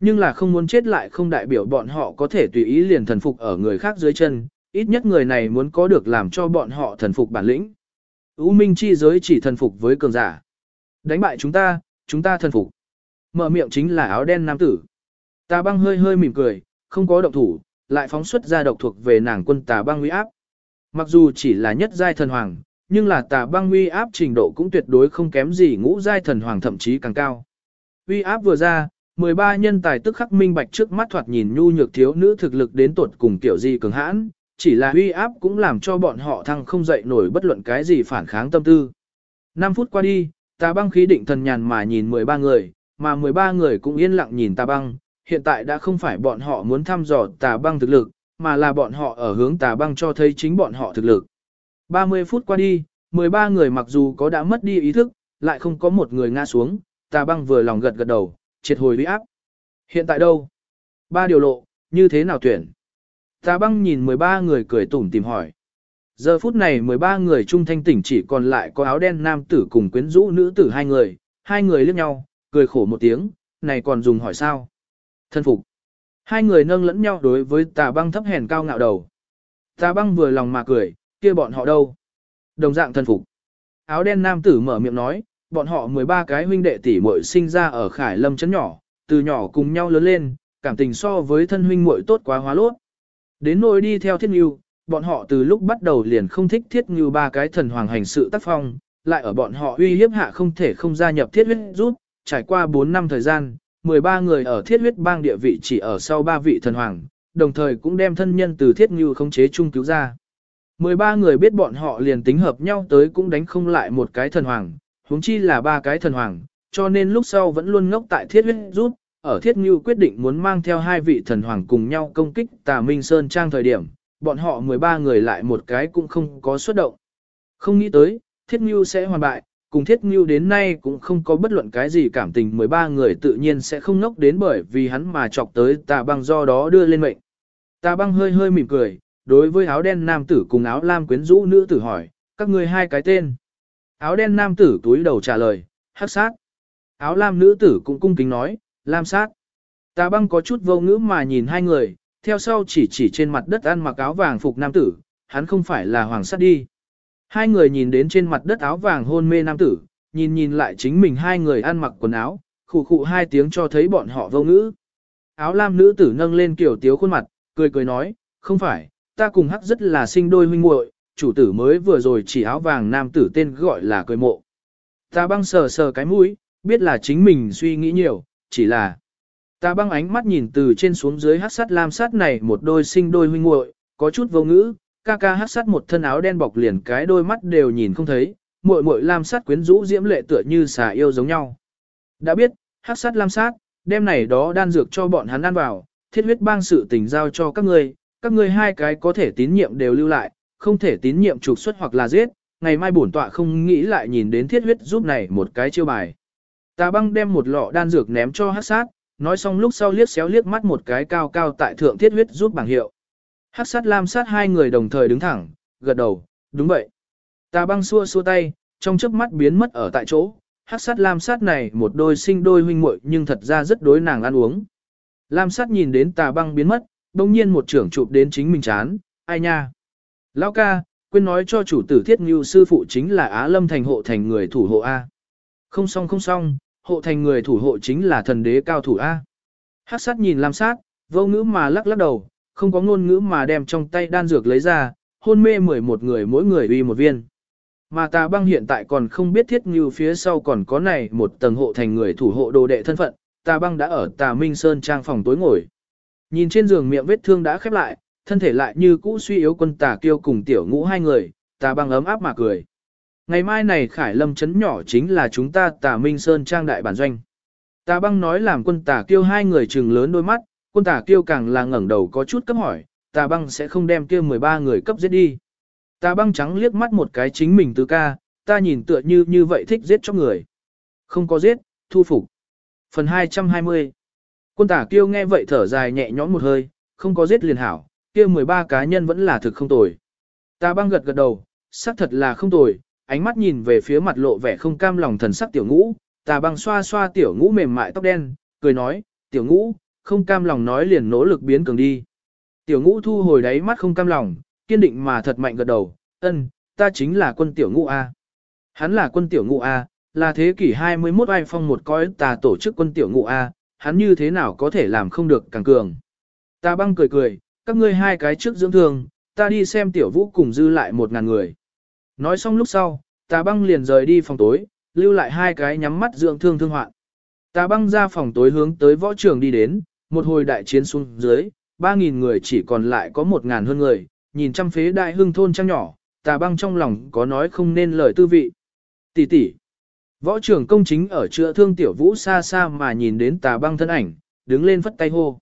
Nhưng là không muốn chết lại không đại biểu bọn họ có thể tùy ý liền thần phục ở người khác dưới chân, ít nhất người này muốn có được làm cho bọn họ thần phục bản lĩnh. U minh chi giới chỉ thần phục với cường giả. Đánh bại chúng ta, chúng ta thần phục. Mở miệng chính là áo đen nam tử. Tà băng hơi hơi mỉm cười, không có động thủ, lại phóng xuất ra độc thuộc về nàng quân tà băng uy áp. Mặc dù chỉ là nhất giai thần hoàng, nhưng là tà băng uy áp trình độ cũng tuyệt đối không kém gì ngũ giai thần hoàng thậm chí càng cao. Uy áp vừa ra, 13 nhân tài tức khắc minh bạch trước mắt thoạt nhìn nhu nhược thiếu nữ thực lực đến tuột cùng kiểu gì cường hãn, chỉ là uy áp cũng làm cho bọn họ thăng không dậy nổi bất luận cái gì phản kháng tâm tư. 5 phút qua đi, tà băng khí định thần nhàn mà nhìn 13 người, mà 13 người cũng yên lặng nhìn tà băng, hiện tại đã không phải bọn họ muốn thăm dò tà băng thực lực, mà là bọn họ ở hướng tà băng cho thấy chính bọn họ thực lực. 30 phút qua đi, 13 người mặc dù có đã mất đi ý thức, lại không có một người ngã xuống, tà băng vừa lòng gật gật đầu, triệt hồi uy áp. Hiện tại đâu? Ba điều lộ, như thế nào tuyển? Tà băng nhìn 13 người cười tủm tìm hỏi. Giờ phút này 13 người trung thanh tỉnh chỉ còn lại có áo đen nam tử cùng quyến rũ nữ tử hai người, hai người liếc nhau, cười khổ một tiếng, này còn dùng hỏi sao? Thân phục. Hai người nâng lẫn nhau đối với tà băng thấp hèn cao ngạo đầu. Tà băng vừa lòng mà cười, kia bọn họ đâu? Đồng dạng thân phục. Áo đen nam tử mở miệng nói, bọn họ 13 cái huynh đệ tỷ muội sinh ra ở Khải Lâm trấn nhỏ, từ nhỏ cùng nhau lớn lên, cảm tình so với thân huynh muội tốt quá hóa lốt. Đến nỗi đi theo Thiết nghiêu, bọn họ từ lúc bắt đầu liền không thích Thiết nghiêu ba cái thần hoàng hành sự tác phong, lại ở bọn họ uy hiếp hạ không thể không gia nhập Thiết huyết rút, trải qua 4 năm thời gian, 13 người ở Thiết huyết bang địa vị chỉ ở sau ba vị thần hoàng, đồng thời cũng đem thân nhân từ Thiết nghiêu khống chế chung cứu ra. 13 người biết bọn họ liền tính hợp nhau tới cũng đánh không lại một cái thần hoàng, huống chi là ba cái thần hoàng, cho nên lúc sau vẫn luôn ngốc tại thiết huyết rút, ở thiết ngưu quyết định muốn mang theo hai vị thần hoàng cùng nhau công kích tà Minh Sơn Trang thời điểm, bọn họ 13 người lại một cái cũng không có xuất động. Không nghĩ tới, thiết ngưu sẽ hoàn bại, cùng thiết ngưu đến nay cũng không có bất luận cái gì cảm tình 13 người tự nhiên sẽ không nốc đến bởi vì hắn mà chọc tới tà băng do đó đưa lên mệnh. Tà băng hơi hơi mỉm cười, đối với áo đen nam tử cùng áo lam quyến rũ nữ tử hỏi, các người hai cái tên. Áo đen nam tử túi đầu trả lời, hắc sát. Áo lam nữ tử cũng cung kính nói, lam sát. Tà băng có chút vô ngữ mà nhìn hai người, theo sau chỉ chỉ trên mặt đất ăn mặc áo vàng phục nam tử, hắn không phải là hoàng sát đi. Hai người nhìn đến trên mặt đất áo vàng hôn mê nam tử, nhìn nhìn lại chính mình hai người ăn mặc quần áo, khụ khụ hai tiếng cho thấy bọn họ vô ngữ. Áo lam nữ tử nâng lên kiểu tiếu khuôn mặt, cười cười nói, không phải, ta cùng hắc rất là sinh đôi huynh muội, chủ tử mới vừa rồi chỉ áo vàng nam tử tên gọi là cười mộ. Ta băng sờ sờ cái mũi, biết là chính mình suy nghĩ nhiều, chỉ là ta băng ánh mắt nhìn từ trên xuống dưới hát sắt lam sắt này một đôi sinh đôi huynh muội, có chút vô ngữ, ca ca hát sắt một thân áo đen bọc liền cái đôi mắt đều nhìn không thấy, muội muội lam sắt quyến rũ diễm lệ tựa như xà yêu giống nhau. Đã biết, hát sắt lam sắt, đem này đó đan dược cho bọn hắn ăn vào, thiết huyết bang sự tình giao cho các ngươi, các ngươi hai cái có thể tín nhiệm đều lưu lại, không thể tín nhiệm trục xuất hoặc là giết, ngày mai bổn tọa không nghĩ lại nhìn đến thiết huyết giúp này một cái chiêu bài. Tà băng đem một lọ đan dược ném cho hắc sát, nói xong lúc sau liếc xéo liếc mắt một cái cao cao tại thượng thiết huyết giúp bảng hiệu. Hắc sát lam sát hai người đồng thời đứng thẳng, gật đầu, đúng vậy. Tà băng xua xua tay, trong chớp mắt biến mất ở tại chỗ, hắc sát lam sát này một đôi sinh đôi huynh muội nhưng thật ra rất đối nàng ăn uống. Lam sát nhìn đến tà băng biến mất, đồng nhiên một trưởng chụp đến chính mình chán, ai nha. Lão ca, quên nói cho chủ tử thiết ngưu sư phụ chính là Á Lâm thành hộ thành người thủ hộ A. Không xong không xong, hộ thành người thủ hộ chính là thần đế cao thủ A. Hắc sát nhìn Lam sát, vô ngữ mà lắc lắc đầu, không có ngôn ngữ mà đem trong tay đan dược lấy ra, hôn mê 11 người mỗi người uy một viên. Mà tà băng hiện tại còn không biết thiết như phía sau còn có này một tầng hộ thành người thủ hộ đồ đệ thân phận, tà băng đã ở tà Minh Sơn trang phòng tối ngồi. Nhìn trên giường miệng vết thương đã khép lại, thân thể lại như cũ suy yếu quân tà kêu cùng tiểu ngũ hai người, tà băng ấm áp mà cười. Ngày mai này Khải Lâm chấn nhỏ chính là chúng ta tà Minh Sơn trang đại bản doanh. Tà băng nói làm quân tà kiêu hai người trừng lớn đôi mắt, quân tà kiêu càng là ngẩng đầu có chút cấp hỏi, tà băng sẽ không đem kia 13 người cấp giết đi. Tà băng trắng liếc mắt một cái chính mình tứ ca, ta nhìn tựa như như vậy thích giết cho người. Không có giết, thu phục. Phần 220 Quân tả kiêu nghe vậy thở dài nhẹ nhõm một hơi, không có giết liền hảo, kia 13 cá nhân vẫn là thực không tồi. Tà băng gật gật đầu, xác thật là không tồi, ánh mắt nhìn về phía mặt lộ vẻ không cam lòng thần sắc tiểu ngũ, ta băng xoa xoa tiểu ngũ mềm mại tóc đen, cười nói, tiểu ngũ, không cam lòng nói liền nỗ lực biến cường đi. Tiểu ngũ thu hồi đáy mắt không cam lòng, kiên định mà thật mạnh gật đầu, ân, ta chính là quân tiểu ngũ A. Hắn là quân tiểu ngũ A, là thế kỷ 21 ai phong một coi tà tổ chức quân tiểu ngũ A, hắn như thế nào có thể làm không được càng cường. Tà băng cười cười, các ngươi hai cái trước dưỡng thương, ta đi xem tiểu vũ cùng dư lại một ngàn người. Nói xong lúc sau, tà băng liền rời đi phòng tối, lưu lại hai cái nhắm mắt dưỡng thương thương hoạn. Tà băng ra phòng tối hướng tới võ trường đi đến, một hồi đại chiến xuống dưới, 3.000 người chỉ còn lại có 1.000 hơn người, nhìn trăm phế đại hương thôn trang nhỏ, tà băng trong lòng có nói không nên lời tư vị. Tỷ tỷ. Võ trưởng công chính ở chữa thương tiểu vũ xa xa mà nhìn đến tà băng thân ảnh, đứng lên phất tay hô.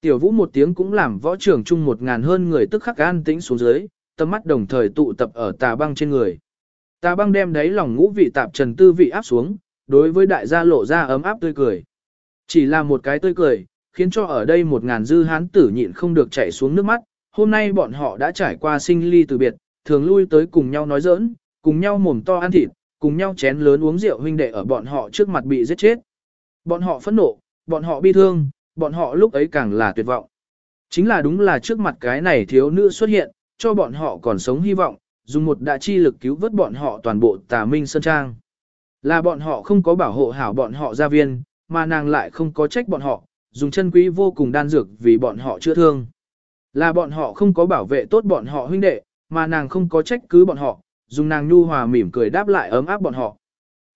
Tiểu vũ một tiếng cũng làm võ trưởng chung một ngàn hơn người tức khắc an tĩnh xuống dưới, tâm mắt đồng thời tụ tập ở tà băng trên người. Tà băng đem đáy lòng ngũ vị tạp trần tư vị áp xuống, đối với đại gia lộ ra ấm áp tươi cười. Chỉ là một cái tươi cười, khiến cho ở đây một ngàn dư hán tử nhịn không được chảy xuống nước mắt. Hôm nay bọn họ đã trải qua sinh ly từ biệt, thường lui tới cùng nhau nói giỡn, cùng nhau mồm to ăn thịt, cùng nhau chén lớn uống rượu huynh đệ ở bọn họ trước mặt bị giết chết. Bọn họ phẫn nộ, bọn họ bi thương, bọn họ lúc ấy càng là tuyệt vọng. Chính là đúng là trước mặt cái này thiếu nữ xuất hiện, cho bọn họ còn sống hy vọng, dùng một đại chi lực cứu vớt bọn họ toàn bộ tà minh sơn trang. Là bọn họ không có bảo hộ hảo bọn họ gia viên, mà nàng lại không có trách bọn họ, dùng chân quý vô cùng đan dược vì bọn họ chữa thương. Là bọn họ không có bảo vệ tốt bọn họ huynh đệ, mà nàng không có trách cứ bọn họ, dùng nàng nhu hòa mỉm cười đáp lại ấm áp bọn họ.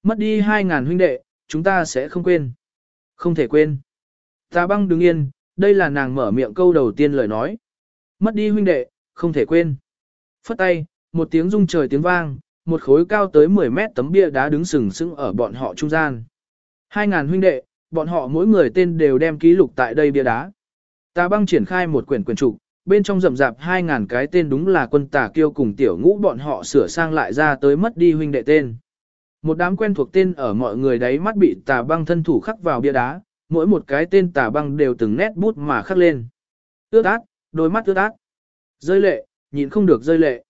Mất đi 2.000 huynh đệ, chúng ta sẽ không quên. Không thể quên. Ta băng đứng yên, đây là nàng mở miệng câu đầu tiên lời nói. Mất đi huynh đệ, không thể quên. Phất tay, một tiếng rung trời tiếng vang, một khối cao tới 10 mét tấm bia đá đứng sừng sững ở bọn họ trung gian. Hai ngàn huynh đệ, bọn họ mỗi người tên đều đem ký lục tại đây bia đá. Ta băng triển khai một quyển quyển trục, bên trong rậm rạp 2.000 cái tên đúng là quân tà kiêu cùng tiểu ngũ bọn họ sửa sang lại ra tới mất đi huynh đệ tên. Một đám quen thuộc tên ở mọi người đấy mắt bị tà băng thân thủ khắc vào bia đá, mỗi một cái tên tà băng đều từng nét bút mà khắc lên. Ước ác, đôi mắt ước ác. Rơi lệ, nhìn không được rơi lệ.